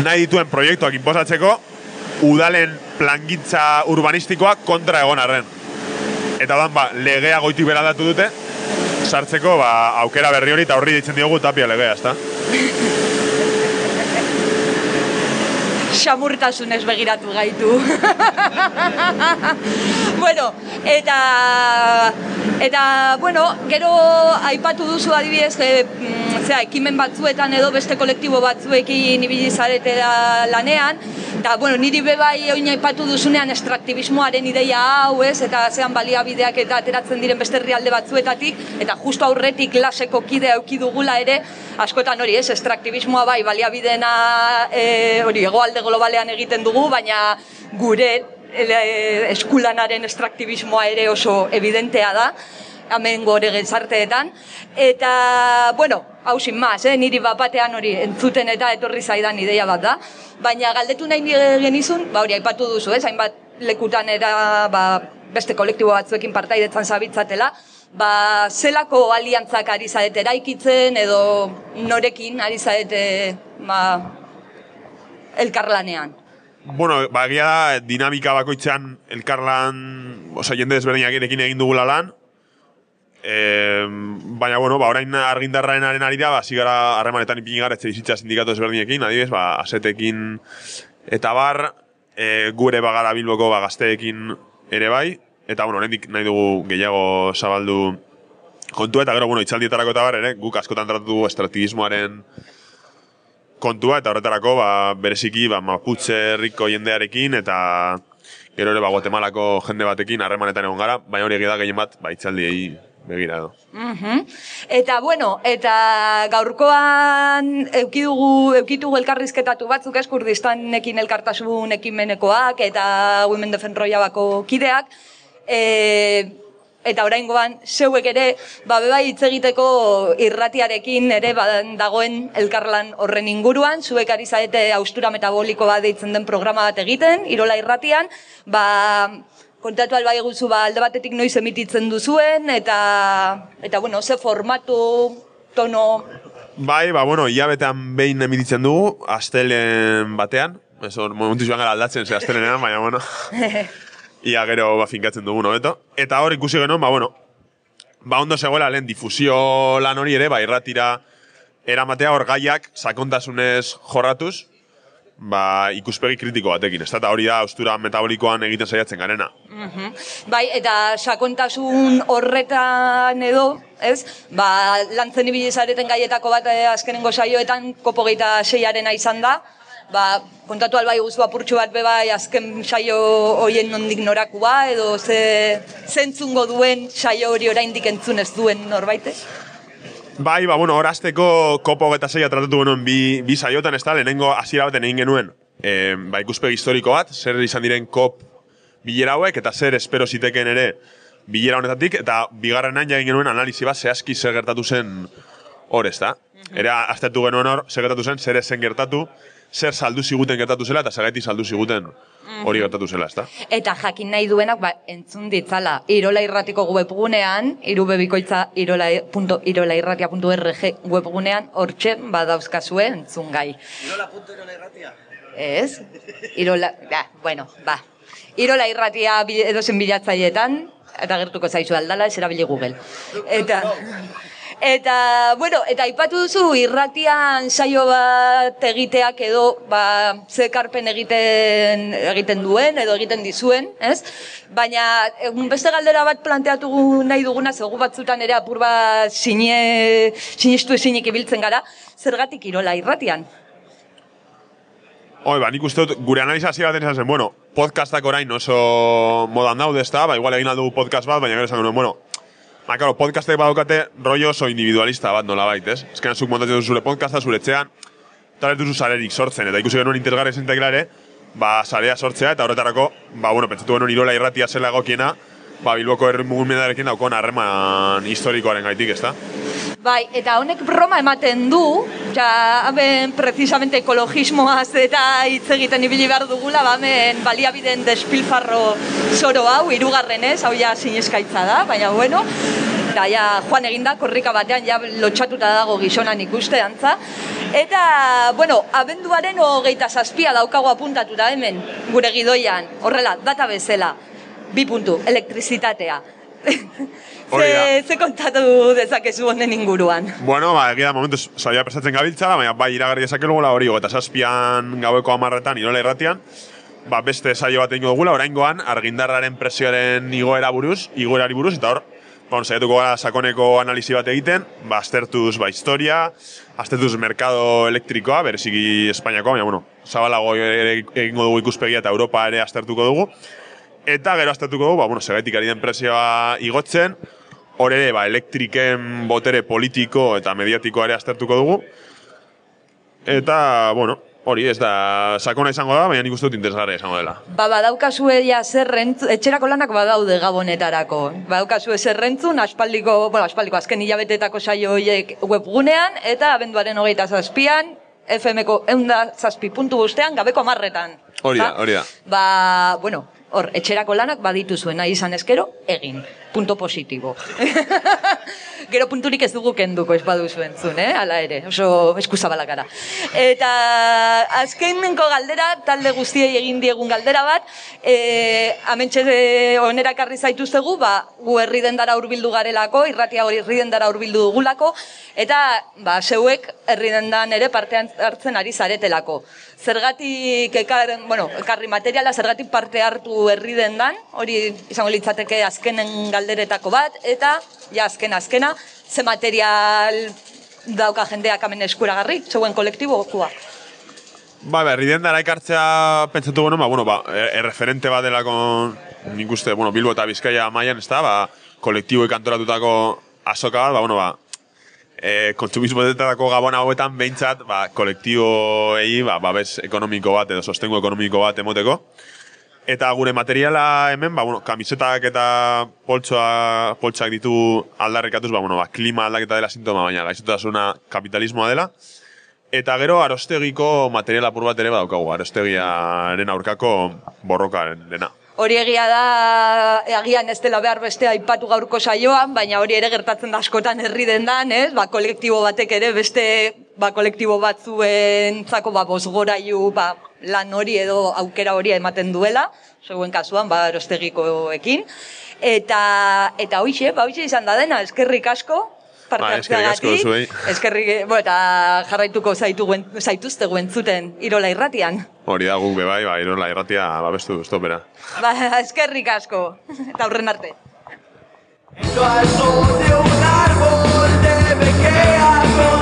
nahi dituen proiektuak inposatzeko, udalen plangintza urbanistikoa kontra egon arren. Eta dan, ba, legea goitik beraldatu dute, sartzeko ba, aukera berri hori eta horri ditzen diogu tapia legea, ezta? Xamurtasunez begiratu gaitu. bueno, eta eta bueno, gero aipatu duzu adibidez e, zera, ekimen batzuetan edo beste kolektibo batzuekin ibili zaretela lanean, eta bueno, niri bebai oin aipatu duzunean estraktibismoaren ideia hau, ez, eta zean baliabideak eta ateratzen diren beste herrialde batzuetatik, eta justo aurretik laseko kide auki dugula ere, askotan hori, ez, estraktibismoa bai, baliabideena e, hori, egoalde globalean egiten dugu, baina gure e, eskulanaren estraktibismoa ere oso evidentea da, hemen gore gizarteetan. Eta, bueno, hau sin más, eh? niri bapatean hori entzuten eta etorri zaidan ideia bat da. Baina galdetu nahi genizun, ba hori aipatu duzu, ez? hainbat lekutan era ba, beste kolektibo batzuekin partaidetzan zabitzatela, ba, zelako aliantzak ari zarete eraikitzen edo norekin ari zarete ba, elkarlanean. Bueno, ba, egia da, dinamika bakoitzean elkarlan, oza, jende desberdinak egin dugula lan, E, baina, bueno, ba, orain argindarraenaren ari da, ba, zigara harremanetan ipini gara etxe bizitza sindikatu ezberdinekin, adibidez, ba, asetekin eta bar, e, gure bagara bilboko ba, gazteekin ere bai, eta, bueno, oraindik nahi dugu gehiago zabaldu kontua, eta gero, bueno, itzaldietarako eta bar, ere, guk askotan tratatu estrategismoaren kontua, eta horretarako, ba, bereziki, ba, Maputxe herriko jendearekin, eta gero ere, ba, Guatemalako jende batekin harremanetan egon gara, baina hori egia da gehien bat, ba, itzaldiei begira edo. Mhm. Eta bueno, eta gaurkoan eukidugu, eukitugu elkarrizketatu batzuk ez Kurdistanekin elkartasun ekimenekoak eta Women Defend Royabako kideak. E, eta oraingoan zeuek ere ba bebai hitz egiteko irratiarekin ere ba, dagoen elkarlan horren inguruan. Zuek ari zarete austura metaboliko bat deitzen den programa bat egiten Irola irratian. Ba kontatu alba eguzu ba alde batetik noiz emititzen duzuen eta eta bueno ze formatu tono. Bai, ba, bueno, hilabetean behin emititzen dugu, astelen batean. Ez hor, momentu joan gara aldatzen, ze astelenean, baina, bueno, ia gero ba, finkatzen dugu, no, beto. Eta hor ikusi genuen, ba, bueno, ba, ondo zegoela lehen difusio lan hori ere, ba, irratira eramatea hor gaiak sakontasunez jorratuz, ba, ikuspegi kritiko batekin, ez da, hori da, austura metabolikoan egiten saiatzen garena. Mhm. Bai, eta sakontasun horretan edo, ez? Ba, lantzen ibili gaietako bat eh, azkenengo saioetan kopo geita seiarena izan da. Ba, kontatu albai guzu apurtxu bat bebai azken saio hoien nondik norakua edo ze zentzungo duen saio hori oraindik entzun ez duen norbaite? Bai, ba, bueno, horazteko kopo eta zeia tratatu genuen bi, bi saiotan, ez da, lehenengo hasiera baten egin genuen, e, ba, ikuspegi historiko bat, zer izan diren kop bilera hauek, eta zer espero ziteken ere bilera honetatik, eta bigarrenan egin genuen analizi bat zehazki zer gertatu zen hor, ez da? Ere, aztertu genuen hor, zer gertatu zen, zer esen gertatu, zer saldu ziguten gertatu zela, eta zergaiti saldu ziguten hori gertatu zela, ez da? Eta jakin nahi duenak ba, entzun ditzala Irola Irratiko webgunean, irubebikoitza irola.irolairratia.org webgunean, hortxe badauzkazue entzun gai. Irola.irolairratia? Ez? Irola, ja, bueno, ba. Irola irratia edozen bilatzaileetan, eta gertuko zaizu aldala, ez erabili Google. Eta, eta, bueno, eta aipatu duzu irratian saio bat egiteak edo, ba, ze ekarpen egiten, egiten duen, edo egiten dizuen, ez? Baina, beste galdera bat planteatu nahi duguna, zegu batzutan ere apur bat sine, sinistu esinik ibiltzen gara, zergatik irola irratian? Hoi, ba, nik uste dut, gure analizazio izan zen, bueno, podcastak orain oso modan daude, ez da, ba, igual egin aldugu podcast bat, baina gero esan bueno, ba, claro, podcastek badaukate rollo oso individualista bat nola bait, ez? Ez zuk montatzen duzu zure podcasta, zure etxean, eta ez duzu sarerik sortzen, eta ikusi genuen interesgarri zentekela ere, ba, sarea sortzea, eta horretarako, ba, bueno, pentsatu genuen irola irratia zela egokiena, ba, Bilboko herri mugimendarekin daukon harreman historikoaren gaitik, ez? Bai, eta honek broma ematen du, ja, hemen precisamente ekologismoaz eta hitz egiten ibili behar dugula, ba, hemen baliabiden despilfarro zoro hau, irugarrenez, hau ja sineskaitza da, baina bueno, eta ja joan eginda, korrika batean ja lotxatuta dago gizonan ikuste antza. Eta, bueno, abenduaren hogeita zazpia daukago apuntatuta hemen, gure gidoian, horrela, data bezala, bi puntu, elektrizitatea. Ze, ze kontatu dezakezu honen inguruan. Bueno, ba, egia da momentu saia prestatzen gabiltza, baina bai iragarri dezakelugola hori, eta zazpian gaueko amarretan, irola irratian, ba, beste saio bat egingo dugula, oraingoan argindarraren presioaren igoera buruz, igoerari buruz, eta hor, Bon, saiatuko gara sakoneko analisi bat egiten, ba, aztertuz ba, historia, aztertuz merkado elektrikoa, bereziki Espainiakoa, baina, bueno, zabalago ere egingo dugu ikuspegia eta Europa ere aztertuko dugu. Eta gero aztertuko dugu, ba, bueno, segaitik ari den presioa igotzen, hor ere, ba, elektriken botere politiko eta mediatikoa ere aztertuko dugu. Eta, bueno, hori ez da, sakona izango da, baina nik uste dut interesgarria izango dela. Ba, badaukazue ja zerrentzu, etxerako lanak badaude gabonetarako. Badaukazue zerrentzun, aspaldiko, bueno, aspaldiko azken hilabetetako saio horiek webgunean, eta abenduaren hogeita zazpian, FM-ko eunda zazpi puntu bostean, gabeko amarretan. Hori da, hori da. Ba, bueno, hor, etxerako lanak baditu zuen, nahi izan ezkero, egin. Punto positibo. Gero punturik ez dugu kenduko ez baduzu entzun, eh? Hala ere, oso eskuzabalak gara. Eta azkenenko galdera, talde guztiei egin diegun galdera bat, e, amentxe onera karri zaituztegu, ba, gu herri dendara hurbildu garelako, irratia hori herri dendara hurbildu dugulako, eta ba, zeuek herri dendan ere parte hartzen ari zaretelako. Zergatik ekar, bueno, ekarri materiala, zergatik parte hartu herri dendan, hori izango litzateke azkenen galderetako bat, eta ja azken azkena, ze material dauka jendeak hemen eskuragarri, zeuen kolektibokoa. Ba, berri den dara ekartzea pentsatu guen, ba, bueno, ba, e- erreferente bat delako, nik uste, bueno, Bilbo eta Bizkaia mailan, ez da, ba, kolektiboek antolatutako azoka bat, ba, bueno, ba, e, kontsumismoetetako gabon hauetan behintzat, ba, kolektiboei, ba, babes ekonomiko bat edo sostengu ekonomiko bat emoteko. Eta gure materiala hemen, ba, bueno, kamisetak eta poltsoa, poltsak ditu aldarrekatuz, ba, bueno, ba, klima aldaketa dela sintoma, baina gaixotasuna kapitalismoa dela. Eta gero arostegiko material apur bat ere badaukagu, arostegiaren aurkako borrokaren dena. Hori egia da, agian ez dela behar beste aipatu gaurko saioan, baina hori ere gertatzen da askotan herri dendan, ez? Ba, kolektibo batek ere beste ba, kolektibo batzuen zako ba, bosgoraiu ba, lan hori edo aukera hori ematen duela, zeuen kasuan, ba, arostegikoekin. Eta, eta hoixe, ba, hoixe izan da dena, eskerrik asko, parte Ba, eskerrik asko hartzeagatik. zuei. Eskerrik, bo, eta jarraituko zaitu, zaituzte zuten irola irratian. Hori da guk bebai, ba, irola irratia babestu estopera. Ba, eskerrik asko. Eta aurren arte. Al sol de un árbol debe que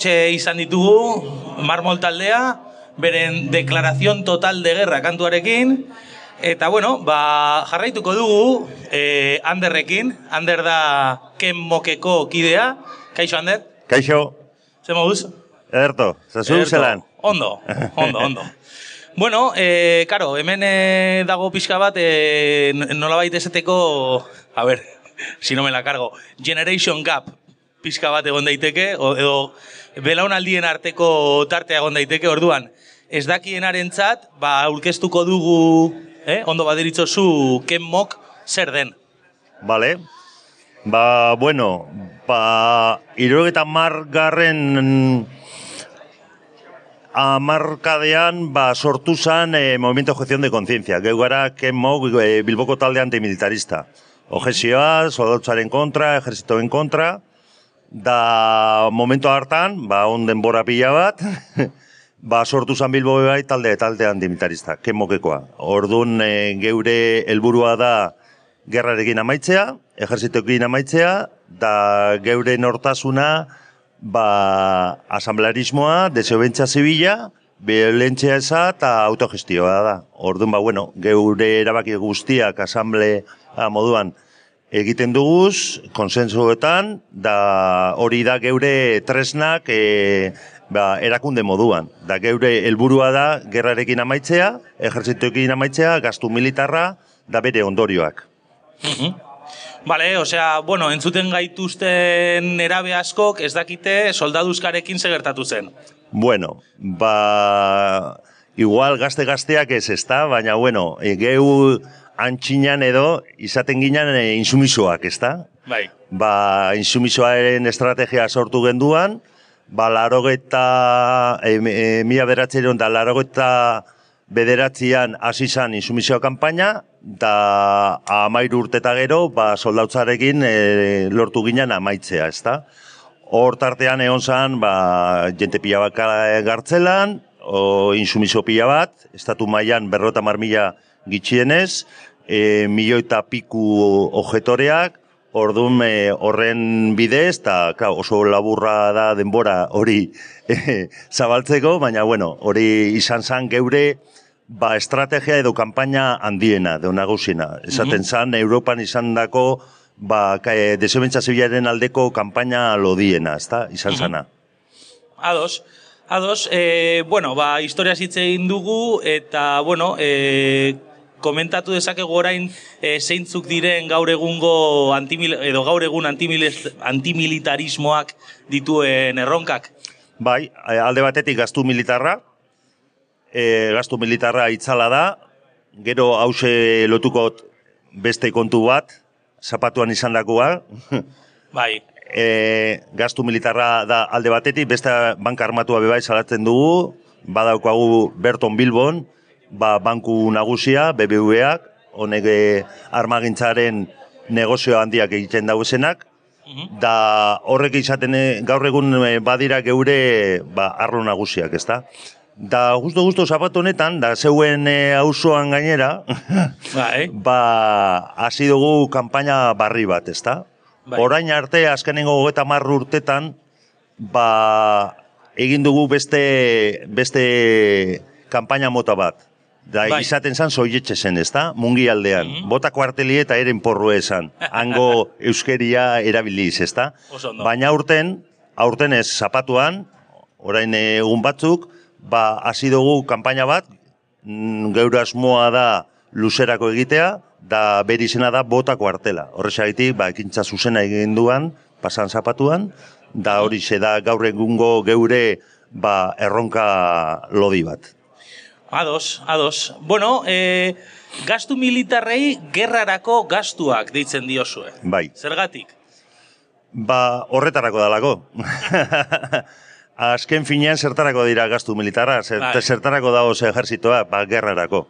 hortxe izan ditugu, marmol taldea, beren deklarazion total de guerra kantuarekin, eta bueno, ba, jarraituko dugu eh, Anderrekin, Ander da Ken Mokeko kidea, kaixo Ander, Kaixo, ze moduz? ederto, zazu zelan. Ondo, ondo, ondo. Bueno, eh, karo, hemen eh, dago pixka bat, eh, nolabait esateko, a ver, si no me la cargo, Generation Gap pixka bat egon daiteke, edo belaunaldien arteko tartea egon daiteke, orduan, ez dakienarentzat, ba, aurkeztuko dugu, eh, ondo baderitzozu, Ken Mok zer den. Vale. Ba, bueno, ba, irurogeta margarren amarkadean ba, sortu zan eh, Movimiento de Objeción de Conciencia, geu gara Kenmo eh, Bilboko talde antimilitarista. Ojesioa, soldatzaren kontra, ejerzitoen kontra, da momentu hartan, ba, on denbora pila bat, ba, sortu zan Bilbo bai talde talde antimilitarista, Kenmokekoa. Orduan eh, geure helburua da gerrarekin amaitzea, ejerzitoekin amaitzea, da geure nortasuna, ba, asamblearismoa, desobentza zibila, violentzia eza eta autogestioa da. Orduan, ba, bueno, geure erabaki guztiak asamblea moduan egiten duguz, konsensuetan, da hori da geure tresnak e, ba, erakunde moduan. Da geure helburua da gerrarekin amaitzea, ejertzitoekin amaitzea, gastu militarra, da bere ondorioak. Mhm. Vale, osea, bueno, entzuten gaituzten erabe askok ez dakite soldaduzkarekin segertatu zen. Bueno, ba, igual gazte-gazteak ez ezta, baina bueno, e, geu antxinan edo izaten ginen e, insumisoak, ezta? Bai. Ba, insumisoaren estrategia sortu genduan, ba, larogeta, e, e, mila beratzeron da larogeta bederatzean hasi zan insumisioa kanpaina, da amairu urteta gero, ba, soldautzarekin e, lortu ginen amaitzea, ezta? Hor tartean egon zan, ba, jente pila bat gartzelan, o insumiso pila bat, estatu mailan berrota marmila gitxienez, e, milioi eta piku ojetoreak, Orduan e, horren bidez, eta klar, oso laburra da denbora hori e, zabaltzeko, baina bueno, hori izan zan geure ba, estrategia edo kanpaina handiena, edo nagusiena. Esaten Mhm. zan, Europan izan dako, ba, e, desobentza zibilaren aldeko kanpaina lodiena, ezta, izan zana. Ados, ados, e, bueno, ba, historia hitz egin dugu, eta, bueno, e, komentatu dezakegu orain e, zeintzuk diren gaur egungo antimil, edo gaur egun antimil- antimilitarismoak dituen erronkak. Bai, e, alde batetik gastu militarra, e, gastu militarra itzala da, gero hause lotuko beste kontu bat, zapatuan izan dakoa, Bai. e, gastu militarra da alde batetik, beste banka armatua bebai salatzen dugu, badaukagu Berton Bilbon, ba, banku nagusia, BBVak, honek e, armagintzaren negozio handiak egiten dauzenak, da horrek izaten e, gaur egun e, badira geure ba, arlo nagusiak, ezta? Da justo justo zapatu honetan, da zeuen auzoan gainera, Bai. ba, hasi dugu kanpaina barri bat, ezta? Bai. Orain arte, azkenengo hogeta marru urtetan, ba, egin dugu beste, beste kanpaina mota bat. Da, Bai. izaten zan soietxe zen, ezta? Mungi aldean. Bota kuarteli eta eren porru esan. Hango euskeria erabiliz, ezta? Oso ondo. Baina aurten, aurten ez zapatuan, orain egun batzuk, ba, hasi dugu kanpaina bat, mm, geure asmoa da luzerako egitea, da bere izena da bota kuartela. Horrexagatik, ba, ekintza zuzena egin duan, pasan zapatuan, da hori da gaur egungo geure ba, erronka lodi bat. Ados, ados. Bueno, e, gastu militarrei gerrarako gastuak deitzen diozue. Bai. Zergatik? Ba, horretarako dalako. Azken finean zertarako dira gastu militarra, zer, Bai. zertarako dago ze ejerzitoa, ba, gerrarako.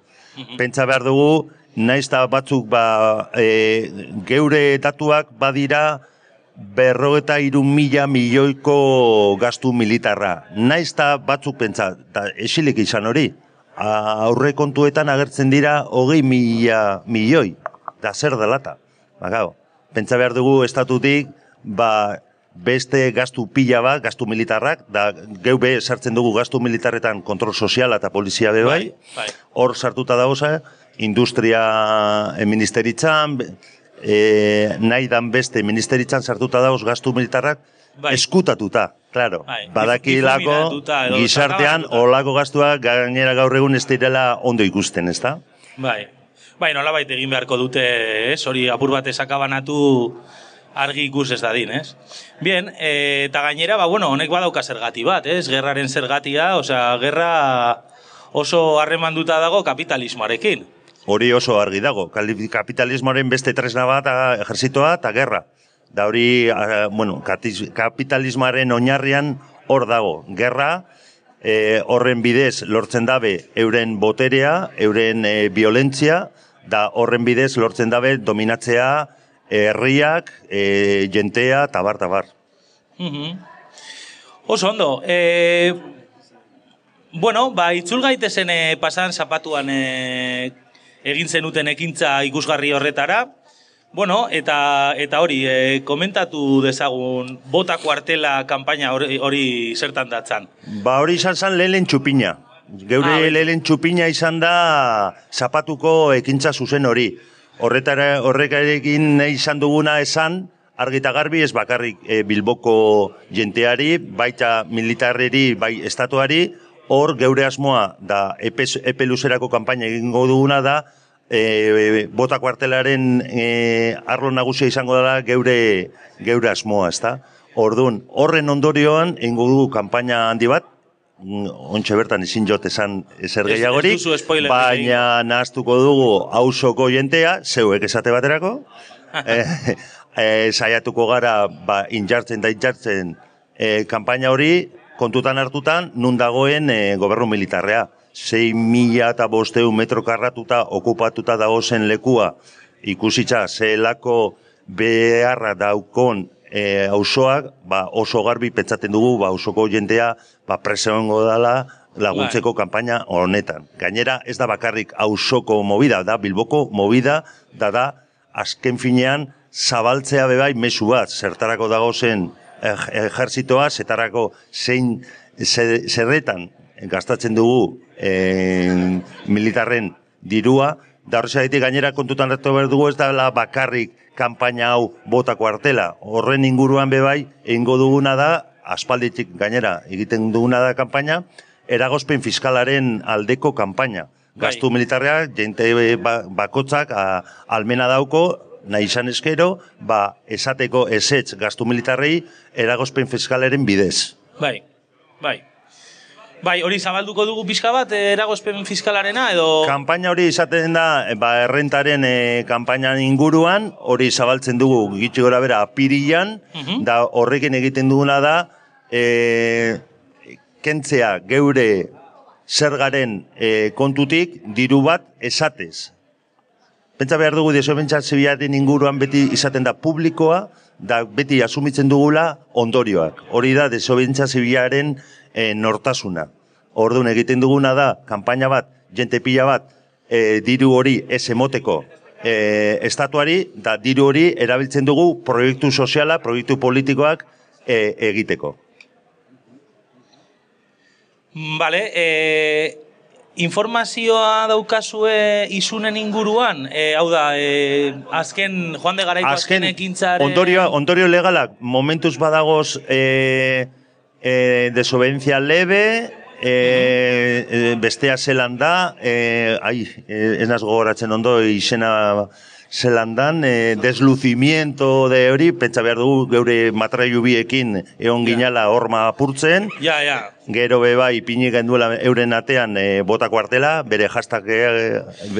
Pentsa behar dugu, naiz eta batzuk ba, e, geure datuak badira berrogeta iru mila milioiko gastu militarra. Naiz eta batzuk pentsa, eta esilik izan hori, aurre kontuetan agertzen dira hogei mila milioi, da zer delata. Ba, gau, pentsa behar dugu estatutik, ba, beste gastu pila bat, gastu militarrak, da geu be sartzen dugu gastu militarretan kontrol soziala eta polizia be bai, Bai. hor sartuta dagoza, industria e, ministeritzan, e, nahi dan beste ministeritzan sartuta dagoz gastu militarrak, eskutatuta, claro. Bai, Badakilako gizartean olako gastuak gainera gaur egun ez direla ondo ikusten, ezta? Bai. Bai, nolabait egin beharko dute, ez? Hori apur bat esakabanatu argi ikus ez dadin, ez? Bien, e, eta gainera, ba, bueno, honek badauka zergati bat, ez? Gerraren zergatia, osea, gerra oso harremanduta dago kapitalismoarekin. Hori oso argi dago. Kapitalismoaren beste tresna bat ejerzitoa eta gerra. Da hori, a, bueno, kapitalismoaren oinarrian hor dago. Gerra, e, horren bidez lortzen dabe euren boterea, euren e, violentzia, da horren bidez lortzen dabe dominatzea herriak, e, jentea, tabar, tabar. Mhm. Oso ondo. E, bueno, ba, itzul gaitezen pasan zapatuan e, egin zenuten ekintza ikusgarri horretara. Bueno, eta eta hori, e, komentatu dezagun bota kuartela kanpaina hori, hori zertan datzan. Ba hori izan zen lehen txupina. Geure Ah, lehen txupina izan da zapatuko ekintza zuzen hori. Horretara horrekarekin nahi izan duguna esan, argita garbi ez bakarrik e, Bilboko jenteari, baita militarreri, bai estatuari, hor geure asmoa da epe, epe luzerako kanpaina egingo duguna da, e, bota kuartelaren e, arlo nagusia izango dela geure, geure asmoa, ezta? Orduan, horren ondorioan egingo dugu kanpaina handi bat, mm, ontxe bertan ezin jot esan ezer Ez- ez gehiagorik, spoiler baina nahaztuko dugu hausoko jentea, zeuek esate baterako, eh, eh, saiatuko gara ba, injartzen da injartzen eh, kanpaina hori kontutan hartutan nun dagoen eh, gobernu militarrea. 6 mila eta bosteun metro karratuta okupatuta dagozen lekua. Ikusitza zelako beharra daukon e, auzoak ba, oso garbi pentsaten dugu ba, ausoko jentea ba, preso egongo dela laguntzeko kanpaina honetan. Gainera ez da bakarrik auzoko movida, da Bilboko movida, da da azken finean zabaltzea bebai mesu bat, zertarako dago zen ejerzitoa, zetarako zein ze- zerretan gastatzen dugu eh, militarren dirua, da horrezagatik gainera kontutan hartu behar dugu ez dela bakarrik kanpaina hau botako artela. Horren inguruan bebai, egingo duguna da, aspalditik gainera egiten duguna da kanpaina, eragozpen fiskalaren aldeko kanpaina. Gastu militarra, jente ba, bakotzak a, almena dauko, nahi izan eskero, ba, esateko esetz gastu militarrei eragozpen fiskalaren bidez. Bai, bai. Bai, hori zabalduko dugu pixka bat, eh, eragozpen fiskalarena, edo... Kanpaina hori izaten da, e, ba, errentaren e, kanpainan inguruan, hori zabaltzen dugu gitxi gora bera apirilan, Mhm. da horrekin egiten duguna da, e, kentzea geure zergaren e, kontutik diru bat esatez. Pentsa behar dugu desobentza zibilaren inguruan beti izaten da publikoa, da beti asumitzen dugula ondorioak. Hori da desobentza zibilaren e, nortasuna. Orduan egiten duguna da, kanpaina bat, jente pila bat, e, diru hori ez emoteko e, estatuari, da diru hori erabiltzen dugu proiektu soziala, proiektu politikoak e, egiteko. Vale, e, informazioa daukazue isunen inguruan, e, hau da, e, azken, joan de garaiko azken, ekintzaren... Ondorio, ondorio legalak momentuz badagoz e, e, desobedientzia lebe, e, e, bestea zelan da, e, ai, e, ez naz gogoratzen ondo izena zelan dan, e, desluzimiento de hori, pentsa behar dugu geure matraiu biekin egon ginala horma apurtzen, Ja, ja. Gero bebai ipini genduela euren atean e, botako artela, bere hashtag e,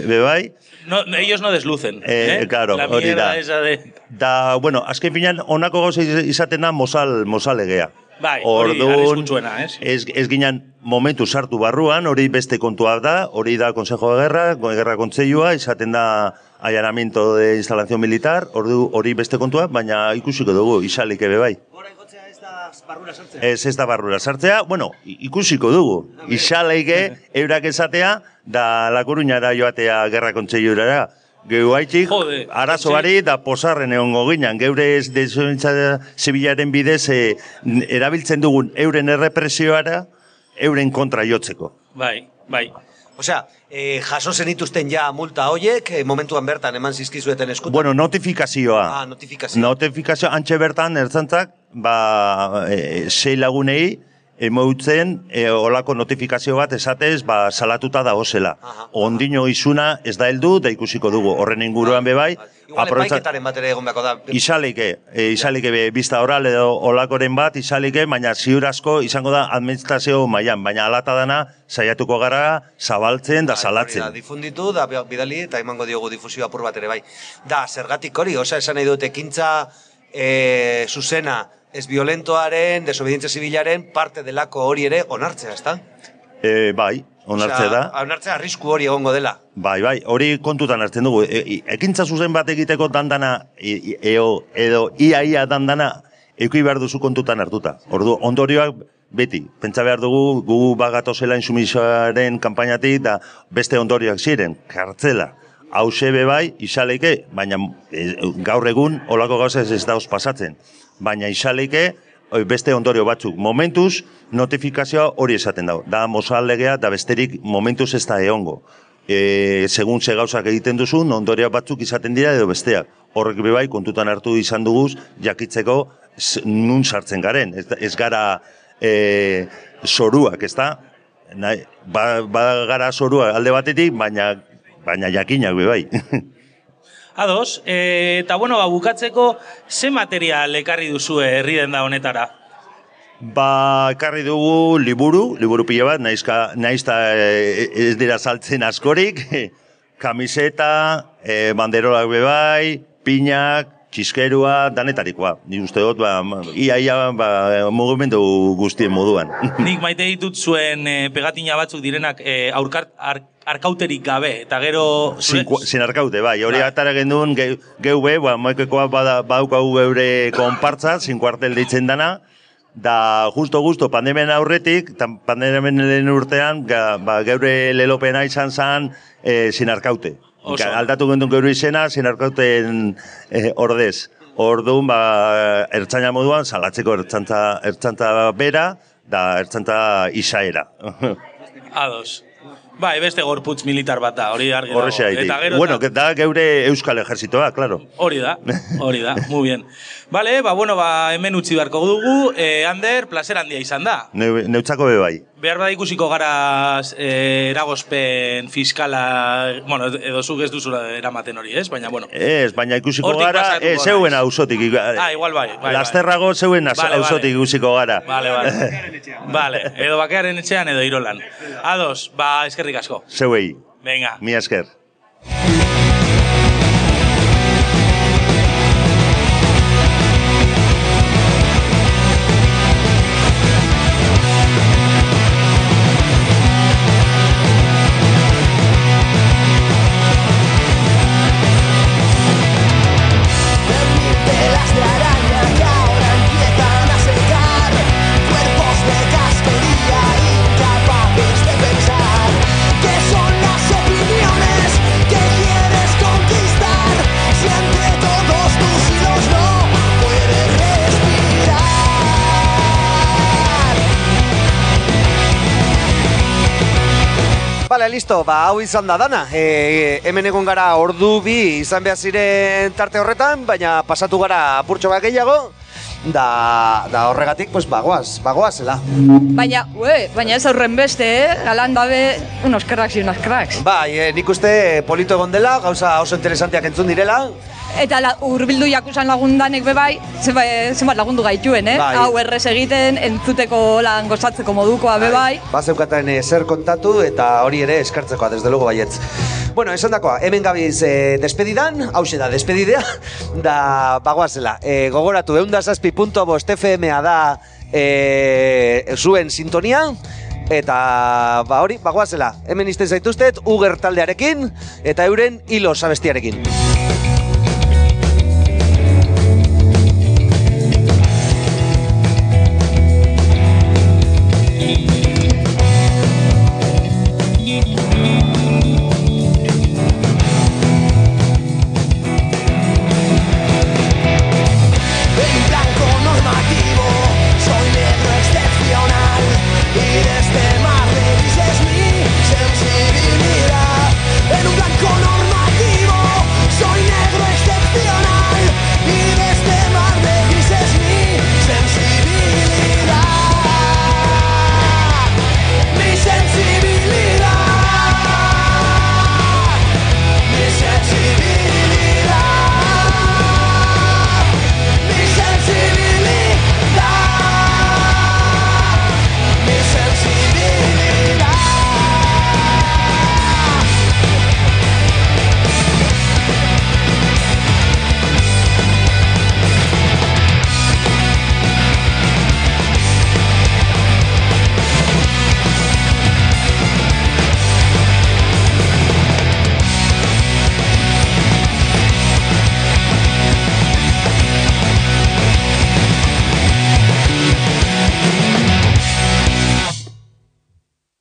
bebai. No, ellos no deslucen. Eh, claro, La hori da. esa de... Da, bueno, azken finean, honako gauza iz- izaten da mozal, mozalegea. Bai, hori arriskutsuena, ez? ez, ez ginen momentu sartu barruan, hori beste kontua da, hori da Consejo de Guerra, Guerra Kontseilua, izaten da allanamiento de instalación militar, ordu, hori beste kontua, baina ikusiko dugu, isalik ebe bai. Ez ez da barrura sartzea, bueno, ikusiko dugu. Isaleike eurak esatea, da La Coruñara joatea Gerra Kontseilurara. Geu haitik, arazo bari da posarren egongo ginen. Geure ez desobedientzia zibilaren bidez eh, erabiltzen dugun euren errepresioara, euren kontra jotzeko. Bai, bai. Osea, eh, jaso zenituzten ja multa hoiek, eh, momentuan bertan eman zizkizueten eskutan. Bueno, notifikazioa. Ah, notifikazio. Notifikazio antxe bertan ertzantzak, ba, e, sei lagunei, emoutzen e, olako notifikazio bat esatez, ba, salatuta da osela. Ondino izuna ez da heldu, da ikusiko dugu. Horren inguruan bebai, Igual aprobetza- epaiketaren bat ere egon beharko da. Isalike, e, isalike be, bizta oral edo olakoren bat, isalike, baina ziur asko izango da administrazio mailan, baina alata dana saiatuko gara zabaltzen da Da, salatzen. difunditu, da bidali eta emango diogu difusio apur bat ere bai. Da, zergatik hori, osea, esan nahi dut, ekintza e, zuzena, ez violentoaren, desobedientzia zibilaren parte delako hori ere onartzea, ezta? E, bai, onartze da. Onartzea arrisku hori egongo dela. Bai, bai, hori kontutan hartzen dugu. E, e- ekintza zuzen bat egiteko dandana, e, eo, edo ia-ia dandana, eki behar duzu kontutan hartuta. Ordu, ondorioak beti, pentsa behar dugu, gu bagatozela insumisoaren kanpainatik, da beste ondorioak ziren, kartzela. Hauxe be bai, isaleike, baina e, gaur egun olako gauza ez dauz pasatzen. Baina isaleike, oi, beste ondorio batzuk. Momentuz, notifikazioa hori esaten dago. Da mozallegea, da besterik momentuz ez da eongo. E, segun ze gauzak egiten duzun, ondorio batzuk izaten dira edo besteak. Horrek be bai, kontutan hartu izan duguz, jakitzeko nun sartzen garen. Ez, ez gara e, soruak, ez da? Nahi, ba, ba gara soruak alde batetik, baina, baina jakinak be bai. Ados, e, eta bueno, ba, bukatzeko, ze material ekarri duzu herri da honetara? Ba, ekarri dugu liburu, liburu pila bat, naizka, naizta e, ez dira saltzen askorik, kamiseta, e, banderolak bebai, pinak, txiskerua, danetarikoa. Ni uste dut, ba, ia, ia, ba, mugimendu guztien moduan. Nik maite ditut zuen e, pegatina batzuk direnak e, aurkart, ar, arkauterik gabe, eta gero... Sin, sin arkaute, bai, hori atara gendun, ge, geu be, ba, moekekoa bada, badaukagu geure konpartza, sin kuartel deitzen dana, da justo justo pandemian aurretik, tan pandemian lehen urtean, ga, ba, geure lelopena izan zan e, sin arkaute. Oso. Ga- Aldatu gendun geure izena, sin arkauten e, ordez. Orduan, ba, ertzaina moduan, salatzeko ertzantza, ertzantza bera, da ertzantza isaera. Ados. Bai, beste gorputz militar bat da, hori argi dago. Eta gero, Bueno, que da geure Euskal Ejertzitoa, claro. hori da, hori da, muy bien. Vale, ba, bueno, ba, hemen utzi beharko dugu, eh, Ander, placer handia izan da. Ne, neutzako be bai. Behar da ikusiko gara eh, eragozpen fiskala, bueno, edo zuk ez duzula eramaten hori, ez? Baina, bueno. Ez, baina ikusiko Hortik gara, e, zeuen auzotik. Ah, igual bai. bai, bai. Lasterrago zeuen az- Vale, ikusiko gara. Vale, vale. vale, edo bakearen etxean edo irolan. Ados, ba, eskerrik asko. Zeuei, Venga. mi esker. Listo, ba, hau izan da dana. E, hemen egon gara ordu bi izan behar ziren tarte horretan, baina pasatu gara apurtxo bat gehiago, da, da horregatik, pues, bagoaz, bagoazela. Baina, ue, baina ez aurren beste, eh? Galan dabe, unos cracks y unos cracks. Bai, e, nik uste polito egon dela, gauza oso interesanteak entzun direla, Eta la, urbildu jakusan lagundanek be bai, zenbat lagundu gaituen, eh? Bai. Hau errez egiten, entzuteko lan gozatzeko modukoa be bai. Bazeukaten e, zer kontatu eta hori ere eskartzekoa, desde luego baietz. Bueno, esan dakoa, hemen gabiz e, despedidan, hause da, despedidea, da bagoazela. E, gogoratu, eundazazpi.bost FM-a da e, zuen sintonia, eta ba hori, bagoazela. Hemen izten zaituztet, Uger taldearekin, eta euren hilo sabestiarekin.